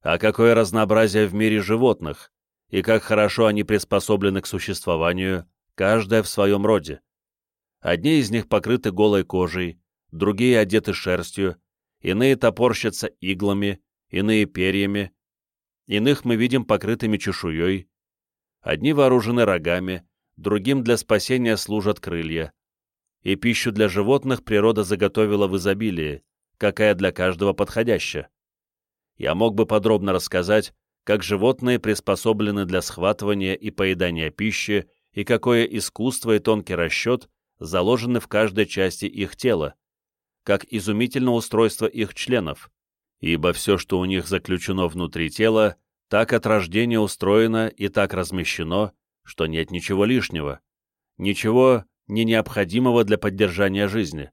Speaker 1: А какое разнообразие в мире животных, и как хорошо они приспособлены к существованию, каждая в своем роде. Одни из них покрыты голой кожей, другие одеты шерстью, иные топорщатся иглами, иные перьями, иных мы видим покрытыми чешуей. Одни вооружены рогами, другим для спасения служат крылья. И пищу для животных природа заготовила в изобилии, какая для каждого подходящая. Я мог бы подробно рассказать, как животные приспособлены для схватывания и поедания пищи, и какое искусство и тонкий расчет заложены в каждой части их тела, как изумительно устройство их членов, ибо все, что у них заключено внутри тела, так от рождения устроено и так размещено, что нет ничего лишнего, ничего не необходимого для поддержания жизни.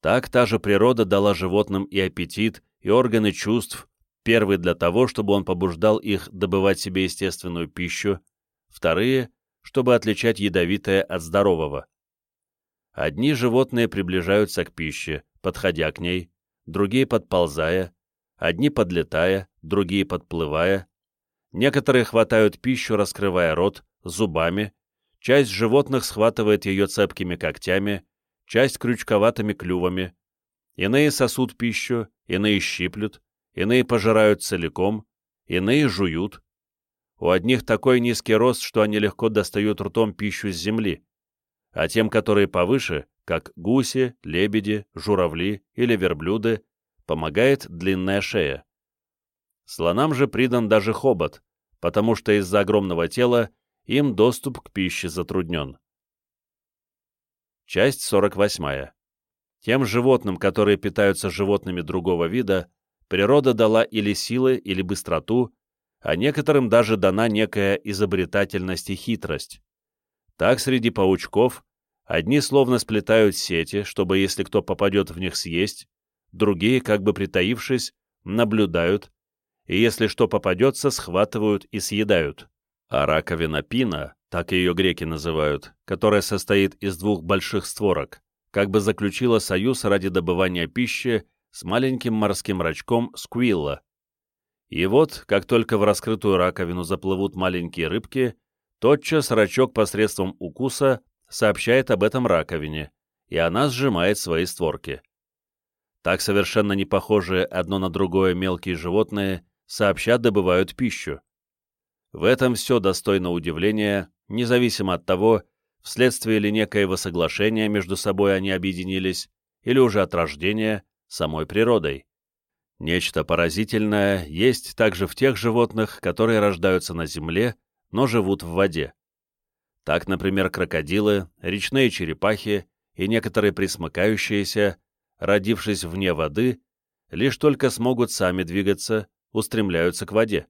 Speaker 1: Так та же природа дала животным и аппетит, и органы чувств, первый для того, чтобы он побуждал их добывать себе естественную пищу, вторые, чтобы отличать ядовитое от здорового. Одни животные приближаются к пище, подходя к ней, другие подползая, одни подлетая, другие подплывая. Некоторые хватают пищу, раскрывая рот, зубами, часть животных схватывает ее цепкими когтями, часть крючковатыми клювами. Иные сосут пищу, иные щиплют, иные пожирают целиком, иные жуют. У одних такой низкий рост, что они легко достают ртом пищу с земли, а тем, которые повыше, как гуси, лебеди, журавли или верблюды, помогает длинная шея. Слонам же придан даже хобот, потому что из-за огромного тела им доступ к пище затруднен. Часть 48. Тем животным, которые питаются животными другого вида, природа дала или силы, или быстроту, а некоторым даже дана некая изобретательность и хитрость. Так среди паучков одни словно сплетают сети, чтобы, если кто попадет в них съесть, другие, как бы притаившись, наблюдают, и если что попадется, схватывают и съедают. А раковина пина, так ее греки называют, которая состоит из двух больших створок, как бы заключила союз ради добывания пищи с маленьким морским рачком сквилла. И вот, как только в раскрытую раковину заплывут маленькие рыбки, тотчас рачок посредством укуса сообщает об этом раковине, и она сжимает свои створки. Так совершенно не похожие одно на другое мелкие животные сообща добывают пищу. В этом все достойно удивления, независимо от того, вследствие ли некоего соглашения между собой они объединились, или уже от рождения самой природой. Нечто поразительное есть также в тех животных, которые рождаются на земле, но живут в воде. Так, например, крокодилы, речные черепахи и некоторые присмыкающиеся родившись вне воды, лишь только смогут сами двигаться, устремляются к воде.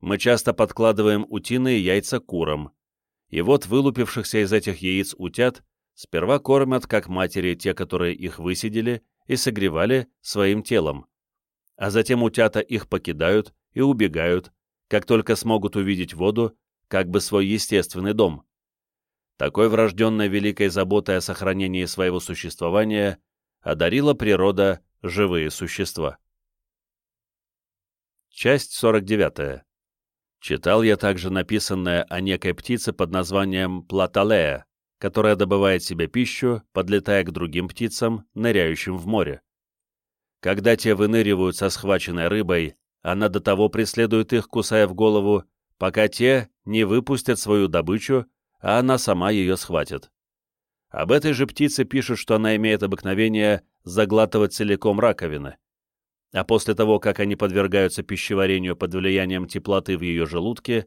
Speaker 1: Мы часто подкладываем утиные яйца курам, и вот вылупившихся из этих яиц утят сперва кормят, как матери, те, которые их высидели и согревали своим телом, а затем утята их покидают и убегают, как только смогут увидеть воду, как бы свой естественный дом. Такой врожденной великой заботой о сохранении своего существования одарила природа живые существа. Часть 49. Читал я также написанное о некой птице под названием платалея, которая добывает себе пищу, подлетая к другим птицам, ныряющим в море. Когда те выныривают со схваченной рыбой, она до того преследует их, кусая в голову, пока те не выпустят свою добычу, а она сама ее схватит. Об этой же птице пишут, что она имеет обыкновение заглатывать целиком раковины. А после того, как они подвергаются пищеварению под влиянием теплоты в ее желудке,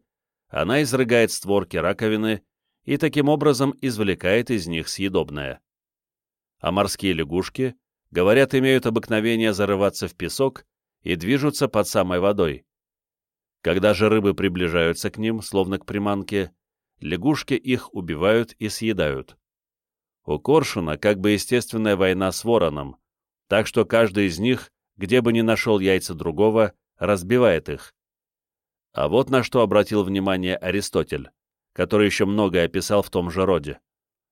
Speaker 1: она изрыгает створки раковины и таким образом извлекает из них съедобное. А морские лягушки, говорят, имеют обыкновение зарываться в песок и движутся под самой водой. Когда же рыбы приближаются к ним, словно к приманке, лягушки их убивают и съедают. У Коршуна как бы естественная война с вороном, так что каждый из них, где бы ни нашел яйца другого, разбивает их. А вот на что обратил внимание Аристотель, который еще многое описал в том же роде,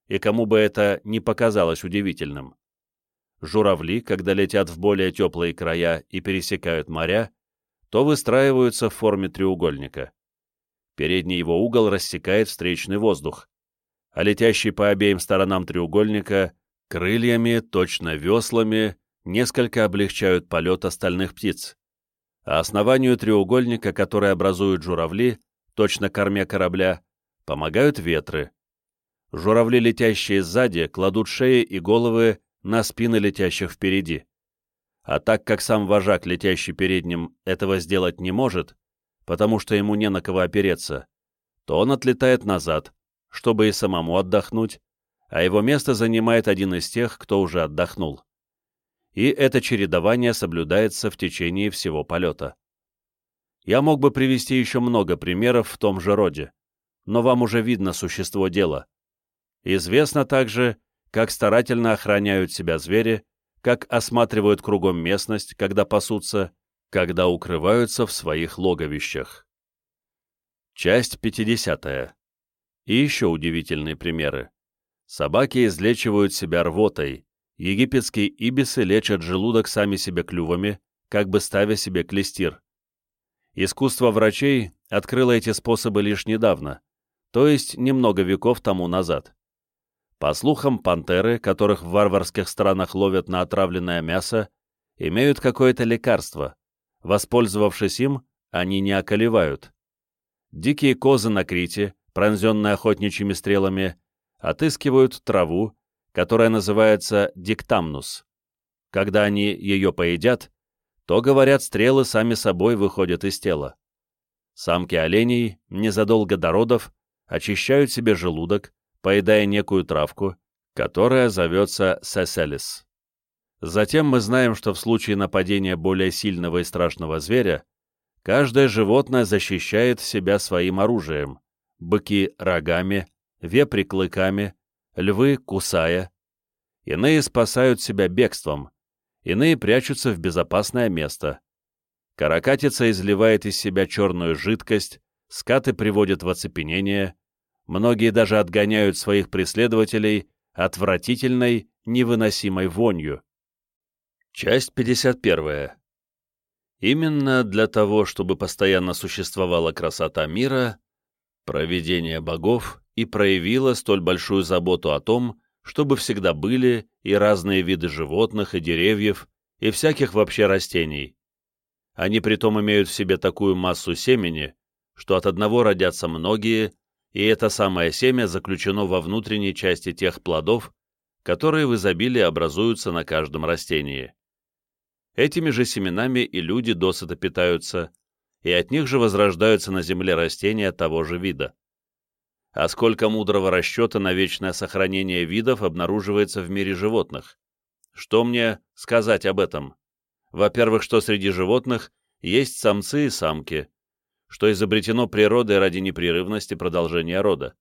Speaker 1: и кому бы это не показалось удивительным. Журавли, когда летят в более теплые края и пересекают моря, то выстраиваются в форме треугольника. Передний его угол рассекает встречный воздух, а летящий по обеим сторонам треугольника крыльями, точно веслами, несколько облегчают полет остальных птиц. А основанию треугольника, который образуют журавли, точно корме корабля, помогают ветры. Журавли, летящие сзади, кладут шеи и головы на спины летящих впереди. А так как сам вожак, летящий передним, этого сделать не может, потому что ему не на кого опереться, то он отлетает назад, чтобы и самому отдохнуть, а его место занимает один из тех, кто уже отдохнул. И это чередование соблюдается в течение всего полета. Я мог бы привести еще много примеров в том же роде, но вам уже видно существо дела. Известно также, как старательно охраняют себя звери, как осматривают кругом местность, когда пасутся, когда укрываются в своих логовищах. Часть 50. И еще удивительные примеры. Собаки излечивают себя рвотой, египетские ибисы лечат желудок сами себе клювами, как бы ставя себе клестир. Искусство врачей открыло эти способы лишь недавно, то есть немного веков тому назад. По слухам, пантеры, которых в варварских странах ловят на отравленное мясо, имеют какое-то лекарство. Воспользовавшись им, они не околевают. Дикие козы на Крите, пронзенные охотничьими стрелами, отыскивают траву, которая называется диктамнус. Когда они ее поедят, то, говорят, стрелы сами собой выходят из тела. Самки оленей незадолго до родов очищают себе желудок, поедая некую травку, которая зовется сеселис. Затем мы знаем, что в случае нападения более сильного и страшного зверя, каждое животное защищает себя своим оружием, быки — рогами, вепри — клыками, львы — кусая. Иные спасают себя бегством, иные прячутся в безопасное место. Каракатица изливает из себя черную жидкость, скаты приводят в оцепенение, многие даже отгоняют своих преследователей отвратительной, невыносимой вонью. Часть 51. Именно для того, чтобы постоянно существовала красота мира, провидение богов и проявило столь большую заботу о том, чтобы всегда были и разные виды животных, и деревьев, и всяких вообще растений. Они притом имеют в себе такую массу семени, что от одного родятся многие, и это самое семя заключено во внутренней части тех плодов, которые в изобилии образуются на каждом растении. Этими же семенами и люди досыта питаются, и от них же возрождаются на земле растения того же вида. А сколько мудрого расчета на вечное сохранение видов обнаруживается в мире животных? Что мне сказать об этом? Во-первых, что среди животных есть самцы и самки, что изобретено природой ради непрерывности продолжения рода.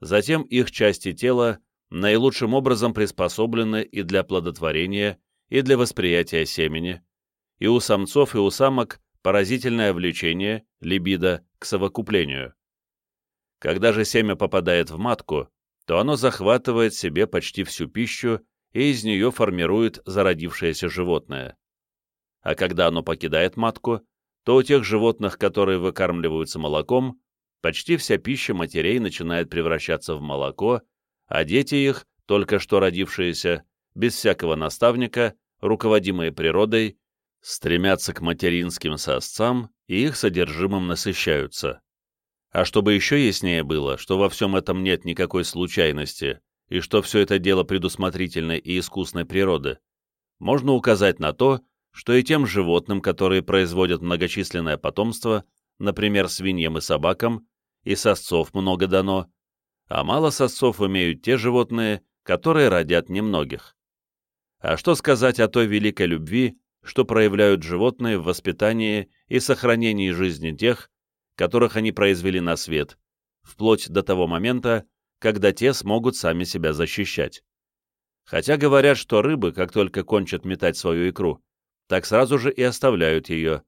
Speaker 1: Затем их части тела наилучшим образом приспособлены и для плодотворения, и для восприятия семени, и у самцов и у самок поразительное влечение, либидо, к совокуплению. Когда же семя попадает в матку, то оно захватывает себе почти всю пищу и из нее формирует зародившееся животное. А когда оно покидает матку, то у тех животных, которые выкармливаются молоком, почти вся пища матерей начинает превращаться в молоко, а дети их, только что родившиеся, без всякого наставника, руководимые природой, стремятся к материнским сосцам и их содержимым насыщаются. А чтобы еще яснее было, что во всем этом нет никакой случайности, и что все это дело предусмотрительной и искусной природы, можно указать на то, что и тем животным, которые производят многочисленное потомство, например, свиньям и собакам, и сосцов много дано, а мало сосцов имеют те животные, которые родят немногих. А что сказать о той великой любви, что проявляют животные в воспитании и сохранении жизни тех, которых они произвели на свет, вплоть до того момента, когда те смогут сами себя защищать. Хотя говорят, что рыбы, как только кончат метать свою икру, так сразу же и оставляют ее,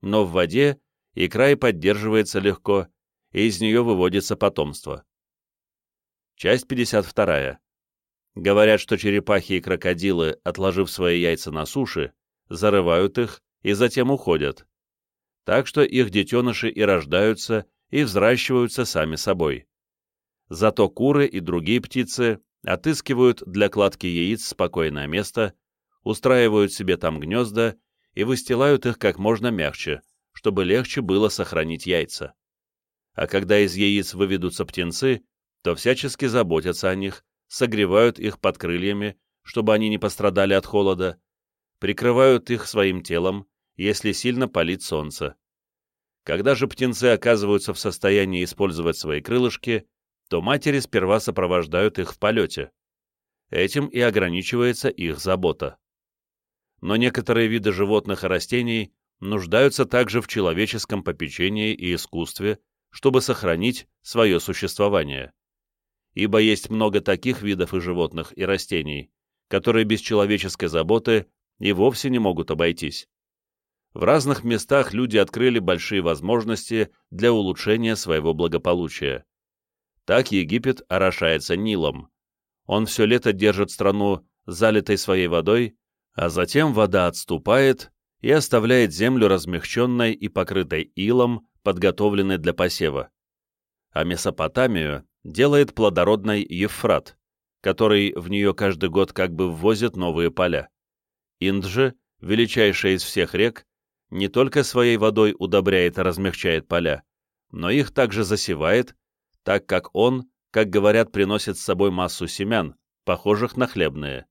Speaker 1: но в воде икра и поддерживается легко, и из нее выводится потомство. Часть 52. Говорят, что черепахи и крокодилы, отложив свои яйца на суше, зарывают их и затем уходят. Так что их детеныши и рождаются, и взращиваются сами собой. Зато куры и другие птицы отыскивают для кладки яиц спокойное место, устраивают себе там гнезда и выстилают их как можно мягче, чтобы легче было сохранить яйца. А когда из яиц выведутся птенцы, то всячески заботятся о них, согревают их под крыльями, чтобы они не пострадали от холода, прикрывают их своим телом, если сильно палит солнце. Когда же птенцы оказываются в состоянии использовать свои крылышки, то матери сперва сопровождают их в полете. Этим и ограничивается их забота. Но некоторые виды животных и растений нуждаются также в человеческом попечении и искусстве, чтобы сохранить свое существование. Ибо есть много таких видов и животных, и растений, которые без человеческой заботы и вовсе не могут обойтись. В разных местах люди открыли большие возможности для улучшения своего благополучия. Так Египет орошается Нилом. Он все лето держит страну залитой своей водой, а затем вода отступает и оставляет землю размягченной и покрытой илом, подготовленной для посева. А Месопотамию делает плодородной Евфрат, который в нее каждый год как бы ввозит новые поля. Инд же, величайшая из всех рек, не только своей водой удобряет и размягчает поля, но их также засевает, так как он, как говорят, приносит с собой массу семян, похожих на хлебные.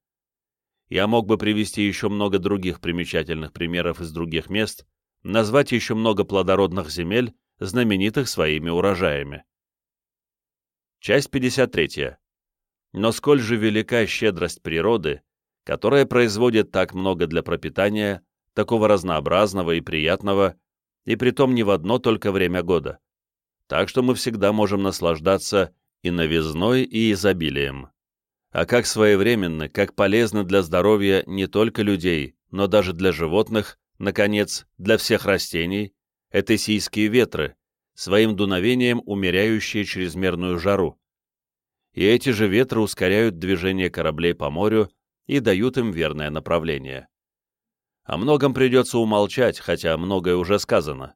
Speaker 1: Я мог бы привести еще много других примечательных примеров из других мест, назвать еще много плодородных земель, знаменитых своими урожаями. Часть 53. Но сколь же велика щедрость природы, которая производит так много для пропитания, такого разнообразного и приятного, и притом не в одно только время года. Так что мы всегда можем наслаждаться и новизной, и изобилием. А как своевременно, как полезно для здоровья не только людей, но даже для животных, наконец, для всех растений, это сийские ветры, своим дуновением умеряющие чрезмерную жару. И эти же ветры ускоряют движение кораблей по морю и дают им верное направление. О многом придется умолчать, хотя многое уже сказано.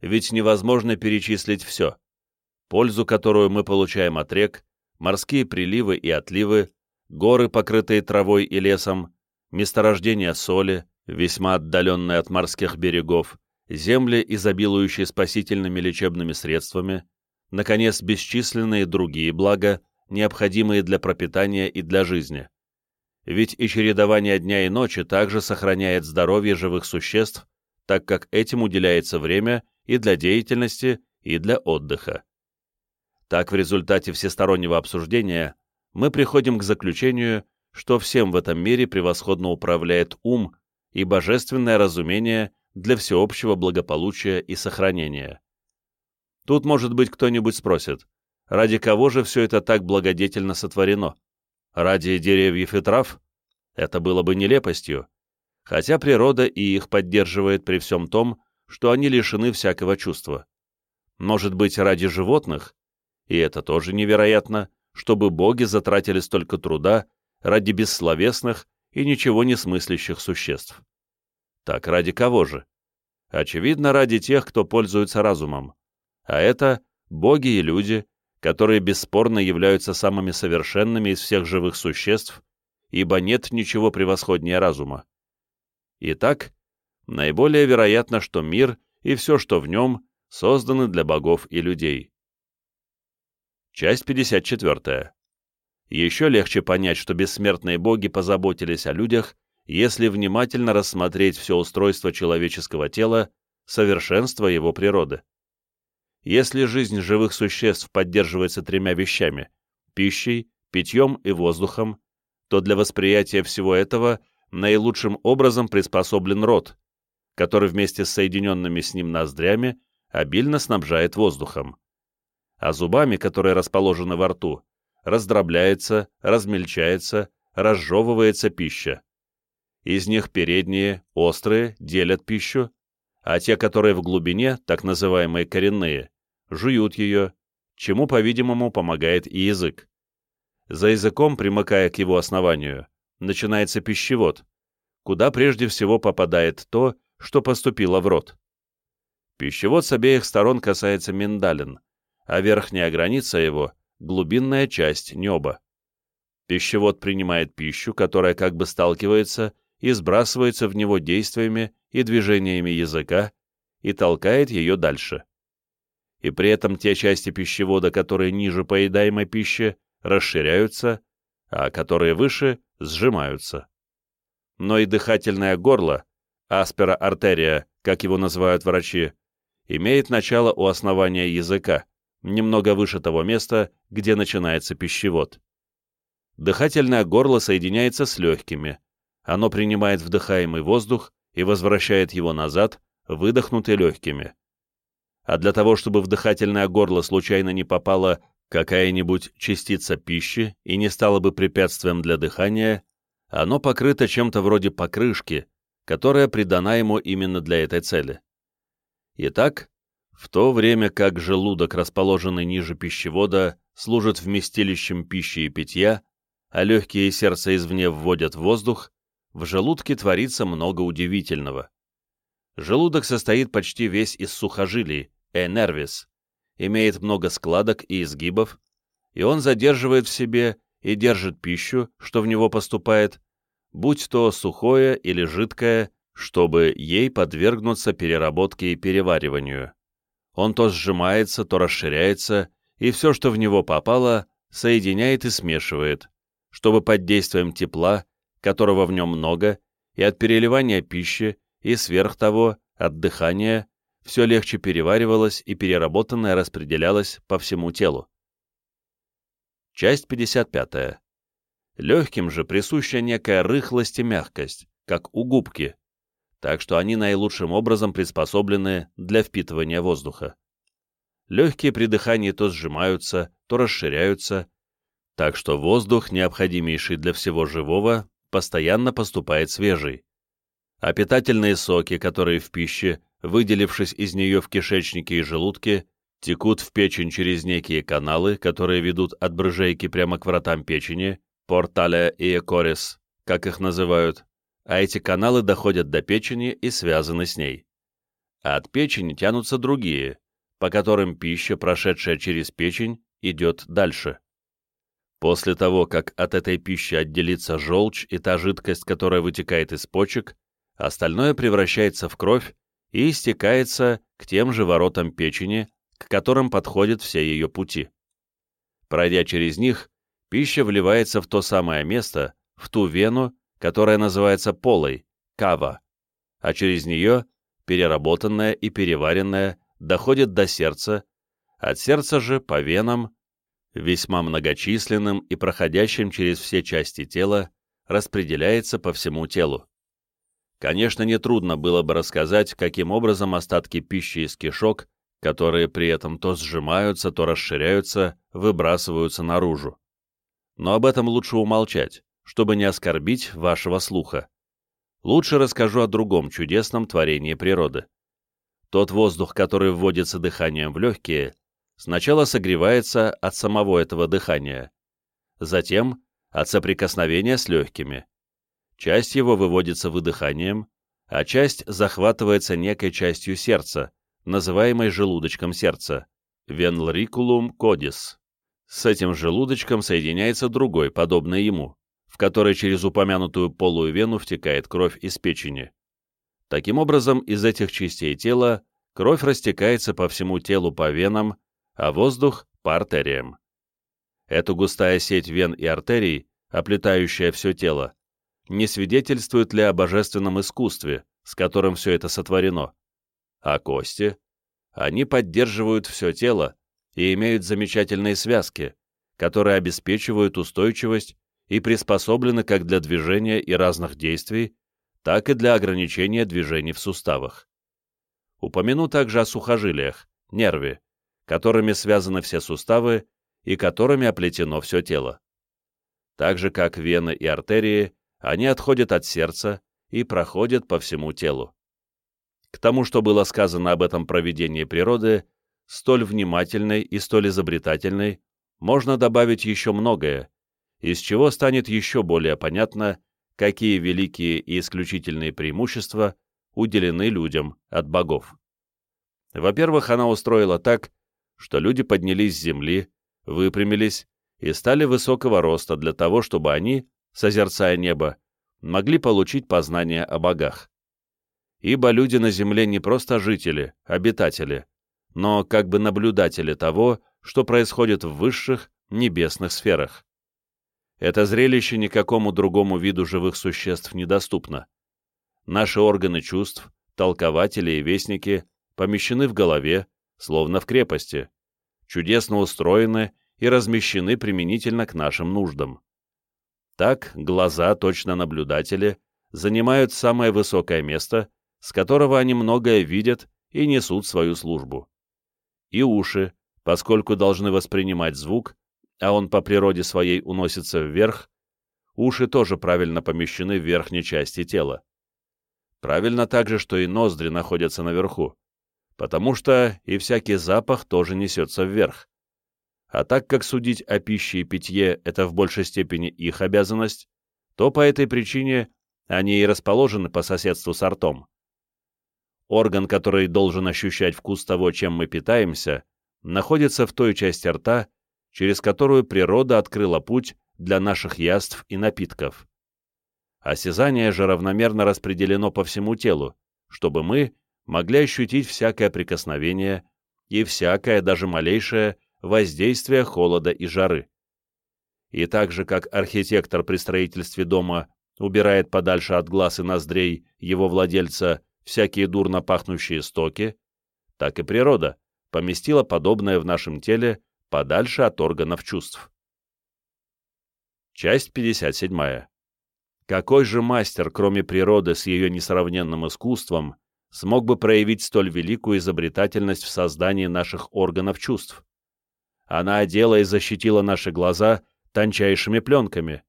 Speaker 1: Ведь невозможно перечислить все. Пользу, которую мы получаем от рек, морские приливы и отливы, горы, покрытые травой и лесом, месторождения соли, весьма отдаленные от морских берегов, земли, изобилующие спасительными лечебными средствами, наконец, бесчисленные другие блага, необходимые для пропитания и для жизни. Ведь и чередование дня и ночи также сохраняет здоровье живых существ, так как этим уделяется время и для деятельности, и для отдыха. Так, в результате всестороннего обсуждения мы приходим к заключению, что всем в этом мире превосходно управляет ум и божественное разумение для всеобщего благополучия и сохранения. Тут, может быть, кто-нибудь спросит, ради кого же все это так благодетельно сотворено? Ради деревьев и трав? Это было бы нелепостью, хотя природа и их поддерживает при всем том, что они лишены всякого чувства. Может быть, ради животных? И это тоже невероятно, чтобы боги затратили столько труда ради бессловесных и ничего не смыслящих существ. Так ради кого же? Очевидно, ради тех, кто пользуется разумом. А это боги и люди, которые бесспорно являются самыми совершенными из всех живых существ, ибо нет ничего превосходнее разума. Итак, наиболее вероятно, что мир и все, что в нем, созданы для богов и людей. Часть 54. Еще легче понять, что бессмертные боги позаботились о людях, если внимательно рассмотреть все устройство человеческого тела, совершенство его природы. Если жизнь живых существ поддерживается тремя вещами – пищей, питьем и воздухом, то для восприятия всего этого наилучшим образом приспособлен рот, который вместе с соединенными с ним ноздрями обильно снабжает воздухом. А зубами, которые расположены во рту, раздробляется, размельчается, разжевывается пища. Из них передние, острые, делят пищу, а те, которые в глубине, так называемые коренные, жуют ее, чему, по-видимому, помогает и язык. За языком, примыкая к его основанию, начинается пищевод, куда прежде всего попадает то, что поступило в рот. Пищевод с обеих сторон касается миндалин, а верхняя граница его — глубинная часть неба. Пищевод принимает пищу, которая как бы сталкивается и сбрасывается в него действиями и движениями языка и толкает ее дальше. И при этом те части пищевода, которые ниже поедаемой пищи, расширяются, а которые выше сжимаются. Но и дыхательное горло, аспера артерия, как его называют врачи, имеет начало у основания языка, немного выше того места, где начинается пищевод. Дыхательное горло соединяется с легкими. Оно принимает вдыхаемый воздух и возвращает его назад, выдохнутый легкими. А для того, чтобы в дыхательное горло случайно не попала какая-нибудь частица пищи и не стала бы препятствием для дыхания, оно покрыто чем-то вроде покрышки, которая придана ему именно для этой цели. Итак, в то время как желудок, расположенный ниже пищевода, служит вместилищем пищи и питья, а легкие и сердце извне вводят воздух, в желудке творится много удивительного. Желудок состоит почти весь из сухожилий, энервис, имеет много складок и изгибов, и он задерживает в себе и держит пищу, что в него поступает, будь то сухое или жидкое, чтобы ей подвергнуться переработке и перевариванию. Он то сжимается, то расширяется, и все, что в него попало, соединяет и смешивает, чтобы под действием тепла, которого в нем много, и от переливания пищи, и сверх того, от дыхания, все легче переваривалось и переработанное распределялось по всему телу. Часть 55. Легким же присуща некая рыхлость и мягкость, как у губки, так что они наилучшим образом приспособлены для впитывания воздуха. Легкие при дыхании то сжимаются, то расширяются, так что воздух, необходимейший для всего живого, постоянно поступает свежий. А питательные соки, которые в пище, выделившись из нее в кишечнике и желудке, текут в печень через некие каналы, которые ведут от брыжейки прямо к вратам печени, порталя и экорис, как их называют, а эти каналы доходят до печени и связаны с ней. А от печени тянутся другие, по которым пища, прошедшая через печень, идет дальше. После того, как от этой пищи отделится желчь и та жидкость, которая вытекает из почек, остальное превращается в кровь и истекается к тем же воротам печени, к которым подходят все ее пути. Пройдя через них, пища вливается в то самое место, в ту вену, которая называется полой, кава, а через нее, переработанная и переваренная, доходит до сердца, от сердца же по венам, весьма многочисленным и проходящим через все части тела, распределяется по всему телу. Конечно, нетрудно было бы рассказать, каким образом остатки пищи из кишок, которые при этом то сжимаются, то расширяются, выбрасываются наружу. Но об этом лучше умолчать, чтобы не оскорбить вашего слуха. Лучше расскажу о другом чудесном творении природы. Тот воздух, который вводится дыханием в легкие, сначала согревается от самого этого дыхания, затем от соприкосновения с легкими. Часть его выводится выдыханием, а часть захватывается некой частью сердца, называемой желудочком сердца, венлрикулум кодис. С этим желудочком соединяется другой, подобный ему, в который через упомянутую полую вену втекает кровь из печени. Таким образом, из этих частей тела кровь растекается по всему телу по венам, а воздух — по артериям. Эта густая сеть вен и артерий, оплетающая все тело, не свидетельствует ли о божественном искусстве, с которым все это сотворено. А кости? Они поддерживают все тело и имеют замечательные связки, которые обеспечивают устойчивость и приспособлены как для движения и разных действий, так и для ограничения движений в суставах. Упомяну также о сухожилиях, нерве, которыми связаны все суставы и которыми оплетено все тело. Так же, как вены и артерии, они отходят от сердца и проходят по всему телу. К тому, что было сказано об этом проведении природы, столь внимательной и столь изобретательной, можно добавить еще многое, из чего станет еще более понятно, какие великие и исключительные преимущества уделены людям от богов. Во-первых, она устроила так, что люди поднялись с земли, выпрямились и стали высокого роста для того, чтобы они, созерцая небо, могли получить познание о богах. Ибо люди на земле не просто жители, обитатели, но как бы наблюдатели того, что происходит в высших небесных сферах. Это зрелище никакому другому виду живых существ недоступно. Наши органы чувств, толкователи и вестники помещены в голове, словно в крепости, чудесно устроены и размещены применительно к нашим нуждам. Так глаза, точно наблюдатели, занимают самое высокое место, с которого они многое видят и несут свою службу. И уши, поскольку должны воспринимать звук, а он по природе своей уносится вверх, уши тоже правильно помещены в верхней части тела. Правильно также, что и ноздри находятся наверху, потому что и всякий запах тоже несется вверх. А так как судить о пище и питье – это в большей степени их обязанность, то по этой причине они и расположены по соседству с ртом. Орган, который должен ощущать вкус того, чем мы питаемся, находится в той части рта, через которую природа открыла путь для наших яств и напитков. Осязание же равномерно распределено по всему телу, чтобы мы могли ощутить всякое прикосновение и всякое, даже малейшее, воздействие холода и жары. И так же, как архитектор при строительстве дома убирает подальше от глаз и ноздрей его владельца всякие дурно пахнущие стоки, так и природа поместила подобное в нашем теле подальше от органов чувств. Часть 57. Какой же мастер, кроме природы с ее несравненным искусством, смог бы проявить столь великую изобретательность в создании наших органов чувств. Она одела и защитила наши глаза тончайшими пленками.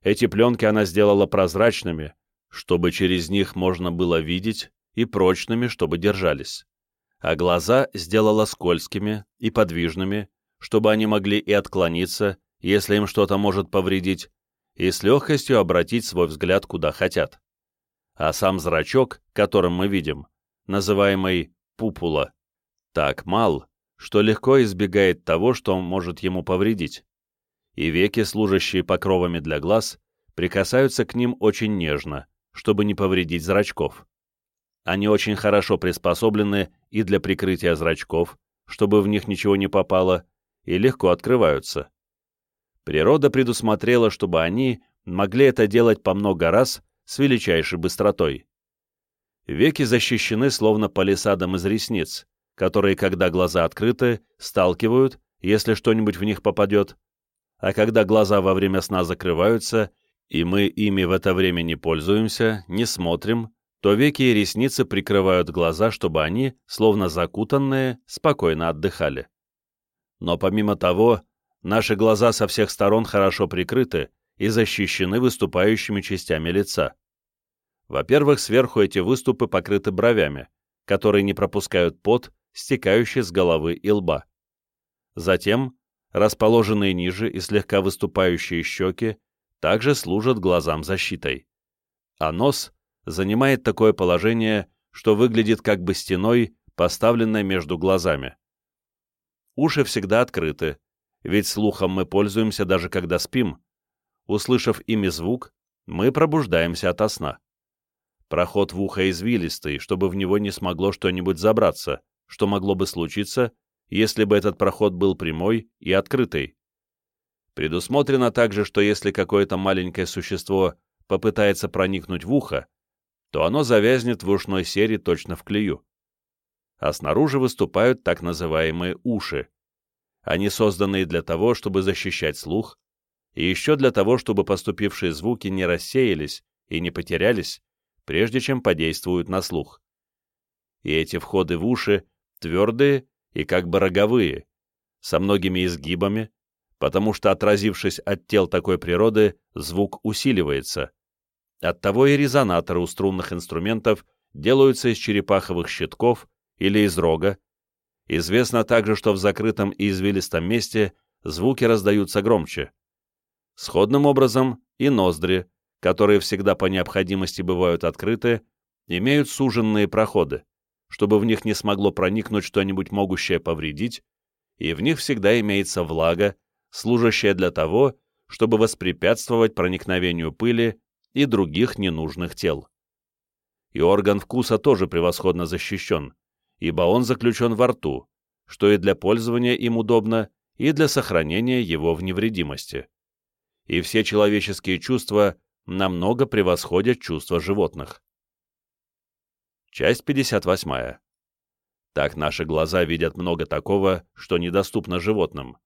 Speaker 1: Эти пленки она сделала прозрачными, чтобы через них можно было видеть, и прочными, чтобы держались. А глаза сделала скользкими и подвижными, чтобы они могли и отклониться, если им что-то может повредить, и с легкостью обратить свой взгляд куда хотят а сам зрачок, которым мы видим, называемый пупула, так мал, что легко избегает того, что может ему повредить. и веки, служащие покровами для глаз, прикасаются к ним очень нежно, чтобы не повредить зрачков. Они очень хорошо приспособлены и для прикрытия зрачков, чтобы в них ничего не попало, и легко открываются. Природа предусмотрела, чтобы они могли это делать по много раз с величайшей быстротой. Веки защищены словно палисадом из ресниц, которые, когда глаза открыты, сталкивают, если что-нибудь в них попадет, а когда глаза во время сна закрываются, и мы ими в это время не пользуемся, не смотрим, то веки и ресницы прикрывают глаза, чтобы они, словно закутанные, спокойно отдыхали. Но помимо того, наши глаза со всех сторон хорошо прикрыты и защищены выступающими частями лица. Во-первых, сверху эти выступы покрыты бровями, которые не пропускают пот, стекающий с головы и лба. Затем, расположенные ниже и слегка выступающие щеки также служат глазам защитой. А нос занимает такое положение, что выглядит как бы стеной, поставленной между глазами. Уши всегда открыты, ведь слухом мы пользуемся даже когда спим. Услышав ими звук, мы пробуждаемся ото сна. Проход в ухо извилистый, чтобы в него не смогло что-нибудь забраться, что могло бы случиться, если бы этот проход был прямой и открытый. Предусмотрено также, что если какое-то маленькое существо попытается проникнуть в ухо, то оно завязнет в ушной серии точно в клею. А снаружи выступают так называемые уши. Они созданы для того, чтобы защищать слух, и еще для того, чтобы поступившие звуки не рассеялись и не потерялись, прежде чем подействуют на слух. И эти входы в уши твердые и как бы роговые, со многими изгибами, потому что, отразившись от тел такой природы, звук усиливается. Оттого и резонаторы у струнных инструментов делаются из черепаховых щитков или из рога. Известно также, что в закрытом и извилистом месте звуки раздаются громче. Сходным образом и ноздри, которые всегда по необходимости бывают открыты, имеют суженные проходы, чтобы в них не смогло проникнуть что-нибудь могущее повредить, и в них всегда имеется влага, служащая для того, чтобы воспрепятствовать проникновению пыли и других ненужных тел. И орган вкуса тоже превосходно защищен, ибо он заключен во рту, что и для пользования им удобно, и для сохранения его в невредимости. И все человеческие чувства намного превосходят чувства животных. Часть 58. Так наши глаза видят много такого, что недоступно животным.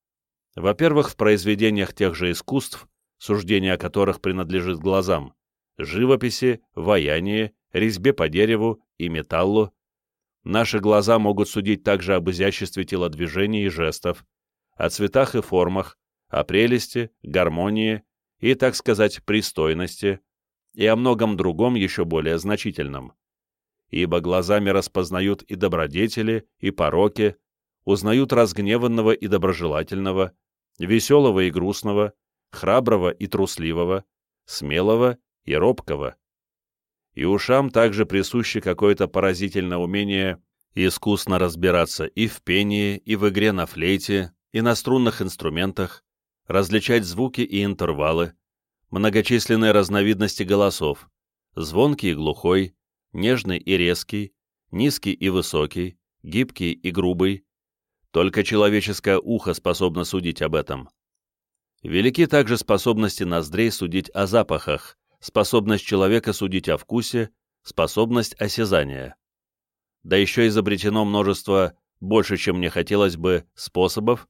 Speaker 1: Во-первых, в произведениях тех же искусств, суждение о которых принадлежит глазам, живописи, ваянии, резьбе по дереву и металлу, наши глаза могут судить также об изяществе телодвижений и жестов, о цветах и формах, о прелести, гармонии и, так сказать, пристойности, и о многом другом еще более значительном. Ибо глазами распознают и добродетели, и пороки, узнают разгневанного и доброжелательного, веселого и грустного, храброго и трусливого, смелого и робкого. И ушам также присуще какое-то поразительное умение искусно разбираться и в пении, и в игре на флейте, и на струнных инструментах, различать звуки и интервалы, многочисленные разновидности голосов, звонкий и глухой, нежный и резкий, низкий и высокий, гибкий и грубый. Только человеческое ухо способно судить об этом. Велики также способности ноздрей судить о запахах, способность человека судить о вкусе, способность осязания. Да еще изобретено множество, больше, чем мне хотелось бы, способов,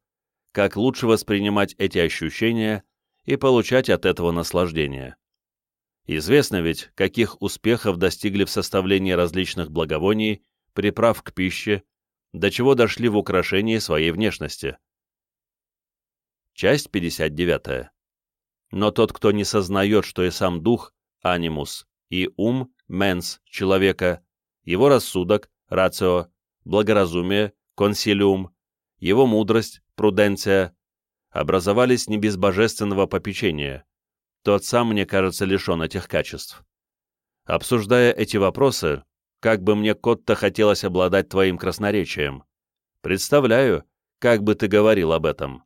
Speaker 1: как лучше воспринимать эти ощущения и получать от этого наслаждение. Известно ведь, каких успехов достигли в составлении различных благовоний, приправ к пище, до чего дошли в украшении своей внешности. Часть 59. Но тот, кто не сознает, что и сам дух, анимус, и ум, менс, человека, его рассудок, рацио, благоразумие, консилиум, его мудрость, пруденция, образовались не без божественного попечения. Тот сам, мне кажется, лишен этих качеств. Обсуждая эти вопросы, как бы мне, Котто, хотелось обладать твоим красноречием. Представляю, как бы ты говорил об этом.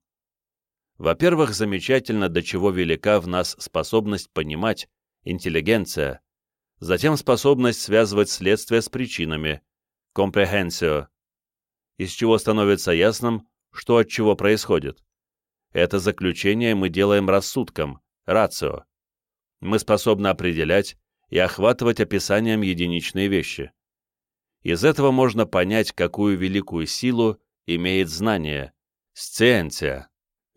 Speaker 1: Во-первых, замечательно, до чего велика в нас способность понимать, интеллигенция, затем способность связывать следствие с причинами, компрехенсио, из чего становится ясным, что от чего происходит. Это заключение мы делаем рассудком, рацио. Мы способны определять и охватывать описанием единичные вещи. Из этого можно понять, какую великую силу имеет знание, сциенция,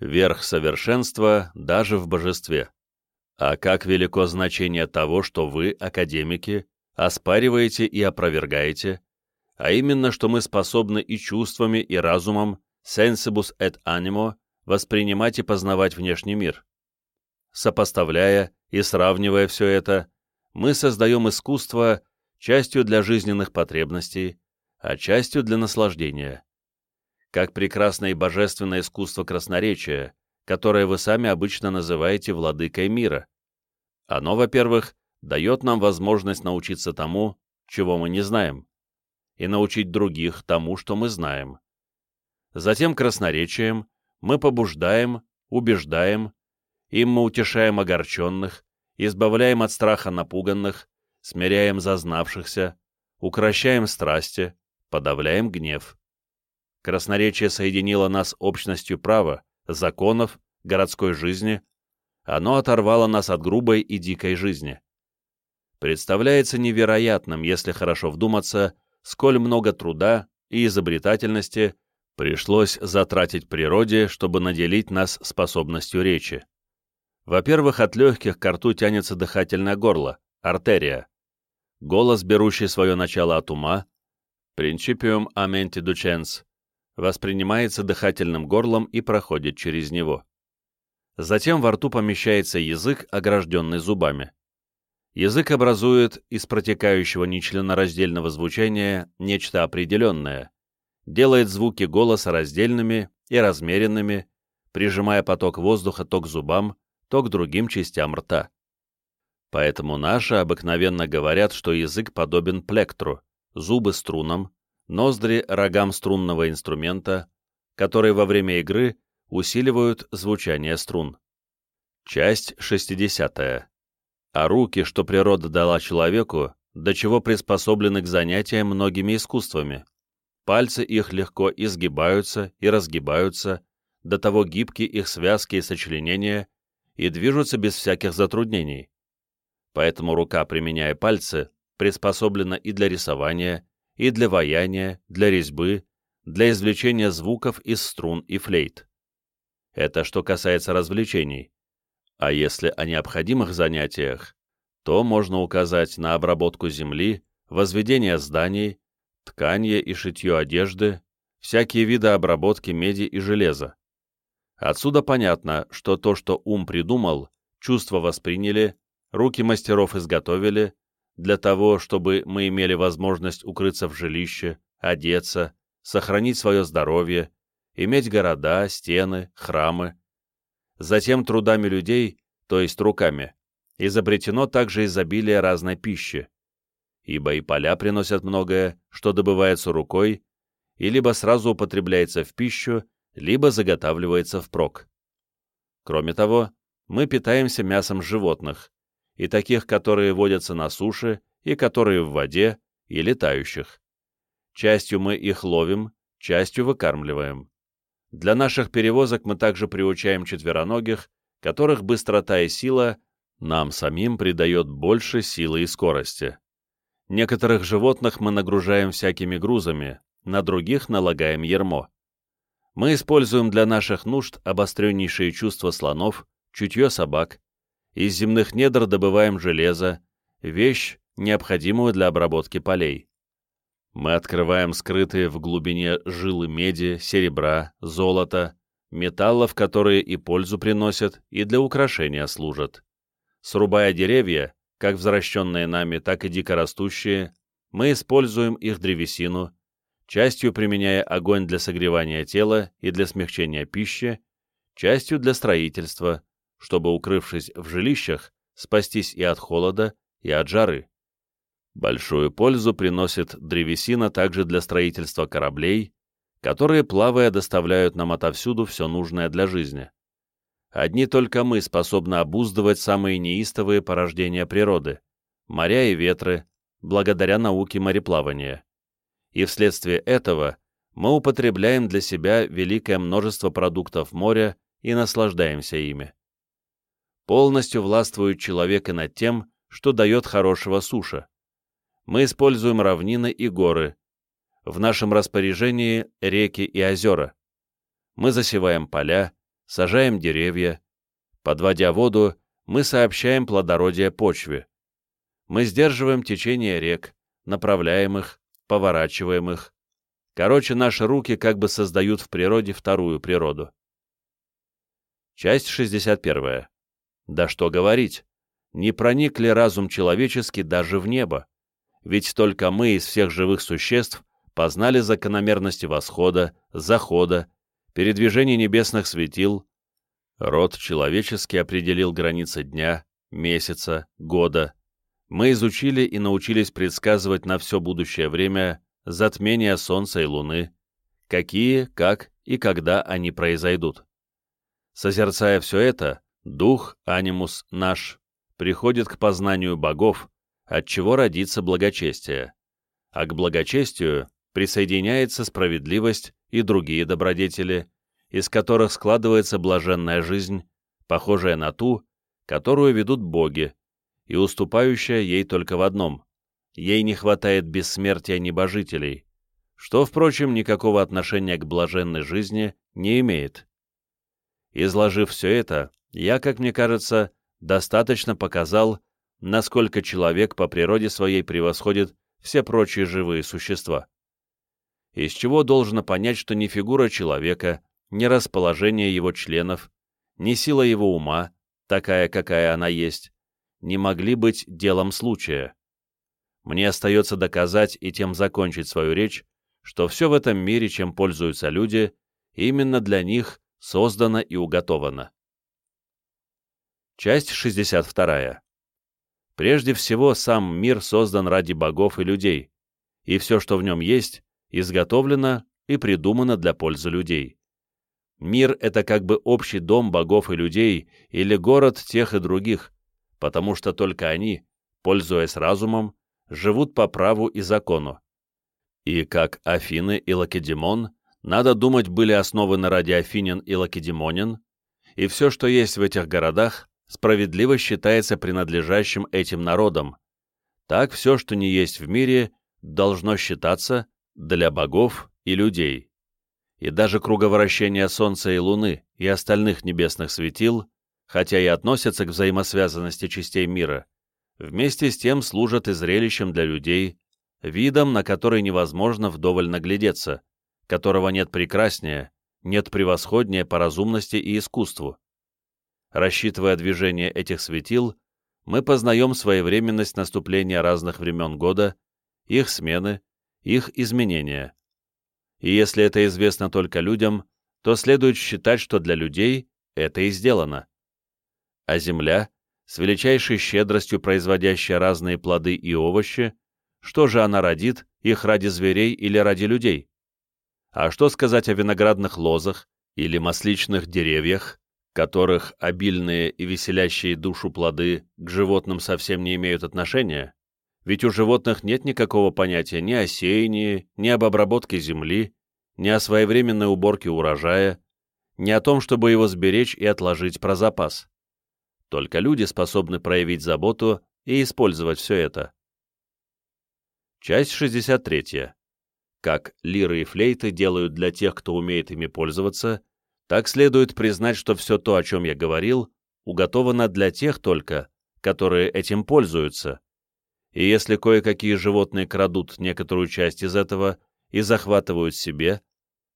Speaker 1: верх совершенства даже в божестве. А как велико значение того, что вы, академики, оспариваете и опровергаете, а именно, что мы способны и чувствами, и разумом, sensibus et animo, воспринимать и познавать внешний мир. Сопоставляя и сравнивая все это, мы создаем искусство частью для жизненных потребностей, а частью для наслаждения. Как прекрасное и божественное искусство красноречия, которое вы сами обычно называете владыкой мира. Оно, во-первых, дает нам возможность научиться тому, чего мы не знаем, и научить других тому, что мы знаем. Затем красноречием мы побуждаем, убеждаем, им мы утешаем огорченных, избавляем от страха напуганных, смиряем зазнавшихся, укращаем страсти, подавляем гнев. Красноречие соединило нас общностью права, законов, городской жизни, оно оторвало нас от грубой и дикой жизни. Представляется невероятным, если хорошо вдуматься, сколь много труда и изобретательности пришлось затратить природе, чтобы наделить нас способностью речи. Во-первых, от легких к рту тянется дыхательное горло, артерия. Голос, берущий свое начало от ума, principium amenti ducens, воспринимается дыхательным горлом и проходит через него. Затем во рту помещается язык, огражденный зубами. Язык образует из протекающего нечленораздельного звучания нечто определенное, делает звуки голоса раздельными и размеренными, прижимая поток воздуха то к зубам, то к другим частям рта. Поэтому наши обыкновенно говорят, что язык подобен плектру, зубы струнам, ноздри рогам струнного инструмента, которые во время игры усиливают звучание струн. Часть 60. -я а руки, что природа дала человеку, до чего приспособлены к занятиям многими искусствами. Пальцы их легко изгибаются и разгибаются, до того гибки их связки и сочленения, и движутся без всяких затруднений. Поэтому рука, применяя пальцы, приспособлена и для рисования, и для ваяния, для резьбы, для извлечения звуков из струн и флейт. Это что касается развлечений. А если о необходимых занятиях, то можно указать на обработку земли, возведение зданий, тканье и шитье одежды, всякие виды обработки меди и железа. Отсюда понятно, что то, что ум придумал, чувства восприняли, руки мастеров изготовили, для того, чтобы мы имели возможность укрыться в жилище, одеться, сохранить свое здоровье, иметь города, стены, храмы, Затем трудами людей, то есть руками, изобретено также изобилие разной пищи, ибо и поля приносят многое, что добывается рукой, и либо сразу употребляется в пищу, либо заготавливается впрок. Кроме того, мы питаемся мясом животных, и таких, которые водятся на суше, и которые в воде, и летающих. Частью мы их ловим, частью выкармливаем. Для наших перевозок мы также приучаем четвероногих, которых быстрота и сила нам самим придает больше силы и скорости. Некоторых животных мы нагружаем всякими грузами, на других налагаем ермо. Мы используем для наших нужд обостреннейшие чувства слонов, чутье собак, из земных недр добываем железо, вещь, необходимую для обработки полей. Мы открываем скрытые в глубине жилы меди, серебра, золота, металлов, которые и пользу приносят, и для украшения служат. Срубая деревья, как взращенные нами, так и дикорастущие, мы используем их древесину, частью применяя огонь для согревания тела и для смягчения пищи, частью для строительства, чтобы, укрывшись в жилищах, спастись и от холода, и от жары. Большую пользу приносит древесина также для строительства кораблей, которые, плавая, доставляют нам отовсюду все нужное для жизни. Одни только мы способны обуздывать самые неистовые порождения природы — моря и ветры, благодаря науке мореплавания. И вследствие этого мы употребляем для себя великое множество продуктов моря и наслаждаемся ими. Полностью властвует человек и над тем, что дает хорошего суша. Мы используем равнины и горы. В нашем распоряжении реки и озера. Мы засеваем поля, сажаем деревья. Подводя воду, мы сообщаем плодородие почве. Мы сдерживаем течение рек, направляем их, поворачиваем их. Короче, наши руки как бы создают в природе вторую природу. Часть 61. Да что говорить, не проник ли разум человеческий даже в небо? Ведь только мы из всех живых существ познали закономерности восхода, захода, передвижения небесных светил, род человеческий определил границы дня, месяца, года. Мы изучили и научились предсказывать на все будущее время затмения Солнца и Луны, какие, как и когда они произойдут. Созерцая все это, дух, анимус наш, приходит к познанию богов, от чего родится благочестие, а к благочестию присоединяется справедливость и другие добродетели, из которых складывается блаженная жизнь, похожая на ту, которую ведут боги, и уступающая ей только в одном — ей не хватает бессмертия небожителей, что, впрочем, никакого отношения к блаженной жизни не имеет. Изложив все это, я, как мне кажется, достаточно показал, насколько человек по природе своей превосходит все прочие живые существа. Из чего должно понять, что ни фигура человека, ни расположение его членов, ни сила его ума, такая, какая она есть, не могли быть делом случая. Мне остается доказать и тем закончить свою речь, что все в этом мире, чем пользуются люди, именно для них создано и уготовано. Часть 62. Прежде всего, сам мир создан ради богов и людей, и все, что в нем есть, изготовлено и придумано для пользы людей. Мир — это как бы общий дом богов и людей или город тех и других, потому что только они, пользуясь разумом, живут по праву и закону. И как Афины и Лакедемон, надо думать, были основаны ради Афинин и Лакедемонин, и все, что есть в этих городах, справедливо считается принадлежащим этим народам. Так все, что не есть в мире, должно считаться для богов и людей. И даже круговращение Солнца и Луны и остальных небесных светил, хотя и относятся к взаимосвязанности частей мира, вместе с тем служат и зрелищем для людей, видом, на который невозможно вдоволь наглядеться, которого нет прекраснее, нет превосходнее по разумности и искусству. Рассчитывая движение этих светил, мы познаем своевременность наступления разных времен года, их смены, их изменения. И если это известно только людям, то следует считать, что для людей это и сделано. А Земля, с величайшей щедростью производящая разные плоды и овощи, что же она родит, их ради зверей или ради людей? А что сказать о виноградных лозах или масличных деревьях, которых обильные и веселящие душу плоды к животным совсем не имеют отношения, ведь у животных нет никакого понятия ни о сеянии, ни об обработке земли, ни о своевременной уборке урожая, ни о том, чтобы его сберечь и отложить про запас. Только люди способны проявить заботу и использовать все это. Часть 63. Как лиры и флейты делают для тех, кто умеет ими пользоваться, так следует признать, что все то, о чем я говорил, уготовано для тех только, которые этим пользуются. И если кое-какие животные крадут некоторую часть из этого и захватывают себе,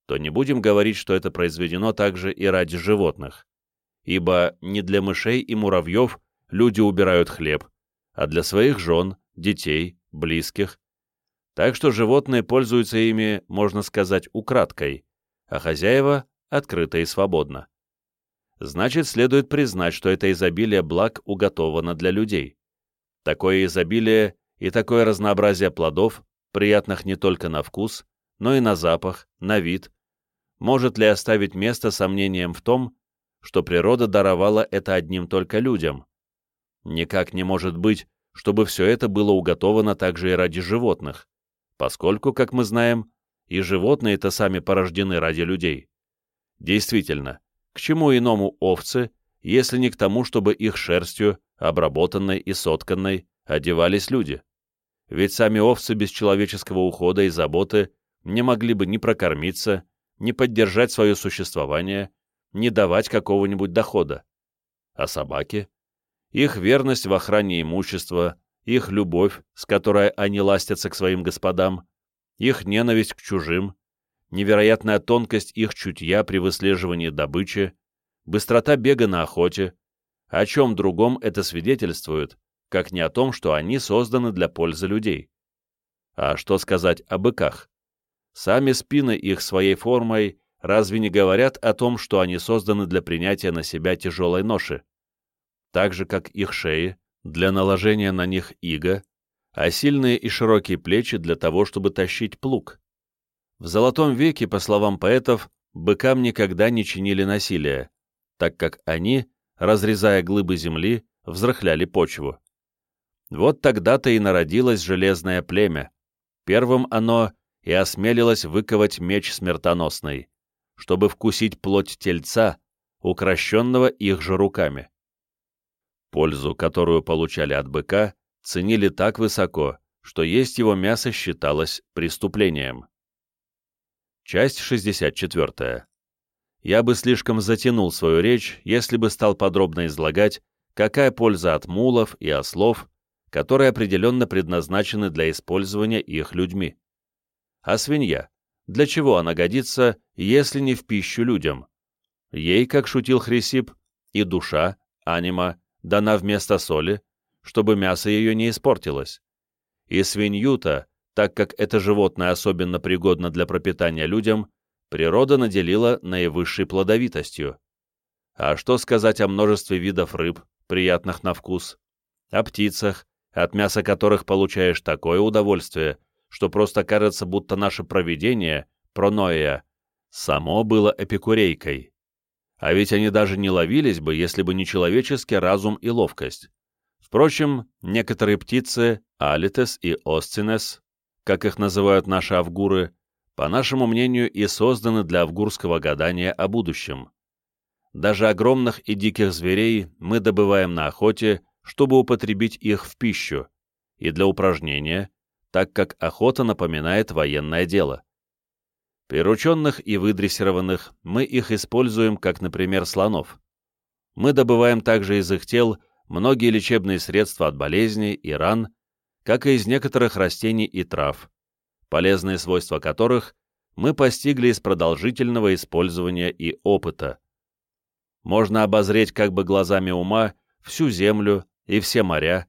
Speaker 1: то не будем говорить, что это произведено также и ради животных. Ибо не для мышей и муравьев люди убирают хлеб, а для своих жен, детей, близких. Так что животные пользуются ими, можно сказать, украдкой, а хозяева открыто и свободно. Значит, следует признать, что это изобилие благ уготовано для людей. Такое изобилие и такое разнообразие плодов, приятных не только на вкус, но и на запах, на вид, может ли оставить место сомнениям в том, что природа даровала это одним только людям. Никак не может быть, чтобы все это было уготовано также и ради животных, поскольку, как мы знаем, и животные-то сами порождены ради людей. Действительно, к чему иному овцы, если не к тому, чтобы их шерстью, обработанной и сотканной, одевались люди? Ведь сами овцы без человеческого ухода и заботы не могли бы ни прокормиться, ни поддержать свое существование, ни давать какого-нибудь дохода. А собаки? Их верность в охране имущества, их любовь, с которой они ластятся к своим господам, их ненависть к чужим, невероятная тонкость их чутья при выслеживании добычи, быстрота бега на охоте, о чем другом это свидетельствует, как не о том, что они созданы для пользы людей. А что сказать о быках? Сами спины их своей формой разве не говорят о том, что они созданы для принятия на себя тяжелой ноши? Так же, как их шеи, для наложения на них иго, а сильные и широкие плечи для того, чтобы тащить плуг. В Золотом веке, по словам поэтов, быкам никогда не чинили насилия, так как они, разрезая глыбы земли, взрыхляли почву. Вот тогда-то и народилось железное племя. Первым оно и осмелилось выковать меч смертоносный, чтобы вкусить плоть тельца, укращенного их же руками. Пользу, которую получали от быка, ценили так высоко, что есть его мясо считалось преступлением. Часть 64. Я бы слишком затянул свою речь, если бы стал подробно излагать, какая польза от мулов и ослов, которые определенно предназначены для использования их людьми. А свинья? Для чего она годится, если не в пищу людям? Ей, как шутил Хрисип, и душа, анима, дана вместо соли, чтобы мясо ее не испортилось. И свинью-то, так как это животное особенно пригодно для пропитания людям, природа наделила наивысшей плодовитостью. А что сказать о множестве видов рыб, приятных на вкус, о птицах, от мяса которых получаешь такое удовольствие, что просто кажется, будто наше провидение, проноя, само было эпикурейкой. А ведь они даже не ловились бы, если бы не человеческий разум и ловкость. Впрочем, некоторые птицы, алитес и осцинес, как их называют наши авгуры, по нашему мнению и созданы для авгурского гадания о будущем. Даже огромных и диких зверей мы добываем на охоте, чтобы употребить их в пищу, и для упражнения, так как охота напоминает военное дело. Прирученных и выдрессированных мы их используем, как, например, слонов. Мы добываем также из их тел многие лечебные средства от болезней и ран, как и из некоторых растений и трав, полезные свойства которых мы постигли из продолжительного использования и опыта. Можно обозреть как бы глазами ума всю землю и все моря,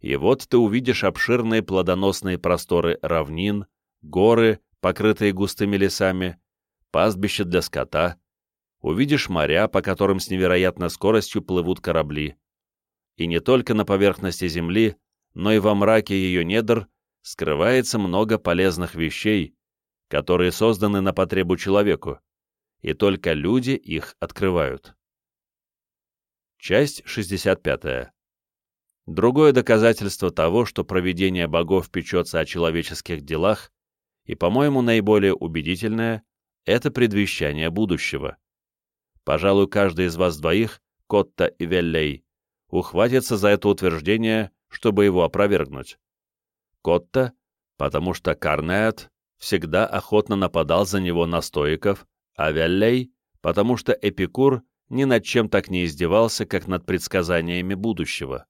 Speaker 1: и вот ты увидишь обширные плодоносные просторы равнин, горы, покрытые густыми лесами, пастбища для скота, увидишь моря, по которым с невероятной скоростью плывут корабли. И не только на поверхности Земли, но и во мраке ее недр скрывается много полезных вещей, которые созданы на потребу человеку, и только люди их открывают. Часть 65. Другое доказательство того, что провидение богов печется о человеческих делах, и, по-моему, наиболее убедительное — это предвещание будущего. Пожалуй, каждый из вас двоих, Котта и Веллей, ухватится за это утверждение, чтобы его опровергнуть. Котта, потому что Карнеат всегда охотно нападал за него на стоиков, а Веллей, потому что Эпикур ни над чем так не издевался, как над предсказаниями будущего.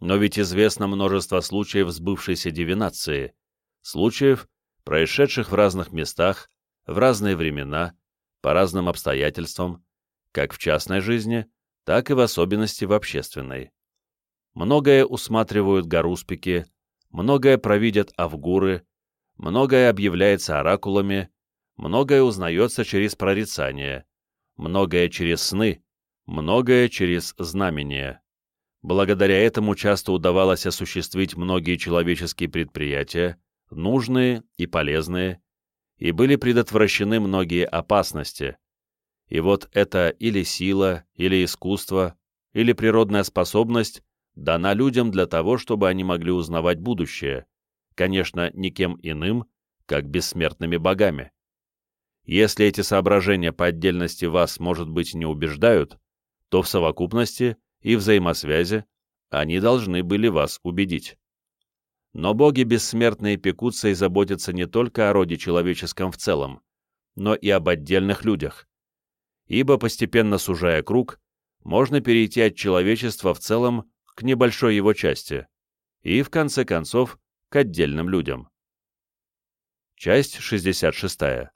Speaker 1: Но ведь известно множество случаев сбывшейся дивинации, случаев, происшедших в разных местах, в разные времена, по разным обстоятельствам, как в частной жизни, так и в особенности в общественной. Многое усматривают гаруспики, многое провидят авгуры, многое объявляется оракулами, многое узнается через прорицание, многое через сны, многое через знамения. Благодаря этому часто удавалось осуществить многие человеческие предприятия, нужные и полезные, и были предотвращены многие опасности. И вот это или сила, или искусство, или природная способность дана людям для того, чтобы они могли узнавать будущее, конечно, никем иным, как бессмертными богами. Если эти соображения по отдельности вас, может быть, не убеждают, то в совокупности и взаимосвязи они должны были вас убедить. Но боги бессмертные пекутся и заботятся не только о роде человеческом в целом, но и об отдельных людях. Ибо, постепенно сужая круг, можно перейти от человечества в целом к небольшой его части и, в конце концов, к отдельным людям. Часть 66.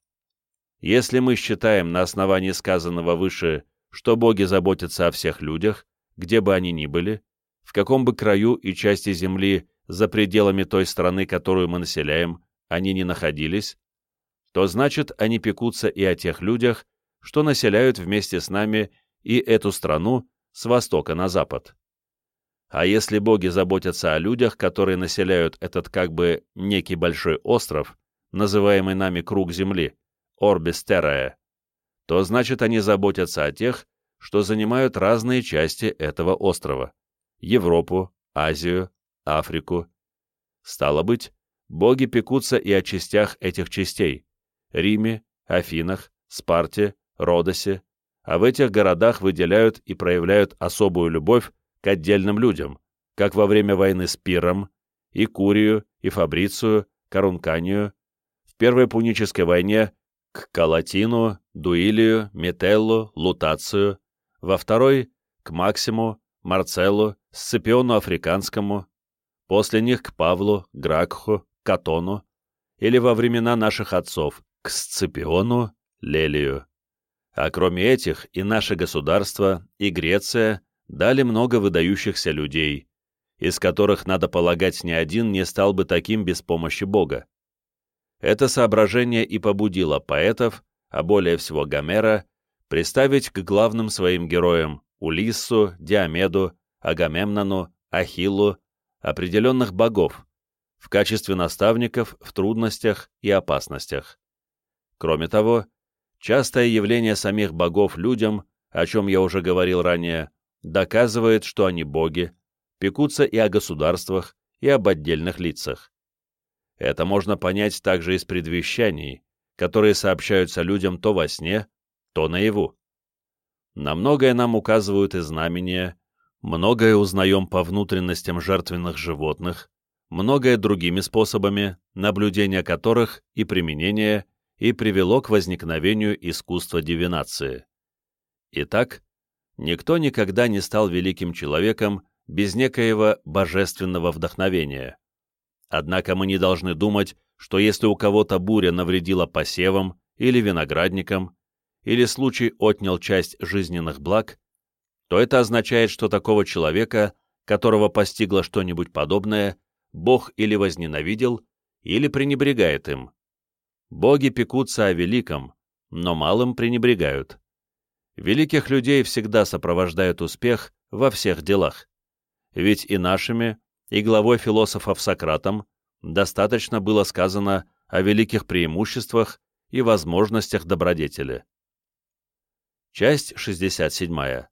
Speaker 1: Если мы считаем на основании сказанного выше, что боги заботятся о всех людях, где бы они ни были, в каком бы краю и части земли за пределами той страны, которую мы населяем, они не находились, то значит они пекутся и о тех людях, что населяют вместе с нами и эту страну с востока на запад. А если боги заботятся о людях, которые населяют этот как бы некий большой остров, называемый нами круг Земли, Орбис Террае, то значит они заботятся о тех, что занимают разные части этого острова — Европу, Азию, Африку. Стало быть, боги пекутся и о частях этих частей — Риме, Афинах, Спарте, Родосе, а в этих городах выделяют и проявляют особую любовь к отдельным людям, как во время войны с Пиром, и Курию, и Фабрицию, Корунканию, в Первой Пунической войне к Калатину, Дуилию, Метеллу, Лутацию, во Второй — к Максиму, Марцеллу, Сципиону Африканскому, после них к Павлу, Гракху, Катону, или во времена наших отцов к Сципиону, Лелию. А кроме этих и наше государство, и Греция дали много выдающихся людей, из которых, надо полагать, ни один не стал бы таким без помощи Бога. Это соображение и побудило поэтов, а более всего Гомера, представить к главным своим героям Улиссу, Диомеду, Агамемнону, Ахиллу определенных богов в качестве наставников в трудностях и опасностях. Кроме того, частое явление самих богов людям, о чем я уже говорил ранее, доказывает, что они боги, пекутся и о государствах, и об отдельных лицах. Это можно понять также из предвещаний, которые сообщаются людям то во сне, то наяву. На многое нам указывают и знамения, многое узнаем по внутренностям жертвенных животных, многое другими способами, наблюдения которых и применение и привело к возникновению искусства дивинации. Итак, никто никогда не стал великим человеком без некоего божественного вдохновения. Однако мы не должны думать, что если у кого-то буря навредила посевам или виноградникам, или случай отнял часть жизненных благ, то это означает, что такого человека, которого постигло что-нибудь подобное, Бог или возненавидел, или пренебрегает им. Боги пекутся о великом, но малым пренебрегают. Великих людей всегда сопровождает успех во всех делах. Ведь и нашими, и главой философов Сократом достаточно было сказано о великих преимуществах и возможностях добродетели. Часть 67.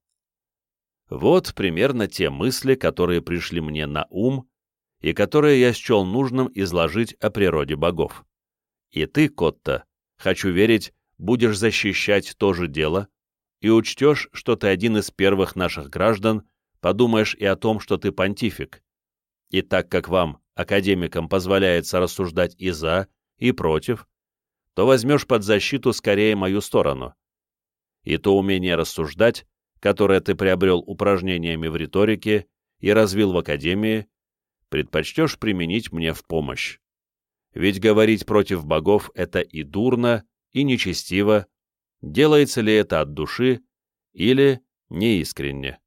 Speaker 1: Вот примерно те мысли, которые пришли мне на ум и которые я счел нужным изложить о природе богов. И ты, Котта, хочу верить, будешь защищать то же дело и учтешь, что ты один из первых наших граждан, подумаешь и о том, что ты понтифик. И так как вам, академикам, позволяется рассуждать и за, и против, то возьмешь под защиту скорее мою сторону и то умение рассуждать, которое ты приобрел упражнениями в риторике и развил в академии, предпочтешь применить мне в помощь. Ведь говорить против богов — это и дурно, и нечестиво, делается ли это от души или неискренне.